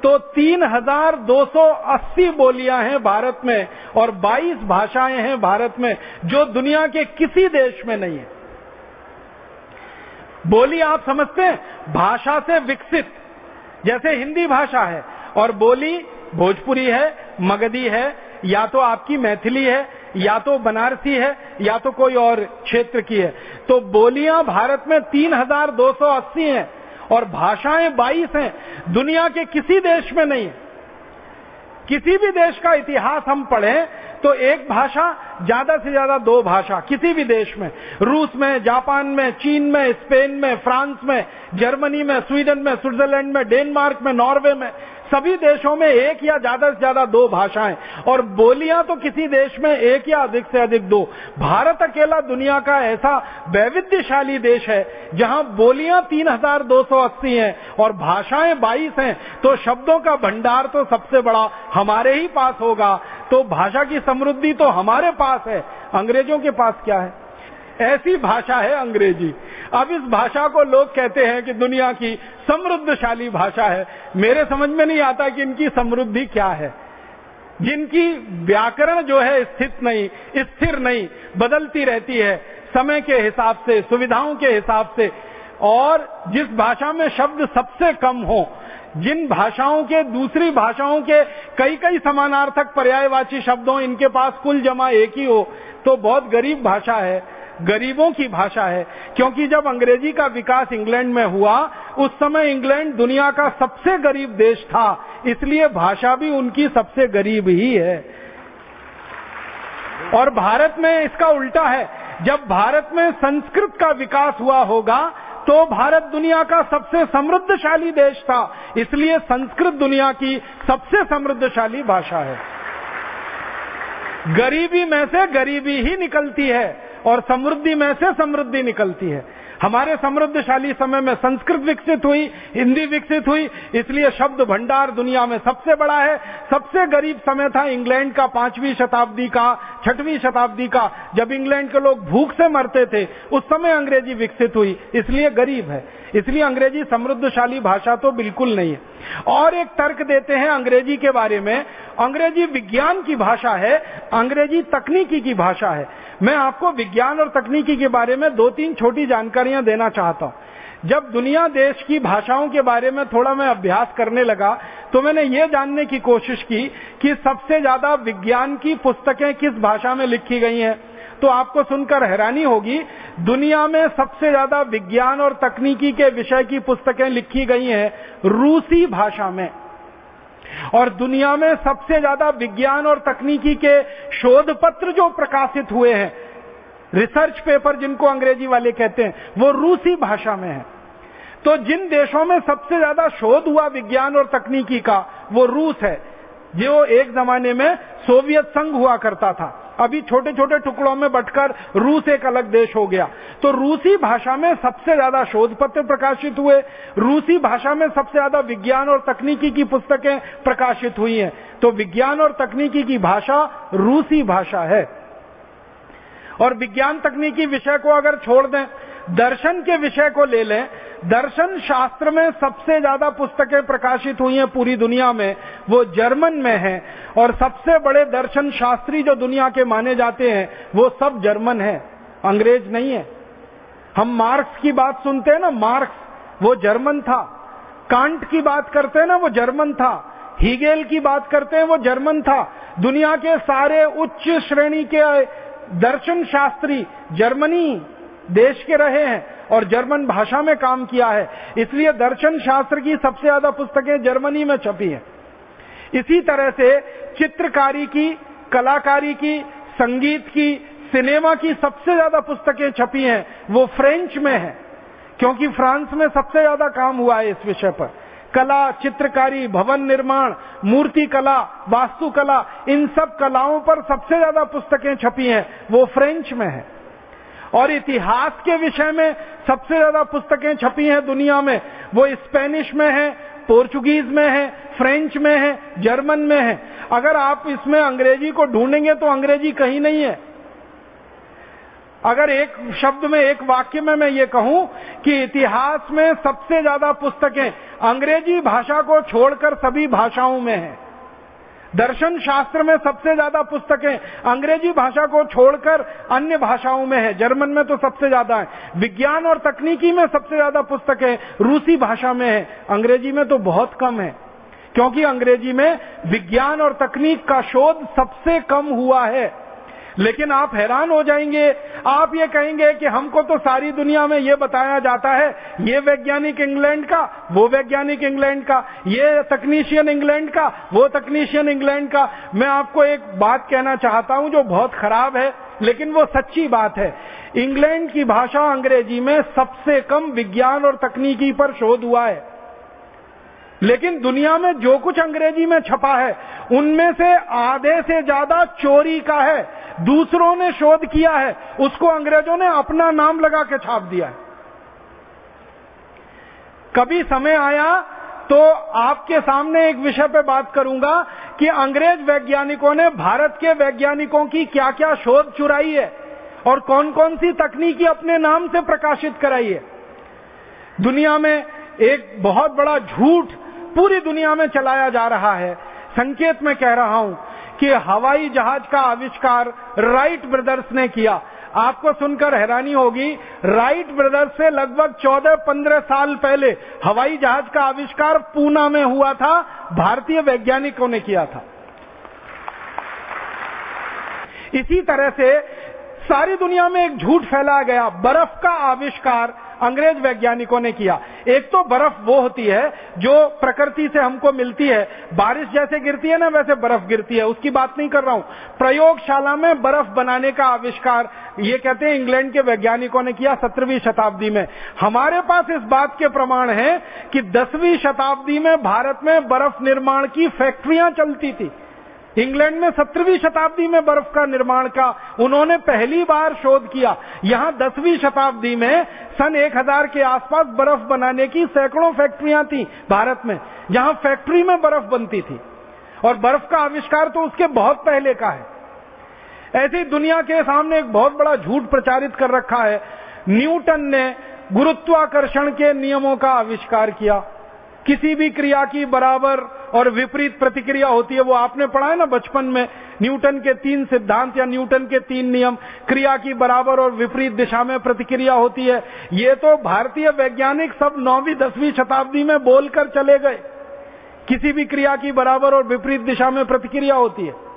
तो 3,280 बोलियाँ हैं भारत में और 22 भाषाएँ हैं भारत में जो दुनिया के किसी देश में नहीं है। बोली आप समझते हैं भाषा से विकसित जैसे हिंदी भाषा है और बोली भोजपुरी है मगधी है या तो आपकी मैथिली है या तो बनारसी है या तो कोई और क्षेत्र की है। तो बोलियाँ भारत में 3,280 हैं और भाषाएँ 22 हैं। दुनिया के किसी देश में नहीं। है किसी भी देश का इतिहास हम पढ़ें तो एक भाषा ज़्यादा से ज़्यादा दो भाषा किसी भी देश में। रूस में जापान में चीन में स्पेन में फ्रांस में जर्मनी में स्वीडन में स्विट्जरलैंड में डेनमार्क में नॉर्वे में सभी देशों में एक या ज़्यादा से ज़्यादा दो भाषाएँ। और बोलियाँ तो किसी देश में एक या अधिक से अधिक दो। भारत अकेला दुनिया का ऐसा वैविध्यशाली देश है, जहाँ बोलियाँ तीन हज़ार दो सौ अस्सी है और भाषाएँ बाईस हैं तो शब्दों का भंडार तो सबसे बड़ा हमारे ही पास होगा। तो भाषा की समृद्धि तो हमारे पास है। अंग्रेज़ों के पास क्या है? ऐसी भाषा है अंग्रेज़ी। अब इस भाषा को लोग कहते हैं कि दुनिया की समृद्धशाली भाषा है। मेरे समझ में नहीं आता कि इनकी समृद्धि क्या है। जिनकी व्याकरण जो है स्थित नहीं, स्थिर नहीं, बदलती रहती है, समय के हिसाब से, सुविधाओं के हिसाब से। और जिस भाषा में शब्द सबसे कम हो, जिन भाषाओं के, दूसरी भाषाओं के कई कई समानार्थक पर्यायवाची शब्दों, इनके पास कुल जमा एक ही हो तो बहुत गरीब भाषा है। गरीबों की भाषा है। क्योंकि जब अंग्रेज़ी का विकास इंग्लैंड में हुआ, उस समय इंग्लैंड दुनिया का सबसे गरीब देश था। इसलिए भाषा भी उनकी सबसे गरीब ही है। और भारत में इसका उल्टा है। जब भारत में संस्कृत का विकास हुआ होगा तो भारत दुनिया का सबसे समृद्धशाली देश था। इसलिए संस्कृत दुनिया की सबसे समृद्धशाली भाषा है। गरीबी में से गरीबी ही निकलती है। और समृद्धि में से समृद्धि निकलती है। हमारे समृद्धशाली समय में संस्कृत विकसित हुई, हिंदी विकसित हुई, इसलिए शब्द भंडार दुनिया में सबसे बड़ा है। सबसे गरीब समय था इंग्लैंड का पांचवी शताब्दी का, छठवीं शताब्दी का। जब इंग्लैंड के लोग भूख से मरते थे, उस समय अंग्रेज़ी विकसित हुई, इसलिए गरीब है। इसलिए अंग्रेज़ी समृद्धशाली भाषा तो बिल्कुल नहीं है। और एक तर्क देते हैं अंग्रेज़ी के बारे में, अंग्रेज़ी विज्ञान की भाषा है, अंग्रेज़ी तकनीकी की भाषा है। मैं आपको विज्ञान और तकनीकी के बारे में दो तीन छोटी जानकारियाँ देना चाहता हूँ। जब दुनिया देश की भाषाओं के बारे में थोड़ा मैं अभ्यास करने लगा तो मैंने ये जानने की कोशिश की कि सबसे ज़्यादा विज्ञान की पुस्तकें किस भाषा में लिखी गई हैं। तो आपको सुनकर हैरानी होगी, दुनिया में सबसे ज़्यादा विज्ञान और तकनीकी के विषय की पुस्तकें लिखी गई हैं रूसी भाषा में। और दुनिया में सबसे ज़्यादा विज्ञान और तकनीकी के शोध पत्र जो प्रकाशित हुए हैं रिसर्च पेपर जिनको अंग्रेज़ी वाले कहते हैं, वो रूसी भाषा में है। तो जिन देशों में सबसे ज़्यादा शोध हुआ विज्ञान और तकनीकी का, वो रूस है। जो एक जमाने में सोवियत संघ हुआ करता था। अभी छोटे छोटे टुकड़ों में बटकर रूस एक अलग देश हो गया। तो रूसी भाषा में सबसे ज़्यादा शोध पत्र प्रकाशित हुए। रूसी भाषा में सबसे ज़्यादा विज्ञान और तकनीकी की पुस्तकें प्रकाशित हुई हैं। तो विज्ञान और तकनीकी की भाषा रूसी भाषा है। और विज्ञान तकनीकी विषय को अगर छोड़ दें दर्शन के विषय को ले लें। दर्शन शास्त्र में सबसे ज़्यादा पुस्तकें प्रकाशित हुई हैं पूरी दुनिया में, वो जर्मन में है। और सबसे बड़े दर्शन शास्त्री जो दुनिया के माने जाते हैं, वो सब जर्मन है। अंग्रेज़ नहीं है। हम मार्क्स की बात सुनते हैं ना, मार्क्स, वो जर्मन था। कांट की बात करते हैं ना, वो जर्मन था। हीगेल की बात करते हैं, वो जर्मन था। दुनिया के सारे उच्च श्रेणी के दर्शन शास्त्री जर्मनी देश के रहे हैं और जर्मन भाषा में काम किया है। इसलिए दर्शन शास्त्र की सबसे ज़्यादा पुस्तकें जर्मनी में छपी हैं। इसी तरह से चित्रकारी की, कलाकारी की, संगीत की, सिनेमा की सबसे ज़्यादा पुस्तकें छपी हैं। वो फ्रेंच में है, क्योंकि फ्रांस में सबसे ज़्यादा काम हुआ है इस विषय पर। कला, चित्रकारी, भवन निर्माण, मूर्ति कला, वास्तुकला, इन सब कलाओं पर सबसे ज़्यादा पुस्तकें छपी हैं। वो फ्रेंच में है। और इतिहास के विषय में सबसे ज़्यादा पुस्तकें छपी हैं दुनिया में। वो स्पेनिश में है, पोर्चुगीज में है, फ्रेंच में है, जर्मन में है। अगर आप इसमें अंग्रेज़ी को ढूंढेंगे तो अंग्रेज़ी कहीं नहीं है। अगर एक शब्द में, एक वाक्य में मैं ये कहूँ कि इतिहास में सबसे ज़्यादा पुस्तकें अंग्रेज़ी भाषा को छोड़कर सभी भाषाओं में हैं। दर्शन शास्त्र में सबसे ज़्यादा पुस्तकें अंग्रेज़ी भाषा को छोड़कर अन्य भाषाओं में है। जर्मन में तो सबसे ज़्यादा है। विज्ञान और तकनीकी में सबसे ज़्यादा पुस्तकें रूसी भाषा में है। अंग्रेज़ी में तो बहुत कम है। क्योंकि अंग्रेज़ी में विज्ञान और तकनीक का शोध सबसे कम हुआ है। लेकिन आप हैरान हो जाएँगे। आप ये कहेंगे कि हमको तो सारी दुनिया में ये बताया जाता है, ये वैज्ञानिक इंग्लैंड का, वो वैज्ञानिक इंग्लैंड का, ये तकनीशियन इंग्लैंड का, वो तकनीशियन इंग्लैंड का। मैं आपको एक बात कहना चाहता हूँ जो बहुत खराब है, लेकिन वो सच्ची बात है। इंग्लैंड की भाषा अंग्रेज़ी में सबसे कम विज्ञान और तकनीकी पर शोध हुआ है। लेकिन दुनिया में जो कुछ अंग्रेज़ी में छपा है, उनमें से आधे से ज़्यादा चोरी का है। दूसरों ने शोध किया है, उसको अंग्रेज़ों ने अपना नाम लगा के छाप दिया है। कभी समय आया तो आपके सामने एक विषय पे बात करूँगा कि अंग्रेज़ वैज्ञानिकों ने भारत के वैज्ञानिकों की क्या क्या शोध चुराई है और कौन कौन सी तकनीकी अपने नाम से प्रकाशित कराई है। दुनिया में एक बहुत बड़ा झूठ पूरी दुनिया में चलाया जा रहा है। संकेत में कह रहा हूँ कि हवाई जहाज़ का आविष्कार राइट ब्रदर्स ने किया। आपको सुनकर हैरानी होगी राइट ब्रदर्स से लगभग 14-15 साल पहले हवाई जहाज़ का आविष्कार पूना में हुआ था, भारतीय वैज्ञानिकों ने किया था। इसी तरह से सारी दुनिया में एक झूठ फैलाया गया, बर्फ़ का आविष्कार अंग्रेज़ वैज्ञानिकों ने किया। एक तो बर्फ़ वो होती है जो प्रकृति से हमको मिलती है। बारिश जैसे गिरती है ना, वैसे बर्फ़ गिरती है। उसकी बात नहीं कर रहा हूँ। प्रयोगशाला में बर्फ़ बनाने का आविष्कार, ये कहते हैं इंग्लैंड के वैज्ञानिकों ने किया सत्रहवीं शताब्दी में। हमारे पास इस बात के प्रमाण है कि दसवीं शताब्दी में भारत में बर्फ़ निर्माण की फैक्ट्रियाँ चलती थी। इंग्लैंड में सत्रहवीं शताब्दी में बर्फ़ का निर्माण का उन्होंने पहली बार शोध किया। यहाँ दसवीं शताब्दी में सन 1000 के आसपास बर्फ़ बनाने की सैकड़ों फैक्ट्रियाँ थी भारत में, जहाँ फैक्ट्री में बर्फ़ बनती थी। और बर्फ़ का आविष्कार तो उसके बहुत पहले का है। ऐसी दुनिया के सामने एक बहुत बड़ा झूठ प्रचारित कर रखा है। न्यूटन ने गुरुत्वाकर्षण के नियमों का आविष्कार किया। किसी भी क्रिया की बराबर और विपरीत प्रतिक्रिया होती है, वो आपने पढ़ा है ना बचपन में? न्यूटन के तीन सिद्धांत या न्यूटन के तीन नियम, क्रिया की बराबर और विपरीत दिशा में प्रतिक्रिया होती है। ये तो भारतीय वैज्ञानिक सब नौवीं, दसवीं शताब्दी में बोलकर चले गए। किसी भी क्रिया की बराबर और विपरीत दिशा में प्रतिक्रिया होती है।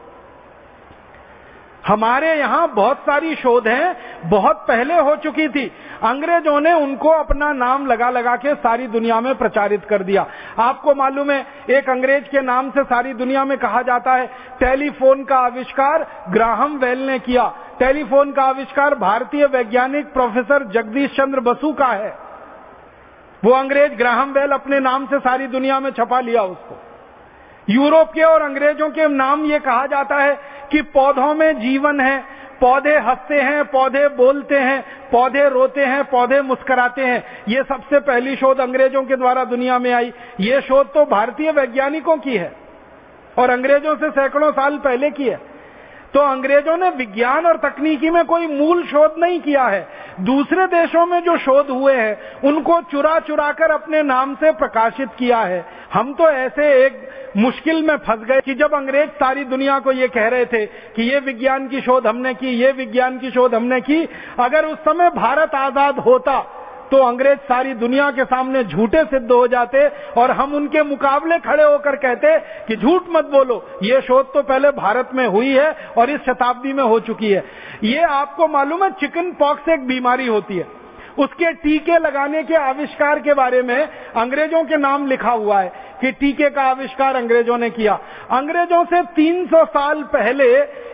हमारे यहाँ बहुत सारी शोधें बहुत पहले हो चुकी थी। अंग्रेज़ों ने उनको अपना नाम लगा लगा के सारी दुनिया में प्रचारित कर दिया। आपको मालूम है, एक अंग्रेज़ के नाम से सारी दुनिया में कहा जाता है, टेलीफोन का आविष्कार ग्राहम वेल ने किया। टेलीफोन का आविष्कार भारतीय वैज्ञानिक प्रोफेसर जगदीश चंद्र बसु का है। वो अंग्रेज़ ग्राहम वेल अपने नाम से सारी दुनिया में छपा लिया उसको। यूरोप के और अंग्रेज़ों के नाम ये कहा जाता है कि पौधों में जीवन है। पौधे हँसते हैं, पौधे बोलते हैं, पौधे रोते हैं, पौधे मुस्कराते हैं। ये सबसे पहली शोध अंग्रेज़ों के द्वारा दुनिया में आई। ये शोध तो भारतीय वैज्ञानिकों की है और अंग्रेज़ों से सैकड़ों साल पहले की है। तो अंग्रेज़ों ने विज्ञान और तकनीकी में कोई मूल शोध नहीं किया है। दूसरे देशों में जो शोध हुए हैं, उनको चुरा चुरा कर अपने नाम से प्रकाशित किया है। हम तो ऐसे एक मुश्किल में फंस गए कि जब अंग्रेज़ सारी दुनिया को ये कह रहे थे कि ये विज्ञान की शोध हमने की, ये विज्ञान की शोध हमने की, अगर उस समय भारत आज़ाद होता तो अंग्रेज़ सारी दुनिया के सामने झूठे सिद्ध हो जाते और हम उनके मुकाबले खड़े होकर कहते कि झूठ मत बोलो। ये शोध तो पहले भारत में हुई है और इस शताब्दी में हो चुकी है। ये आपको मालूम है चिकन पॉक्स एक बीमारी होती है। उसके टीके लगाने के आविष्कार के बारे में अंग्रेज़ों के नाम लिखा हुआ है कि टीके का आविष्कार अंग्रेज़ों ने किया। अंग्रेज़ों से 300 साल पहले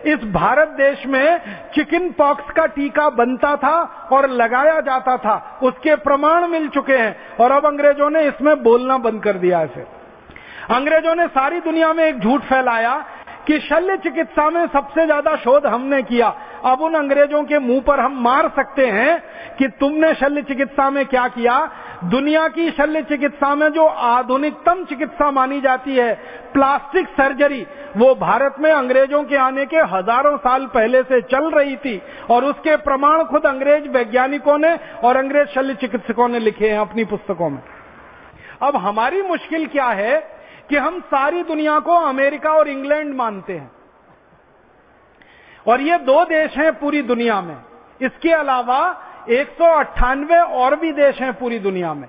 इस भारत देश में चिकन पॉक्स का टीका बनता था और लगाया जाता था। उसके प्रमाण मिल चुके हैं और अब अंग्रेज़ों ने इसमें बोलना बंद कर दिया है अंग्रेज़ों ने सारी दुनिया में एक झूठ फैलाया कि शल्य चिकित्सा में सबसे ज़्यादा शोध हमने किया। अब उन अंग्रेज़ों के मुँह पर हम मार सकते हैं कि तुमने शल्य चिकित्सा में क्या किया। दुनिया की शल्य चिकित्सा में जो आधुनिकतम चिकित्सा मानी जाती है, प्लास्टिक सर्जरी, वो भारत में अंग्रेज़ों के आने के हज़ारों साल पहले से चल रही थी। और उसके प्रमाण खुद अंग्रेज़ वैज्ञानिकों ने और अंग्रेज़ शल्य चिकित्सकों ने लिखे हैं अपनी पुस्तकों में। अब हमारी मुश्किल क्या है? कि हम सारी दुनिया को अमेरिका और इंग्लैंड मानते हैं। और ये दो देश हैं पूरी दुनिया में। इसके अलावा एक सौ अट्ठानवे और भी देश हैं पूरी दुनिया में।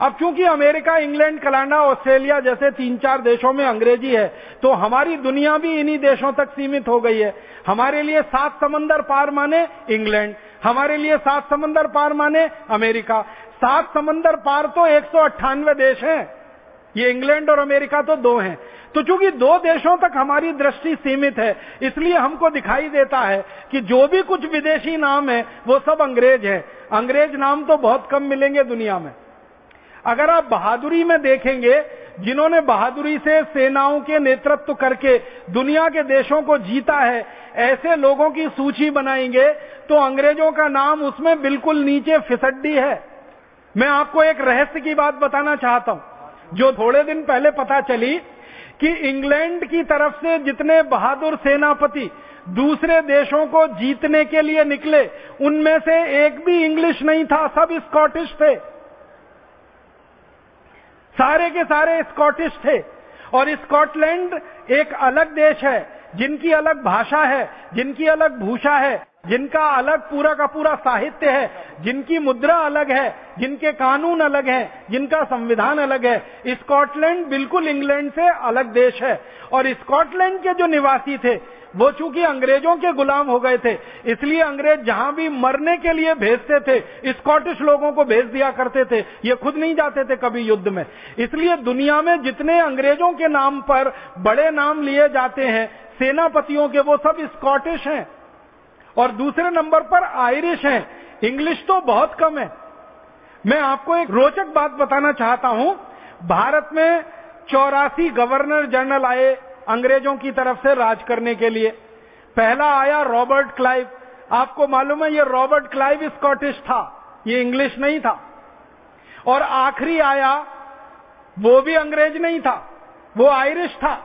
अब क्योंकि अमेरिका, इंग्लैंड, कनाडा, ऑस्ट्रेलिया जैसे तीन चार देशों में अंग्रेज़ी है तो हमारी दुनिया भी इन्हीं देशों तक सीमित हो गई है। हमारे लिए सात समंदर पार माने इंग्लैंड, हमारे लिए सात समंदर पार माने अमेरिका। सात समंदर पार तो एक सौ अट्ठानवे देश हैं। ये इंग्लैंड और अमेरिका तो दो हैं। तो चूँकि दो देशों तक हमारी दृष्टि सीमित है, इसलिए हमको दिखाई देता है कि जो भी कुछ विदेशी नाम है, वो सब अंग्रेज़ है। अंग्रेज़ नाम तो बहुत कम मिलेंगे दुनिया में। अगर आप बहादुरी में देखेंगे, जिन्होंने बहादुरी से सेनाओं के नेतृत्व करके दुनिया के देशों को जीता है, ऐसे लोगों की सूची बनाएँगे तो अंग्रेज़ों का नाम उसमें बिल्कुल नीचे फिसड्डी है। मैं आपको एक रहस्य की बात बताना चाहता हूँ। जो थोड़े दिन पहले पता चली कि इंग्लैंड की तरफ़ से जितने बहादुर सेनापति दूसरे देशों को जीतने के लिए निकले, उनमें से एक भी इंग्लिश नहीं था, सब स्कॉटिश थे। सारे के सारे स्कॉटिश थे। और स्कॉटलैंड एक अलग देश है, जिनकी अलग भाषा है, जिनकी अलग भूषा है। जिनका अलग पूरा का पूरा साहित्य है जिनकी मुद्रा अलग है जिनके कानून अलग हैं, जिनका संविधान अलग है स्कॉटलैंड बिल्कुल इंग्लैंड से अलग देश है। और स्कॉटलैंड के जो निवासी थे वो चूँकि अंग्रेज़ों के गुलाम हो गए थे इसलिए अंग्रेज़ जहाँ भी मरने के लिए भेजते थे स्कॉटिश लोगों को भेज दिया करते थे। ये खुद नहीं जाते थे कभी युद्ध में। इसलिए दुनिया में जितने अंग्रेज़ों के नाम पर बड़े नाम लिए जाते हैं सेनापतियों के वो सब स्कॉटिश हैं। और दूसरे नंबर पर आयरिश हैं। इंग्लिश तो बहुत कम है। मैं आपको एक रोचक बात बताना चाहता हूँ। भारत में चौरासी गवर्नर जनरल आए अंग्रेज़ों की तरफ़ से राज करने के लिए। पहला आया रॉबर्ट क्लाइव। आपको मालूम है, ये रॉबर्ट क्लाइव स्कॉटिश था। ये इंग्लिश नहीं था। और आखिरी आया, वो भी अंग्रेज़ नहीं था। वो आयरिश था।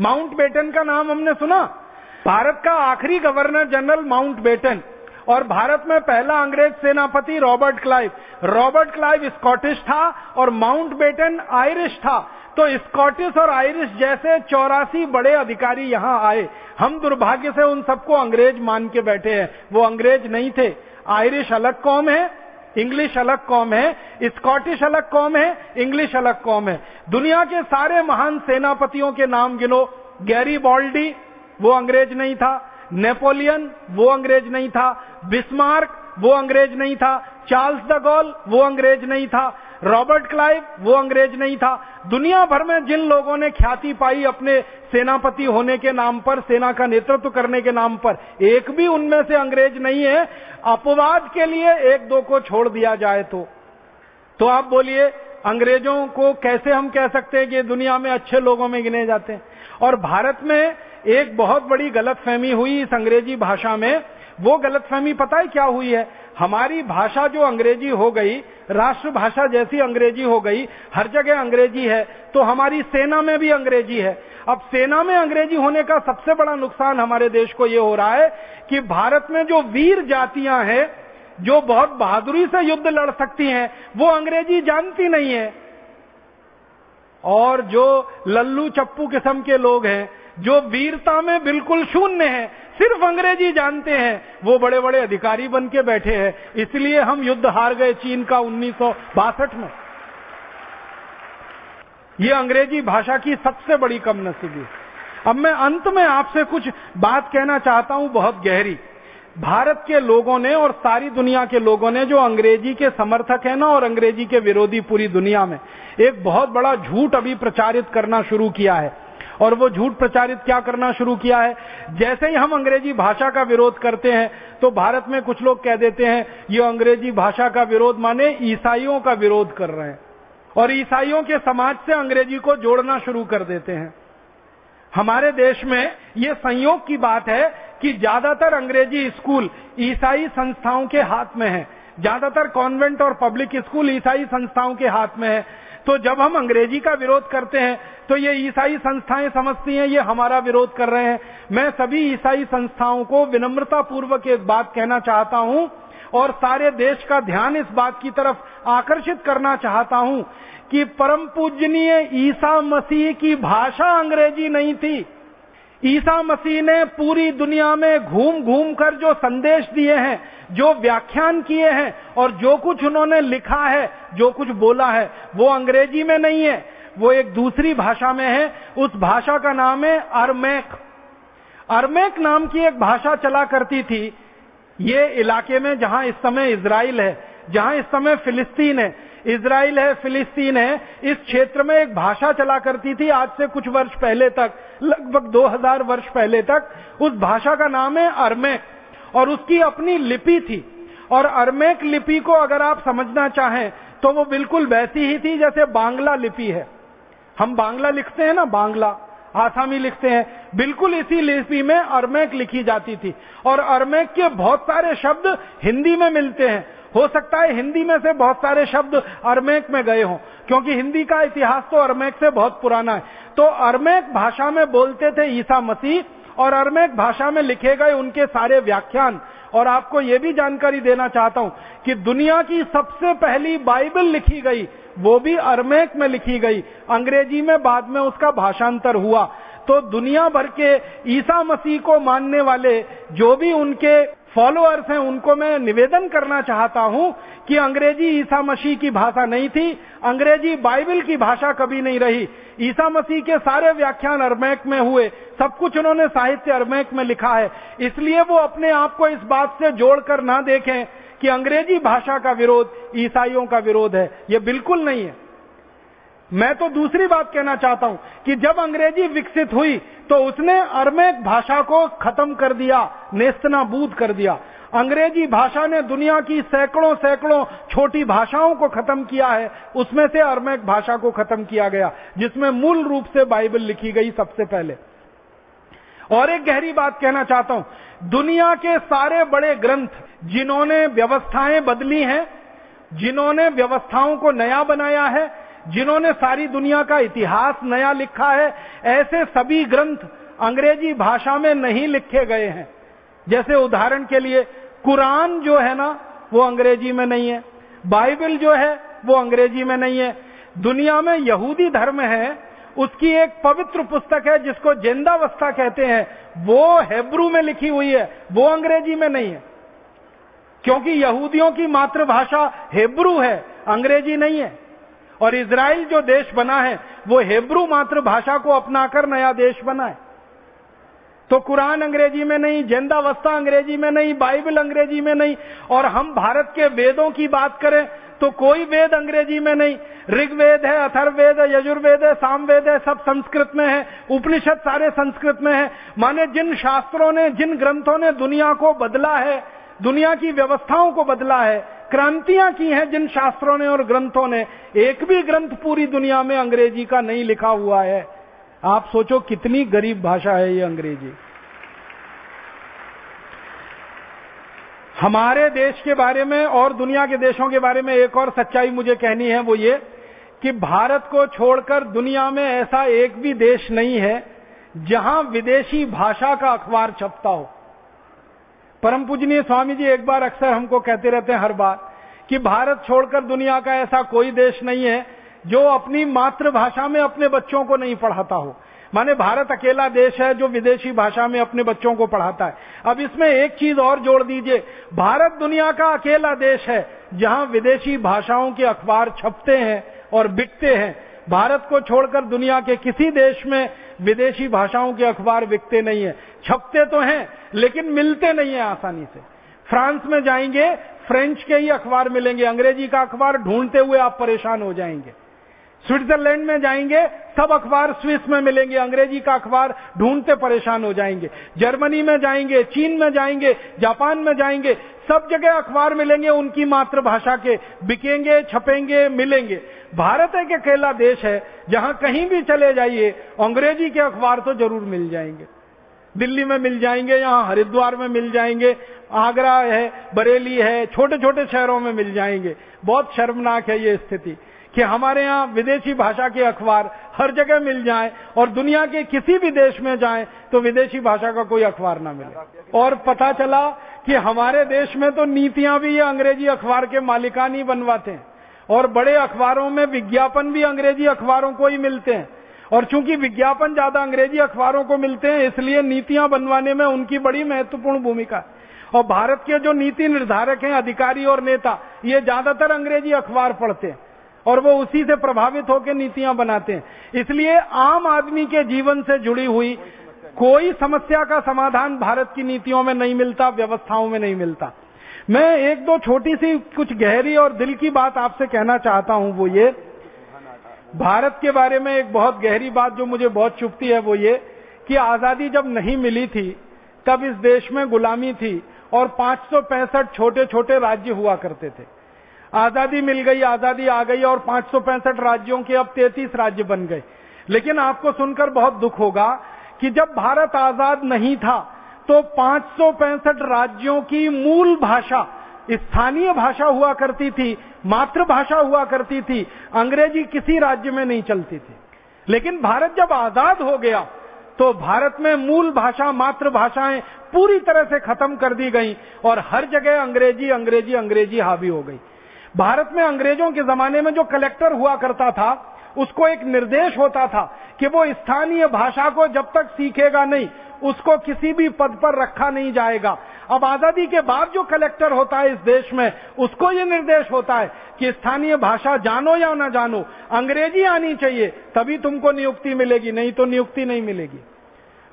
माउंट बेटन का नाम हमने सुना? भारत का आखिरी गवर्नर जनरल माउंट बेटन और भारत में पहला अंग्रेज़ सेनापति Robert Clive. Robert Clive Scottish था और माउंट बेटन आयरिश था। तो स्कॉटिश और आयरिश जैसे चौरासी बड़े अधिकारी यहाँ आए। हम दुर्भाग्य से उन सबको अंग्रेज़ मान के बैठे हैं। वो अंग्रेज़ नहीं थे। आयरिश अलग कौम है, इंग्लिश अलग कौम है, स्कॉटिश अलग कौम है, इंग्लिश अलग कौम है। दुनिया के सारे महान सेनापतियों के नाम गिनो। गैरी बॉल्डी वो अंग्रेज़ नहीं था। नेपोलियन, वो अंग्रेज़ नहीं था। बिस्मार्क, वो अंग्रेज़ नहीं था। चार्ल्स द गॉल, वो अंग्रेज़ नहीं था। रॉबर्ट क्लाइव, वो अंग्रेज़ नहीं था। दुनिया भर में जिन लोगों ने ख्याति पाई अपने सेनापति होने के नाम पर, सेना का नेतृत्व करने के नाम पर, एक भी उनमें से अंग्रेज़ नहीं है। अपवाद के लिए एक दो को छोड़ दिया जाए तो। तो आप बोलिए, अंग्रेज़ों को कैसे हम कह सकते हैं कि दुनिया में अच्छे लोगों में गिने जाते हैं? और भारत में एक बहुत बड़ी गलतफहमी हुई इस अंग्रेज़ी भाषा में। वो गलतफहमी पता है क्या हुई है? हमारी भाषा जो अंग्रेज़ी हो गई, राष्ट्रभाषा जैसी अंग्रेज़ी हो गई, हर जगह अंग्रेज़ी है तो हमारी सेना में भी अंग्रेज़ी है। अब सेना में अंग्रेज़ी होने का सबसे बड़ा नुकसान हमारे देश को ये हो रहा है कि भारत में जो वीर जातियाँ हैं, जो बहुत बहादुरी से युद्ध लड़ सकती हैं, वो अंग्रेज़ी जानती नहीं है। और जो लल्लू चप्पू किस्म के लोग हैं जो वीरता में बिल्कुल शून्य है, सिर्फ़ अंग्रेज़ी जानते हैं, वो बड़े बड़े अधिकारी बन के बैठे हैं। इसलिए हम युद्ध हार गए चीन का उन्नीस सौ बासठ में। ये अंग्रेज़ी भाषा की सबसे बड़ी कम नसीबी अब मैं अंत में आपसे कुछ बात कहना चाहता हूँ बहुत गहरी। भारत के लोगों ने और सारी दुनिया के लोगों ने जो अंग्रेज़ी के समर्थक है ना और अंग्रेज़ी के विरोधी पूरी दुनिया में, एक बहुत बड़ा झूठ अभी प्रचारित करना शुरू किया है। और वो झूठ प्रचारित क्या करना शुरू किया है? जैसे ही हम अंग्रेज़ी भाषा का विरोध करते हैं तो भारत में कुछ लोग कह देते हैं, ये अंग्रेज़ी भाषा का विरोध माने ईसाइयों का विरोध कर रहे हैं। और ईसाइयों के समाज से अंग्रेज़ी को जोड़ना शुरू कर देते हैं। हमारे देश में ये संयोग की बात है कि ज़्यादातर अंग्रेज़ी स्कूल ईसाई संस्थाओं के हाथ में है। ज़्यादातर कॉन्वेंट और पब्लिक स्कूल ईसाई संस्थाओं के हाथ में है। तो जब हम अंग्रेज़ी का विरोध करते हैं तो ये ईसाई संस्थाएँ समझती हैं, ये हमारा विरोध कर रहे हैं। मैं सभी ईसाई संस्थाओं को विनम्रता पूर्वक एक बात कहना चाहता हूँ और सारे देश का ध्यान इस बात की तरफ़ आकर्षित करना चाहता हूँ कि परम पूजनीय ईसा मसीह की भाषा अंग्रेज़ी नहीं थी। ईसा मसीह ने पूरी दुनिया में घूम घूम कर जो संदेश दिए हैं जो व्याख्यान किए हैं और जो कुछ उन्होंने लिखा है, जो कुछ बोला है, वो अंग्रेज़ी में नहीं है। वो एक दूसरी भाषा में है। उस भाषा का नाम है अरमैक। अरमैक नाम की एक भाषा चला करती थी। ये इलाके में जहाँ इस समय इसराइल है, जहाँ इस समय फिलिस्तीन है। इसराइल है, फिलिस्तीन है। इस क्षेत्र में एक भाषा चला करती थी आज से कुछ वर्ष पहले तक, लगभग 2000 वर्ष पहले तक। उस भाषा का नाम है अरमेक। और उसकी अपनी लिपि थी। और अरमेक लिपि को अगर आप समझना चाहें तो वो बिल्कुल वैसी ही थी जैसे बांग्ला लिपि है। हम बांग्ला लिखते हैं ना, बांग्ला, आसामी लिखते हैं। बिल्कुल इसी लिपि में अरमेक लिखी जाती थी। और अरमेक के बहुत सारे शब्द हिंदी में मिलते हैं। हो सकता है हिंदी में से बहुत सारे शब्द अरमेक में गए हों, क्योंकि हिंदी का इतिहास तो अरमेक से बहुत पुराना है। तो अरमेक भाषा में बोलते थे ईसा मसीह और अरमेक भाषा में लिखे गए उनके सारे व्याख्यान। और आपको ये भी जानकारी देना चाहता हूँ कि दुनिया की सबसे पहली बाइबल लिखी गई, वो भी अरमेक में लिखी गई। अंग्रेज़ी में बाद में उसका भाषांतर हुआ। तो दुनिया भर के ईसा मसीह को मानने वाले जो भी उनके फॉलोअर्स हैं, उनको मैं निवेदन करना चाहता हूँ कि अंग्रेज़ी ईसा मसीह की भाषा नहीं थी, अंग्रेज़ी बाइबल की भाषा कभी नहीं रही। ईसा मसीह के सारे व्याख्यान अरमैक में हुए, सब कुछ उन्होंने साहित्य अरमैक में लिखा है। इसलिए वो अपने आप को इस बात से जोड़कर ना देखें कि अंग्रेज़ी भाषा का विरोध ईसाइयों का विरोध है, ये बिल्कुल नहीं है। मैं तो दूसरी बात कहना चाहता हूँ कि जब अंग्रेज़ी विकसित हुई तो उसने अरमेक भाषा को खत्म कर दिया, नेस्तनाबूद कर दिया। अंग्रेज़ी भाषा ने दुनिया की सैकड़ों सैकड़ों छोटी भाषाओं को खत्म किया है, उसमें से अरमेक भाषा को खत्म किया गया, जिसमें मूल रूप से बाइबल लिखी गई सबसे पहले। और एक गहरी बात कहना चाहता हूँ, दुनिया के सारे बड़े ग्रंथ, जिन्होंने व्यवस्थाएँ बदली हैं, जिन्होंने व्यवस्थाओं को नया बनाया है जिन्होंने सारी दुनिया का इतिहास नया लिखा है, ऐसे सभी ग्रंथ अंग्रेज़ी भाषा में नहीं लिखे गए हैं। जैसे उदाहरण के लिए, कुरान जो है ना, वो अंग्रेज़ी में नहीं है। बाइबल जो है, वो अंग्रेज़ी में नहीं है। दुनिया में यहूदी धर्म है, उसकी एक पवित्र पुस्तक है, जिसको जेंदावस्था कहते हैं। वो हेब्रू में लिखी हुई है, वो अंग्रेज़ी में नहीं है। क्योंकि यहूदियों की मातृभाषा हेब्रू है, अंग्रेज़ी नहीं है। और इसराइल जो देश बना है, वो हेब्रू मातृभाषा को अपनाकर नया देश बना है। तो कुरान अंग्रेज़ी में नहीं, जेंदावस्था अंग्रेज़ी में नहीं, बाइबल अंग्रेज़ी में नहीं, और हम भारत के वेदों की बात करें तो कोई वेद अंग्रेज़ी में नहीं। ऋग्वेद है, अथर्ववेद है, यजुर्वेद है, सामवेद है, सब संस्कृत में है, उपनिषद सारे संस्कृत में है। माने जिन शास्त्रों ने, जिन ग्रंथों ने दुनिया को बदला है, दुनिया की व्यवस्थाओं को बदला है क्रांतियाँ की हैं जिन शास्त्रों ने और ग्रंथों ने। एक भी ग्रंथ पूरी दुनिया में अंग्रेज़ी का नहीं लिखा हुआ है। आप सोचो कितनी गरीब भाषा है ये अंग्रेज़ी। हमारे देश के बारे में और दुनिया के देशों के बारे में एक और सच्चाई मुझे कहनी है वो ये कि भारत को छोड़कर दुनिया में ऐसा एक भी देश नहीं है जहाँ विदेशी भाषा का अखबार छपता हो। परम पूजनीय स्वामी जी एक बार अक्सर हमको कहते रहते हैं हर बार कि भारत छोड़कर दुनिया का ऐसा कोई देश नहीं है जो अपनी मातृभाषा में अपने बच्चों को नहीं पढ़ाता हो। माने भारत अकेला देश है जो विदेशी भाषा में अपने बच्चों को पढ़ाता है। अब इसमें एक चीज़ और जोड़ दीजिए, भारत दुनिया का अकेला देश है जहाँ विदेशी भाषाओं के अखबार छपते हैं और बिकते हैं। भारत को छोड़कर दुनिया के किसी देश में विदेशी भाषाओं के अखबार बिकते नहीं है। छपते तो हैं, लेकिन मिलते नहीं है आसानी से। फ्रांस में जाएँगे, फ्रेंच के ही अखबार मिलेंगे, अंग्रेज़ी का अखबार ढूंढते हुए आप परेशान हो जाएँगे। स्विट्जरलैंड में जाएँगे, सब अखबार स्विस में मिलेंगे, अंग्रेज़ी का अखबार ढूंढते परेशान हो जाएँगे। जर्मनी में जाएँगे, चीन में जाएँगे, जापान में जाएँगे, सब जगह अखबार मिलेंगे उनकी मातृभाषा के। बिकेंगे, छपेंगे, मिलेंगे। भारत एक अकेला देश है, जहाँ कहीं भी चले जाइए, अंग्रेज़ी के अखबार तो ज़रूर मिल जाएँगे। दिल्ली में मिल जाएँगे, यहाँ हरिद्वार में मिल जाएँगे, आगरा है, बरेली है छोटे छोटे शहरों में मिल जाएँगे। बहुत शर्मनाक है ये स्थिति। कि हमारे यहाँ विदेशी भाषा के अखबार हर जगह मिल जाए और दुनिया के किसी भी देश में जाए तो विदेशी भाषा का कोई अखबार ना मिले। और पता चला कि हमारे देश में तो नीतियाँ भी ये अंग्रेज़ी अखबार के मालिकान ही बनवाते हैं और बड़े अखबारों में विज्ञापन भी अंग्रेज़ी अखबारों को ही मिलते हैं। और चूँकि विज्ञापन ज़्यादा अंग्रेज़ी अखबारों को मिलते हैं, इसलिए नीतियाँ बनवाने में उनकी बड़ी महत्वपूर्ण भूमिका है। और भारत के जो नीति निर्धारक हैं, अधिकारी और नेता, ये ज़्यादातर अंग्रेज़ी अखबार पढ़ते हैं। और वो उसी से प्रभावित होकर नीतियाँ बनाते हैं। इसलिए आम आदमी के जीवन से जुड़ी हुई कोई समस्या का समाधान भारत की नीतियों में नहीं मिलता, व्यवस्थाओं में नहीं मिलता। मैं एक दो छोटी सी कुछ गहरी और दिल की बात आपसे कहना चाहता हूँ, वो ये। भारत के बारे में एक बहुत गहरी बात जो मुझे बहुत चुपती है, वो ये कि आज़ादी जब नहीं मिली थी, तब इस देश में गुलामी थी और पाँच छोटे छोटे राज्य हुआ करते थे। आज़ादी मिल गई, आज़ादी आ गई और पाँच राज्यों के अब तैतीस राज्य बन गए। लेकिन आपको सुनकर बहुत दुख होगा कि जब भारत आज़ाद नहीं था तो पाँच राज्यों की मूल भाषा, स्थानीय भाषा हुआ करती थी, मातृभाषा हुआ करती थी, अंग्रेज़ी किसी राज्य में नहीं चलती थी। लेकिन भारत जब आज़ाद हो गया तो भारत में मूल भाषा, मातृभाषाएँ पूरी तरह से खत्म कर दी गई और हर जगह अंग्रेज़ी अंग्रेज़ी अंग्रेज़ी हावी हो गई। भारत में अंग्रेज़ों के जमाने में जो कलेक्टर हुआ करता था, उसको एक निर्देश होता था कि वो स्थानीय भाषा को जब तक सीखेगा नहीं, उसको किसी भी पद पर रखा नहीं जाएगा। अब आज़ादी के बाद जो कलेक्टर होता है इस देश में, उसको ये निर्देश होता है कि स्थानीय भाषा जानो या ना जानो, अंग्रेज़ी आनी चाहिए, तभी तुमको नियुक्ति मिलेगी, नहीं तो नियुक्ति नहीं मिलेगी।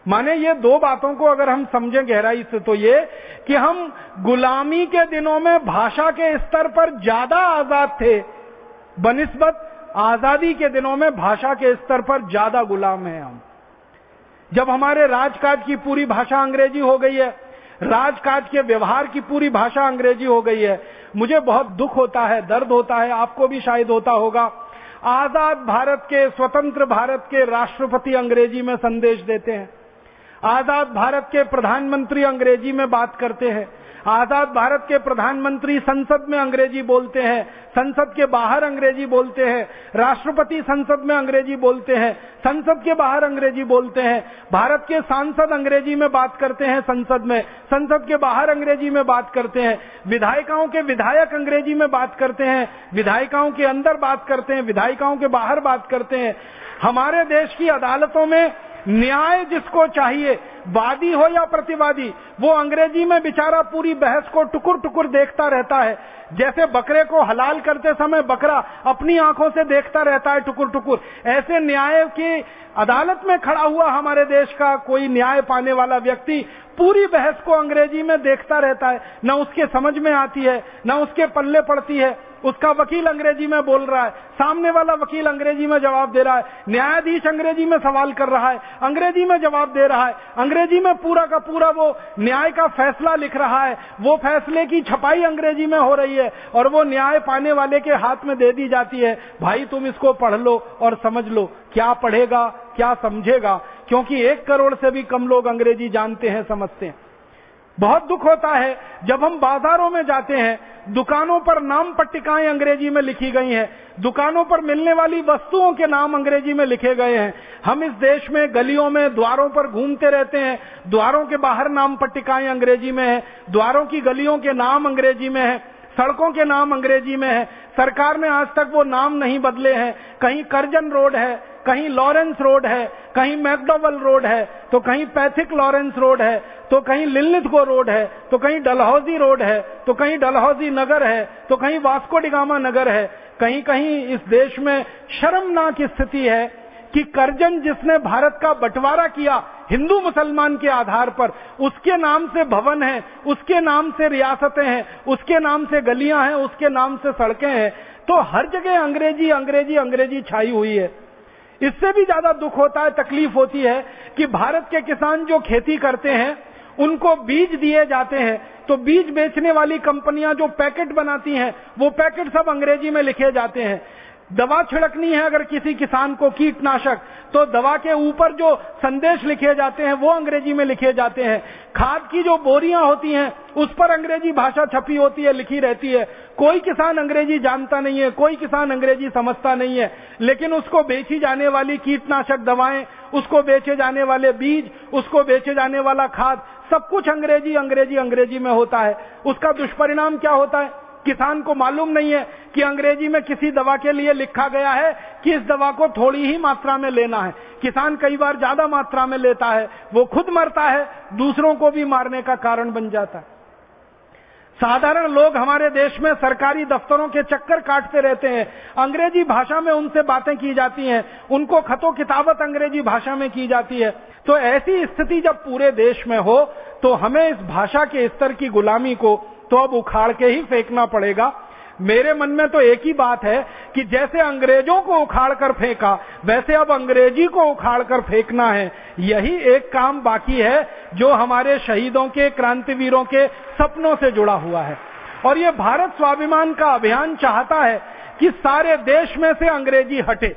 माने ये दो बातों को अगर हम समझें गहराई से तो ये कि हम गुलामी के दिनों में भाषा के स्तर पर ज़्यादा आज़ाद थे। बनिस्बत आज़ादी के दिनों में भाषा के स्तर पर ज़्यादा गुलाम हैं हम। जब हमारे राजकाज की पूरी भाषा अंग्रेज़ी हो गई है, राजकाज के व्यवहार की पूरी भाषा अंग्रेज़ी हो गई है, मुझे बहुत दुख होता है, दर्द होता है, आपको भी शायद होता होगा। आज़ाद भारत के, स्वतंत्र भारत के राष्ट्रपति अंग्रेज़ी में संदेश देते हैं। आज़ाद भारत के प्रधानमंत्री अंग्रेज़ी में बात करते हैं। आज़ाद भारत के प्रधानमंत्री संसद में अंग्रेज़ी बोलते हैं। संसद के बाहर अंग्रेज़ी बोलते हैं। राष्ट्रपति संसद में अंग्रेज़ी बोलते हैं। संसद के बाहर अंग्रेज़ी बोलते हैं। भारत के सांसद अंग्रेज़ी में बात करते हैं संसद में। संसद के बाहर अंग्रेज़ी में बात करते हैं। विधायिकाओं के विधायक अंग्रेज़ी में बात करते हैं। विधायिकाओं के अंदर बात करते हैं। विधायिकाओं के बाहर बात करते हैं। हमारे देश की अदालतों में न्याय जिसको चाहिए, वादी हो या प्रतिवादी, वो अंग्रेज़ी में बेचारा पूरी बहस को टुकुर टुकुर देखता रहता है। जैसे बकरे को हलाल करते समय बकरा अपनी आँखों से देखता रहता है टुकुर टुकुर ऐसे न्याय की अदालत में खड़ा हुआ हमारे देश का कोई न्याय पाने वाला व्यक्ति पूरी बहस को अंग्रेज़ी में देखता रहता है। न उसके समझ में आती है, न उसके पल्ले पड़ती है। उसका वकील अंग्रेज़ी में बोल रहा है। सामने वाला वकील अंग्रेज़ी में जवाब दे रहा है। न्यायाधीश अंग्रेज़ी में सवाल कर रहा है। अंग्रेज़ी में जवाब दे रहा है। अंग्रेज़ी में पूरा का पूरा वो न्याय का फैसला लिख रहा है। वो फैसले की छपाई अंग्रेज़ी में हो रही है और वो न्याय पाने वाले के हाथ में दे दी जाती है। भाई, तुम इसको पढ़ लो और समझ लो। क्या पढ़ेगा, क्या समझेगा? क्योंकि एक करोड़ से भी कम लोग अंग्रेज़ी जानते हैं, समझते हैं। बहुत दुख होता है। जब हम बाजारों में जाते हैं दुकानों पर नाम पट्टिकाएँ अंग्रेज़ी में लिखी गई हैं। दुकानों पर मिलने वाली वस्तुओं के नाम अंग्रेज़ी में लिखे गए हैं। हम इस देश में गलियों में द्वारों पर घूमते रहते हैं। द्वारों के बाहर नाम पट्टिकाएँ अंग्रेज़ी में है। द्वारों की गलियों के नाम अंग्रेज़ी में है। सड़कों के नाम अंग्रेज़ी में है। सरकार ने आज तक वो नाम नहीं बदले हैं। कहीं करजन रोड है, कहीं लॉरेंस रोड है, कहीं मैकडोवल रोड है तो कहीं पैथिक लॉरेंस रोड है तो कहीं लिलिथगो रोड है तो कहीं डलहौजी रोड है तो कहीं डलहौजी नगर है तो कहीं वास्को डिगामा नगर है। कहीं कहीं इस देश में शर्मनाक स्थिति है कि करजन जिसने भारत का बंटवारा किया हिंदू मुसलमान के आधार पर, उसके नाम से भवन है, उसके नाम से रियासतें हैं, उसके नाम से गलियाँ हैं, उसके नाम से सड़कें हैं तो हर जगह अंग्रेज़ी अंग्रेज़ी अंग्रेज़ी छाई हुई है। इससे भी ज़्यादा दुख होता है, तकलीफ़ होती है कि भारत के किसान जो खेती करते हैं, उनको बीज दिए जाते हैं तो बीज बेचने वाली कंपनियाँ जो पैकेट बनाती हैं, वो पैकेट सब अंग्रेज़ी में लिखे जाते हैं। दवा छिड़कनी है अगर किसी किसान को कीटनाशक तो दवा के ऊपर जो संदेश लिखे जाते हैं, वो अंग्रेज़ी में लिखे जाते हैं। खाद की जो बोरियाँ होती हैं, उस पर अंग्रेज़ी भाषा छपी होती है, लिखी रहती है। कोई किसान अंग्रेज़ी जानता नहीं है, कोई किसान अंग्रेज़ी समझता नहीं है, लेकिन उसको बेची जाने वाली कीटनाशक दवाएँ, उसको बेचे जाने वाले बीज, उसको बेचे जाने वाला खाद, सब कुछ अंग्रेज़ी अंग्रेज़ी अंग्रेज़ी में होता है। उसका दुष्परिणाम क्या होता है? किसान को मालूम नहीं है कि अंग्रेज़ी में किसी दवा के लिए लिखा गया है कि इस दवा को थोड़ी ही मात्रा में लेना है। किसान कई बार ज़्यादा मात्रा में लेता है, वो खुद मरता है, दूसरों को भी मारने का कारण बन जाता है। साधारण लोग हमारे देश में सरकारी दफ्तरों के चक्कर काटते रहते हैं। अंग्रेज़ी भाषा में उनसे बातें की जाती हैं, उनको खतो किताबत अंग्रेज़ी भाषा में की जाती है। तो ऐसी स्थिति जब पूरे देश में हो तो हमें इस भाषा के स्तर की गुलामी को तो अब उखाड़ के ही फेंकना पड़ेगा। मेरे मन में तो एक ही बात है कि जैसे अंग्रेज़ों को उखाड़ कर फेंका, वैसे अब अंग्रेज़ी को उखाड़ कर फेंकना है। यही एक काम बाकी है जो हमारे शहीदों के, क्रांतिवीरों के सपनों से जुड़ा हुआ है। और ये भारत स्वाभिमान का अभियान चाहता है कि सारे देश में से अंग्रेज़ी हटे।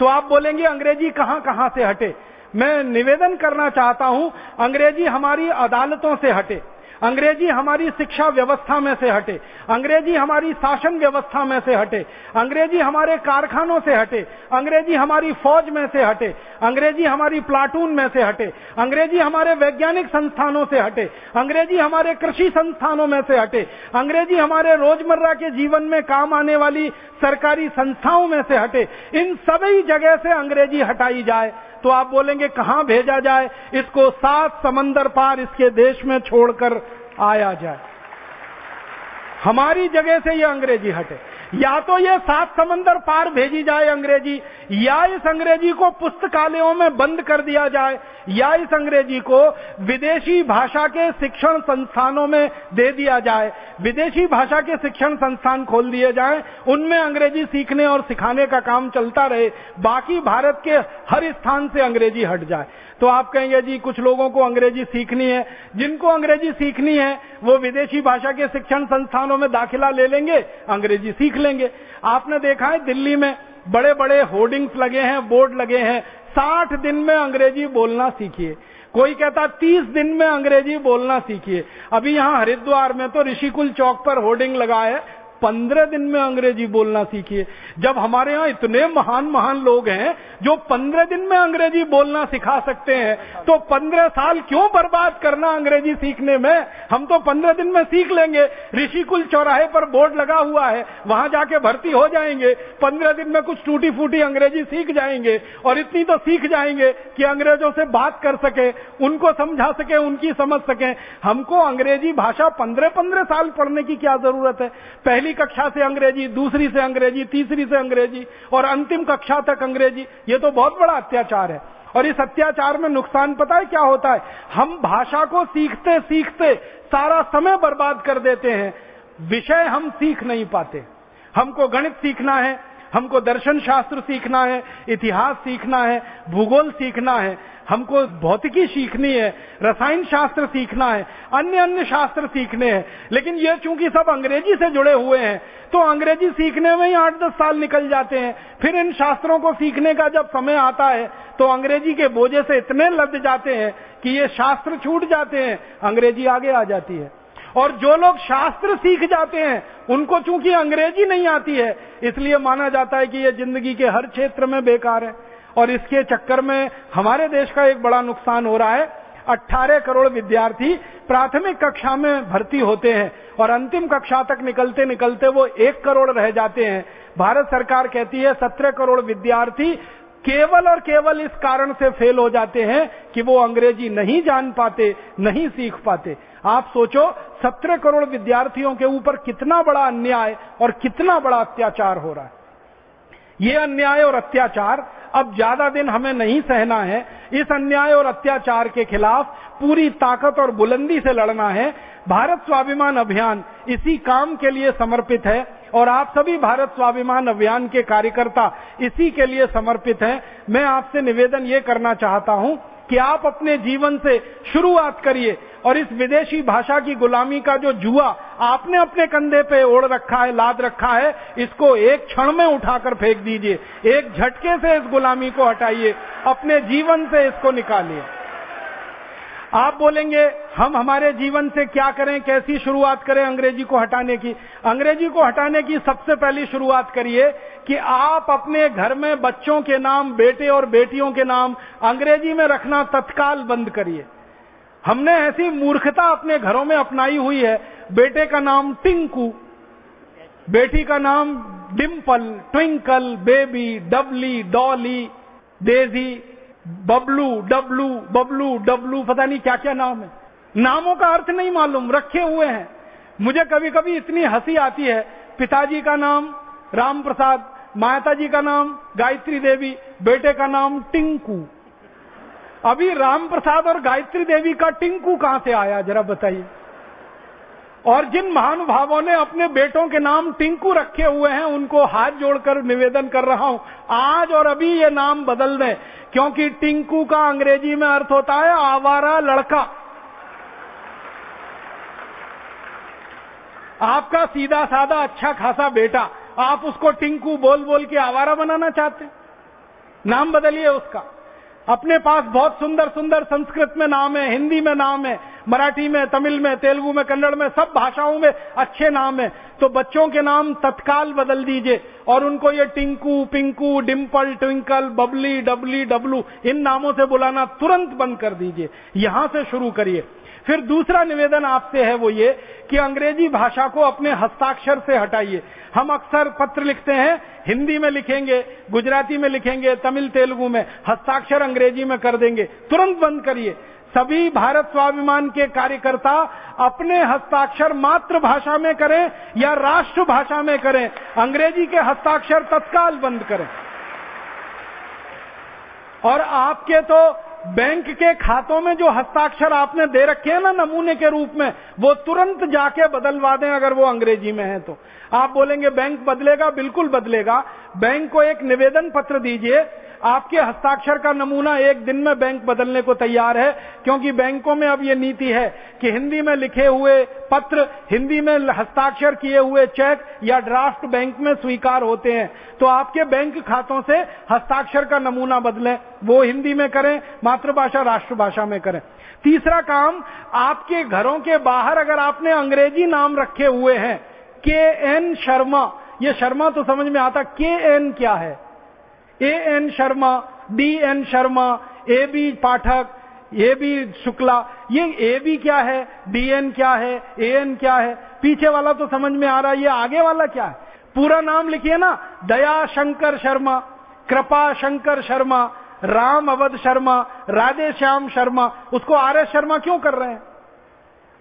तो आप बोलेंगे, अंग्रेज़ी कहाँ कहाँ से हटे? मैं निवेदन करना चाहता हूँ, अंग्रेज़ी हमारी अदालतों से हटे। अंग्रेज़ी हमारी शिक्षा व्यवस्था में से हटे, अंग्रेज़ी हमारी शासन व्यवस्था में से हटे, अंग्रेज़ी हमारे कारखानों से हटे, अंग्रेज़ी हमारी फौज में से हटे, अंग्रेज़ी हमारी प्लाटून में से हटे, अंग्रेज़ी हमारे वैज्ञानिक संस्थानों से हटे, अंग्रेज़ी हमारे कृषि संस्थानों में से हटे, अंग्रेज़ी हमारे रोज़मर्रा के जीवन में काम आने वाली सरकारी संस्थाओं में से हटे, इन सभी जगह से अंग्रेज़ी हटाई जाए। तो आप बोलेंगे, कहाँ भेजा जाए? इसको सात समंदर पार इसके देश में छोड़कर आया जाए। हमारी जगह से यह अंग्रेज़ी हटे। या तो ये सात समंदर पार भेजी जाए अंग्रेज़ी, या इस अंग्रेज़ी को पुस्तकालयों में बंद कर दिया जाए। या इस अंग्रेज़ी को विदेशी भाषा के शिक्षण संस्थानों में दे दिया जाए, विदेशी भाषा के शिक्षण संस्थान खोल दिए जाएँ, उनमें अंग्रेज़ी सीखने और सिखाने का काम चलता रहे, बाकी भारत के हर स्थान से अंग्रेज़ी हट जाए। तो आप कहेंगे, जी, कुछ लोगों को अंग्रेज़ी सीखनी है। जिनको अंग्रेज़ी सीखनी है, वो विदेशी भाषा के शिक्षण संस्थानों में दाखिला ले लेंगे, अंग्रेज़ी सीख लेंगे। आपने देखा है, दिल्ली में बड़े बड़े होर्डिंग्स लगे हैं, बोर्ड लगे हैं साठ दिन में अंग्रेज़ी बोलना सीखिए। कोई कहता, तीस दिन में अंग्रेज़ी बोलना सीखिए। अभी यहाँ हरिद्वार में तो ऋषिकुल चौक पर होर्डिंग लगा है पंद्रह दिन में अंग्रेज़ी बोलना सीखिए। जब हमारे यहाँ इतने महान महान लोग हैं, जो पंद्रह दिन में अंग्रेज़ी बोलना सिखा सकते हैं तो पंद्रह साल क्यों बर्बाद करना अंग्रेज़ी सीखने में? हम तो पंद्रह दिन में सीख लेंगे। ऋषिकुल चौराहे पर बोर्ड लगा हुआ है, वहाँ जाके भर्ती हो जाएँगे। पंद्रह दिन में कुछ टूटी फूटी अंग्रेज़ी सीख जाएँगे, और इतनी तो सीख जाएँगे कि अंग्रेज़ों से बात कर सके, उनको समझा सके, उनकी समझ सके। हमको अंग्रेज़ी भाषा पंद्रह पंद्रह साल पढ़ने की क्या ज़रूरत है? पहली पहली कक्षा से अंग्रेज़ी, दूसरी से अंग्रेज़ी, तीसरी से अंग्रेज़ी और अंतिम कक्षा तक अंग्रेज़ी, ये तो बहुत बड़ा अत्याचार है। और इस अत्याचार में नुकसान पता है क्या होता है? हम भाषा को सीखते सीखते सारा समय बर्बाद कर देते हैं। विषय हम सीख नहीं पाते। हमको गणित सीखना है हमको दर्शन शास्त्र सीखना है, इतिहास सीखना है, भूगोल सीखना है, हमको भौतिकी सीखनी है, रसायन शास्त्र सीखना है, अन्य अन्य शास्त्र सीखने हैं। लेकिन ये चूँकि सब अंग्रेज़ी से जुड़े हुए हैं तो अंग्रेज़ी सीखने में ही आठ दस साल निकल जाते हैं। फिर इन शास्त्रों को सीखने का जब समय आता है तो अंग्रेज़ी के बोझे से इतने लद जाते हैं कि ये शास्त्र छूट जाते हैं, अंग्रेज़ी आगे आ जाती है। और जो लोग शास्त्र सीख जाते हैं, उनको चूँकि अंग्रेज़ी नहीं आती है, इसलिए माना जाता है कि ये ज़िंदगी के हर क्षेत्र में बेकार है। और इसके चक्कर में हमारे देश का एक बड़ा नुकसान हो रहा है। 18 करोड़ विद्यार्थी प्राथमिक कक्षा में भर्ती होते हैं और अंतिम कक्षा तक निकलते निकलते वो एक करोड़ रह जाते हैं। भारत सरकार कहती है 17 करोड़ विद्यार्थी केवल और केवल इस कारण से फेल हो जाते हैं कि वो अंग्रेज़ी नहीं जान पाते, नहीं सीख पाते। आप सोचो, सत्रह करोड़ विद्यार्थियों के ऊपर कितना बड़ा अन्याय और कितना बड़ा अत्याचार हो रहा है। ये अन्याय और अत्याचार अब ज़्यादा दिन हमें नहीं सहना है। इस अन्याय और अत्याचार के खिलाफ पूरी ताकत और बुलंदी से लड़ना है। भारत स्वाभिमान अभियान इसी काम के लिए समर्पित है और आप सभी भारत स्वाभिमान अभियान के कार्यकर्ता इसी के लिए समर्पित हैं। मैं आपसे निवेदन ये करना चाहता हूँ कि आप अपने जीवन से शुरुआत करिए। और इस विदेशी भाषा की गुलामी का जो जुआ आपने अपने कंधे पे ओढ़ रखा है, लाद रखा है, इसको एक क्षण में उठाकर फेंक दीजिए। एक झटके से इस गुलामी को हटाइए। अपने जीवन से इसको निकालिए। आप बोलेंगे, हम हमारे जीवन से क्या करें, कैसी शुरुआत करें अंग्रेज़ी को हटाने की? अंग्रेज़ी को हटाने की सबसे पहली शुरुआत करिए कि आप अपने घर में बच्चों के नाम, बेटे और बेटियों के नाम अंग्रेज़ी में रखना तत्काल बंद करिए। हमने ऐसी मूर्खता अपने घरों में अपनाई हुई है। बेटे का नाम टिंकू, बेटी का नाम Dimple twinkle, baby, Dabli, Dolly, Daisy Bablu, Dablu Bablu, Dablu, पता नहीं क्या क्या नाम है। नामों का अर्थ नहीं मालूम, रखे हुए हैं। मुझे कभी कभी इतनी हँसी आती है। पिताजी का नाम राम प्रसाद माता जी का नाम, गायत्री देवी, बेटे का नाम टिंकू। अभी राम प्रसाद और गायत्री देवी का टिंकू कहाँ से आया, जरा बताइए। और जिन महानुभावों ने अपने बेटों के नाम टिंकू रखे हुए हैं, उनको हाथ जोड़कर निवेदन कर रहा हूँ, आज और अभी ये नाम बदल दें, क्योंकि टिंकू का अंग्रेज़ी में अर्थ होता है आवारा लड़का। आपका सीधा साधा अच्छा खासा बेटा, आप उसको टिंकू बोल बोल के आवारा बनाना चाहते नाम बदलिए उसका। अपने पास बहुत सुंदर सुंदर संस्कृत में नाम है, हिंदी में नाम है, मराठी में, तमिल में, तेलुगु में, कन्नड़ में, सब भाषाओं में अच्छे नाम है। तो बच्चों के नाम तत्काल बदल दीजिए और उनको ये टिंकू, पिंकू डिम्पल ट्विंकल, बबली, डबली, डब्लू, इन नामों से बुलाना तुरंत बंद कर दीजिए। यहाँ से शुरू करिए। फिर दूसरा निवेदन आपसे है वो ये कि अंग्रेज़ी भाषा को अपने हस्ताक्षर से हटाइए। हम अक्सर पत्र लिखते हैं, हिंदी में लिखेंगे, गुजराती में लिखेंगे, तमिल तेलुगु में, हस्ताक्षर अंग्रेज़ी में कर देंगे। तुरंत बंद करिए। सभी भारत स्वाभिमान के कार्यकर्ता अपने हस्ताक्षर मातृभाषा में करें या राष्ट्रभाषा में करें। अंग्रेज़ी के हस्ताक्षर तत्काल बंद करें। और आपके तो बैंक के खातों में जो हस्ताक्षर आपने दे रखे हैं ना नमूने के रूप में, वो तुरंत जाके बदलवा दें अगर वो अंग्रेज़ी में है तो। आप बोलेंगे, बैंक बदलेगा, बिल्कुल बदलेगा। बैंक को एक निवेदन पत्र दीजिए आपके हस्ताक्षर का नमूना एक दिन में बैंक बदलने को तैयार है, क्योंकि बैंकों में अब ये नीति है कि हिंदी में लिखे हुए पत्र, हिंदी में हस्ताक्षर किए हुए चेक या ड्राफ्ट बैंक में स्वीकार होते हैं। तो आपके बैंक खातों से हस्ताक्षर का नमूना बदलें, वो हिंदी में करें, मातृभाषा, राष्ट्रभाषा में करें। तीसरा काम, आपके घरों के बाहर अगर आपने अंग्रेज़ी नाम रखे हुए हैं, के एन शर्मा, ये शर्मा तो समझ में आता, के एन क्या है? A N Sharma D N Sharma A B Pathak A B Shukla ये ए बी क्या है? डी एन क्या है? ए एन क्या है? पीछे वाला तो समझ में आ रहा है, ये आगे वाला क्या है? पूरा नाम लिखिए ना, दया शंकर शर्मा, कृपा शंकर शर्मा, राम अवध शर्मा, राधे श्याम शर्मा, उसको आर एस शर्मा क्यों कर रहे हैं?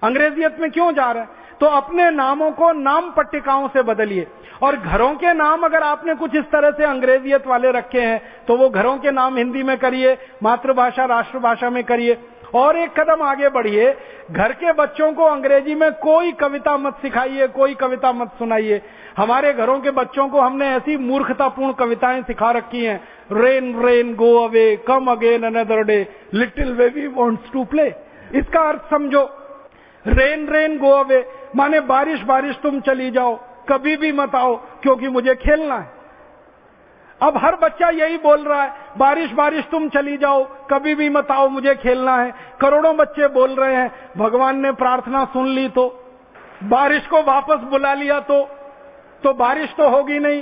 अंग्रेजियत में क्यों जा रहे हैं? तो अपने नामों को नाम पट्टिकाओं से बदलिए। और घरों के नाम अगर आपने कुछ इस तरह से अंग्रेजियत वाले रखे हैं तो वो घरों के नाम हिंदी में करिए, मातृभाषा, राष्ट्रभाषा में करिए। और एक कदम आगे बढ़िए, घर के बच्चों को अंग्रेज़ी में कोई कविता मत सिखाइए, कोई कविता मत सुनाइए। हमारे घरों के बच्चों को हमने ऐसी मूर्खतापूर्ण कविताएँ सिखा रखी हैं। Rain rain, go away, come again, another day, little baby wants to play. इसका अर्थ समझो रेन रेन गो अवे माने बारिश बारिश, तुम चली जाओ। कभी भी मत आओ, क्योंकि मुझे खेलना है। अब हर बच्चा यही बोल रहा है, बारिश बारिश, तुम चली जाओ। कभी भी मत आओ, मुझे खेलना है। करोड़ों बच्चे बोल रहे हैं, भगवान ने प्रार्थना सुन ली तो बारिश को वापस बुला लिया तो तो बारिश तो होगी नहीं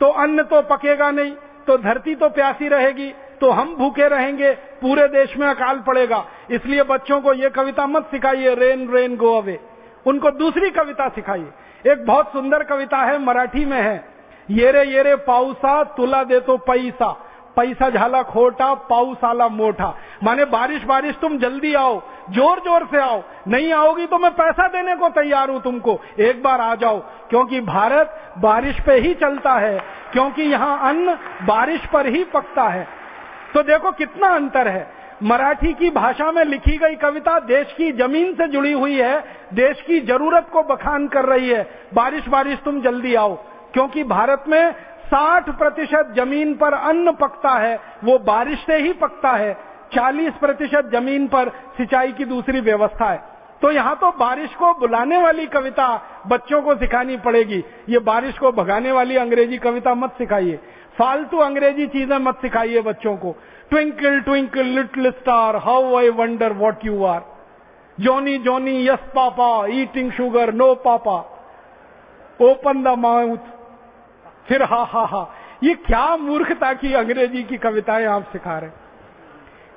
तो अन्न तो पकेगा नहीं तो धरती तो प्यासी रहेगी। तो हम भूखे रहेंगे, पूरे देश में अकाल पड़ेगा। इसलिए बच्चों को ये कविता मत सिखाइए, रेन रेन, गो अवे। उनको दूसरी कविता सिखाइए। एक बहुत सुंदर कविता है, मराठी में है। येरे येरे, पाऊसा, तुला दे तो पैसा। पैसा झाला खोटा पाऊस आला मोटा माने बारिश बारिश, तुम जल्दी आओ। ज़ोर ज़ोर से आओ। नहीं आओगी तो मैं पैसा देने को तैयार हूँ तुमको। एक बार आ जाओ। क्योंकि भारत बारिश पे ही चलता है। क्योंकि यहाँ अन्न बारिश पर ही पकता है। तो देखो कितना अंतर है। मराठी की भाषा में लिखी गई कविता देश की ज़मीन से जुड़ी हुई है, देश की ज़रूरत को बखान कर रही है। बारिश बारिश तुम जल्दी आओ, क्योंकि भारत में 60 प्रतिशत ज़मीन पर अन्न पकता है, वो बारिश से ही पकता है। 40 प्रतिशत ज़मीन पर सिंचाई की दूसरी व्यवस्था है। तो यहाँ तो बारिश को बुलाने वाली कविता बच्चों को सिखानी पड़ेगी। ये बारिश को भगाने वाली अंग्रेज़ी कविता मत सिखाइए। फालतू अंग्रेज़ी चीज़ें मत सिखाइए बच्चों को। Twinkle twinkle little star how I wonder what you are Johnny Johnny yes papa eating sugar no papa open the mouth फिर हा हा हा। ये क्या मूर्खता की अंग्रेज़ी की कविताएँ आप सिखा रहे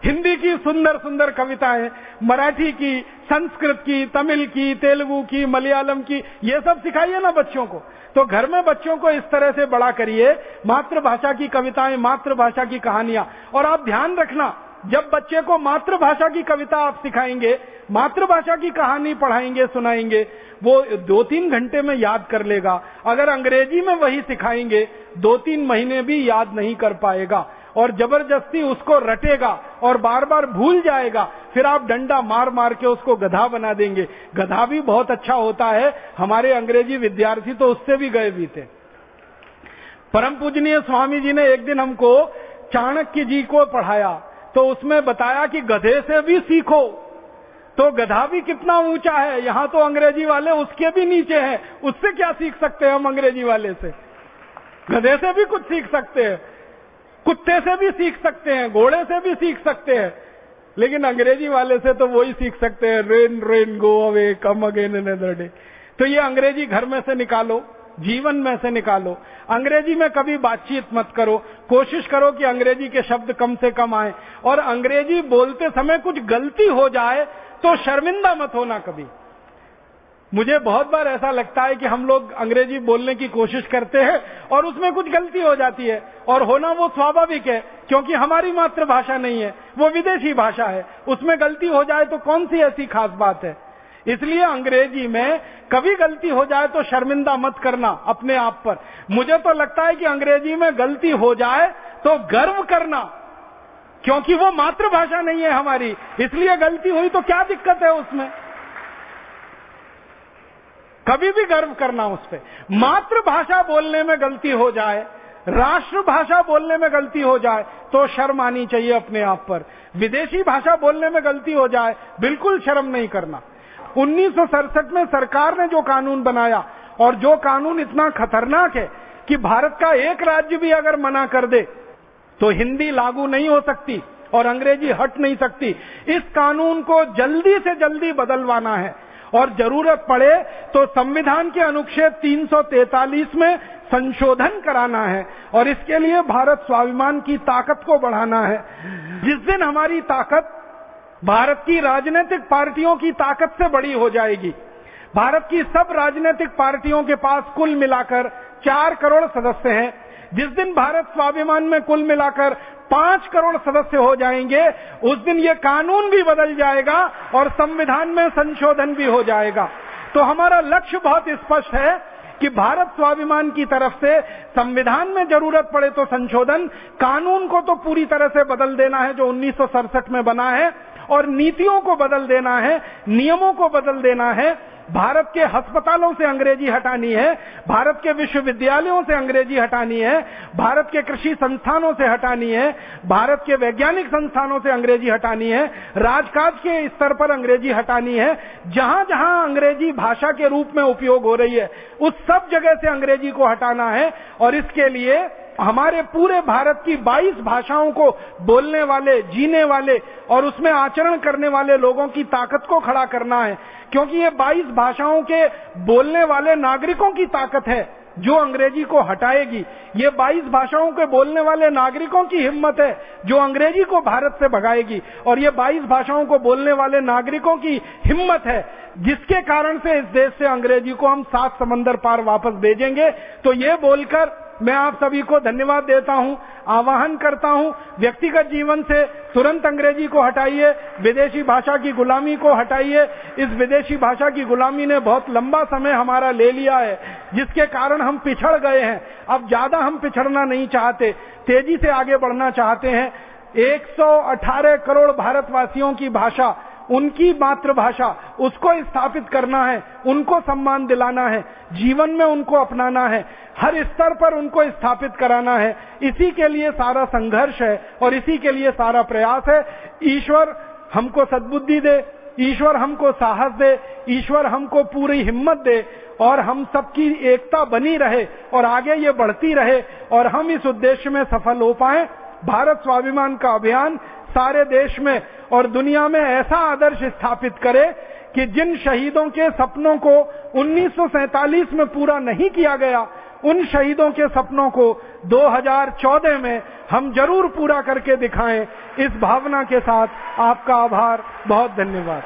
हिंदी की सुंदर सुंदर कविताएँ, मराठी की, संस्कृत की, तमिल की, तेलुगु की, मलयालम की, ये सब सिखाइए ना बच्चों को। तो घर में बच्चों को इस तरह से बड़ा करिए, मातृभाषा की कविताएँ, मातृभाषा की कहानियाँ। और आप ध्यान रखना, जब बच्चे को मातृभाषा की कविता आप सिखाएँगे, मातृभाषा की कहानी पढ़ाएँगे, सुनाएँगे, वो दो तीन घंटे में याद कर लेगा। अगर अंग्रेज़ी में वही सिखाएँगे दो तीन महीने भी याद नहीं कर पाएगा। और ज़बरदस्ती उसको रटेगा और बार बार भूल जाएगा, फिर आप डंडा मार मार के उसको गधा बना देंगे। गधा भी बहुत अच्छा होता है। हमारे अंग्रेज़ी विद्यार्थी तो उससे भी गए भी थे। परम पूजनीय स्वामी जी ने एक दिन हमको चाणक्य जी को पढ़ाया तो उसमें बताया कि गधे से भी सीखो। तो गधा भी कितना ऊँचा है, यहाँ तो अंग्रेज़ी वाले उसके भी नीचे हैं। उससे क्या सीख सकते हैं हम अंग्रेज़ी वाले से? गधे से भी कुछ सीख सकते हैं। कुत्ते से भी सीख सकते हैं, घोड़े से भी सीख सकते हैं। लेकिन अंग्रेज़ी वाले से तो वही सीख सकते हैं, rain rain, go away, come again another day. तो ये अंग्रेज़ी घर में से निकालो, जीवन में से निकालो। अंग्रेज़ी में कभी बातचीत मत करो। कोशिश करो कि अंग्रेज़ी के शब्द कम से कम आए। और अंग्रेज़ी बोलते समय कुछ गलती हो जाए तो शर्मिंदा मत होना कभी। मुझे बहुत बार ऐसा लगता है कि हम लोग अंग्रेज़ी बोलने की कोशिश करते हैं और उसमें कुछ गलती हो जाती है। और होना वो स्वाभाविक है, क्योंकि हमारी मातृभाषा नहीं है, वो विदेशी भाषा है। उसमें गलती हो जाए तो कौन सी ऐसी खास बात है? इसलिए अंग्रेज़ी में कभी गलती हो जाए तो शर्मिंदा मत करना अपने आप पर। मुझे तो लगता है कि अंग्रेज़ी में गलती हो जाए तो गर्व करना, क्योंकि वो मातृभाषा नहीं है हमारी। इसलिए गलती हुई तो क्या दिक्कत है उसमें? कभी भी गर्व करना उस पर मातृभाषा बोलने में गलती हो जाए, राष्ट्रभाषा बोलने में गलती हो जाए तो शर्म आनी चाहिए अपने आप पर। विदेशी भाषा बोलने में गलती हो जाए, बिल्कुल शर्म नहीं करना। उन्नीस सौ सड़सठ में सरकार ने जो कानून बनाया, और जो कानून इतना खतरनाक है कि भारत का एक राज्य भी अगर मना कर दे तो हिंदी लागू नहीं हो सकती, और अंग्रेज़ी हट नहीं सकती। इस कानून को जल्दी से जल्दी बदलवाना है। और ज़रूरत पड़े तो संविधान के अनुच्छेद 343 में संशोधन कराना है और इसके लिए भारत स्वाभिमान की ताकत को बढ़ाना है। जिस दिन हमारी ताकत भारत की राजनीतिक पार्टियों की ताकत से बड़ी हो जाएगी, भारत की सब राजनीतिक पार्टियों के पास कुल मिलाकर चार करोड़ सदस्य हैं जिस दिन भारत स्वाभिमान में कुल मिलाकर पाँच करोड़ सदस्य हो जाएँगे, उस दिन ये कानून भी बदल जाएगा और संविधान में संशोधन भी हो जाएगा। तो हमारा लक्ष्य बहुत स्पष्ट है कि भारत स्वाभिमान की तरफ़ से संविधान में ज़रूरत पड़े तो संशोधन, कानून को तो पूरी तरह से बदल देना है, जो उन्नीस सौ सड़सठ में बना है। और नीतियों को बदल देना है, नियमों को बदल देना है। भारत के अस्पतालों से अंग्रेज़ी हटानी है, भारत के विश्वविद्यालयों से अंग्रेज़ी हटानी है, भारत के कृषि संस्थानों से हटानी है, भारत के वैज्ञानिक संस्थानों से अंग्रेज़ी हटानी है, राजकाज के स्तर पर अंग्रेज़ी हटानी है। जहाँ जहाँ अंग्रेज़ी भाषा के रूप में उपयोग हो रही है, उस सब जगह से अंग्रेज़ी को हटाना है और इसके लिए हमारे पूरे भारत की 22 भाषाओं को बोलने वाले, जीने वाले और उसमें आचरण करने वाले लोगों की ताकत को खड़ा करना है। क्योंकि ये 22 भाषाओं के बोलने वाले नागरिकों की ताकत है जो अंग्रेज़ी को हटाएगी। ये 22 भाषाओं के बोलने वाले नागरिकों की हिम्मत है जो अंग्रेज़ी को भारत से भगाएगी। और ये 22 भाषाओं को बोलने वाले नागरिकों की हिम्मत है, जिसके कारण से इस देश से अंग्रेज़ी को हम सात समंदर पार वापस भेजेंगे। तो ये बोलकर मैं आप सभी को धन्यवाद देता हूँ, आवाहन करता हूँ, व्यक्तिगत जीवन से तुरंत अंग्रेज़ी को हटाइए, विदेशी भाषा की गुलामी को हटाइए। इस विदेशी भाषा की गुलामी ने बहुत लंबा समय हमारा ले लिया है, जिसके कारण हम पिछड़ गए हैं। अब ज़्यादा हम पिछड़ना नहीं चाहते, तेज़ी से आगे बढ़ना चाहते हैं। 118 करोड़ भारतवासियों की भाषा उनकी मातृभाषा, उसको स्थापित करना है, उनको सम्मान दिलाना है, जीवन में उनको अपनाना है, हर स्तर पर उनको स्थापित कराना है। इसी के लिए सारा संघर्ष है और इसी के लिए सारा प्रयास है। ईश्वर हमको सद्बुद्धि दे, ईश्वर हमको साहस दे, ईश्वर हमको पूरी हिम्मत दे और हम सबकी एकता बनी रहे और आगे ये बढ़ती रहे और हम इस उद्देश्य में सफल हो पाए। भारत स्वाभिमान का अभियान सारे देश में और दुनिया में ऐसा आदर्श स्थापित करे कि जिन शहीदों के सपनों को उन्नीस सौ सैंतालीस में पूरा नहीं किया गया, उन शहीदों के सपनों को 2014 में हम ज़रूर पूरा करके दिखाएँ। इस भावना के साथ आपका आभार, बहुत धन्यवाद।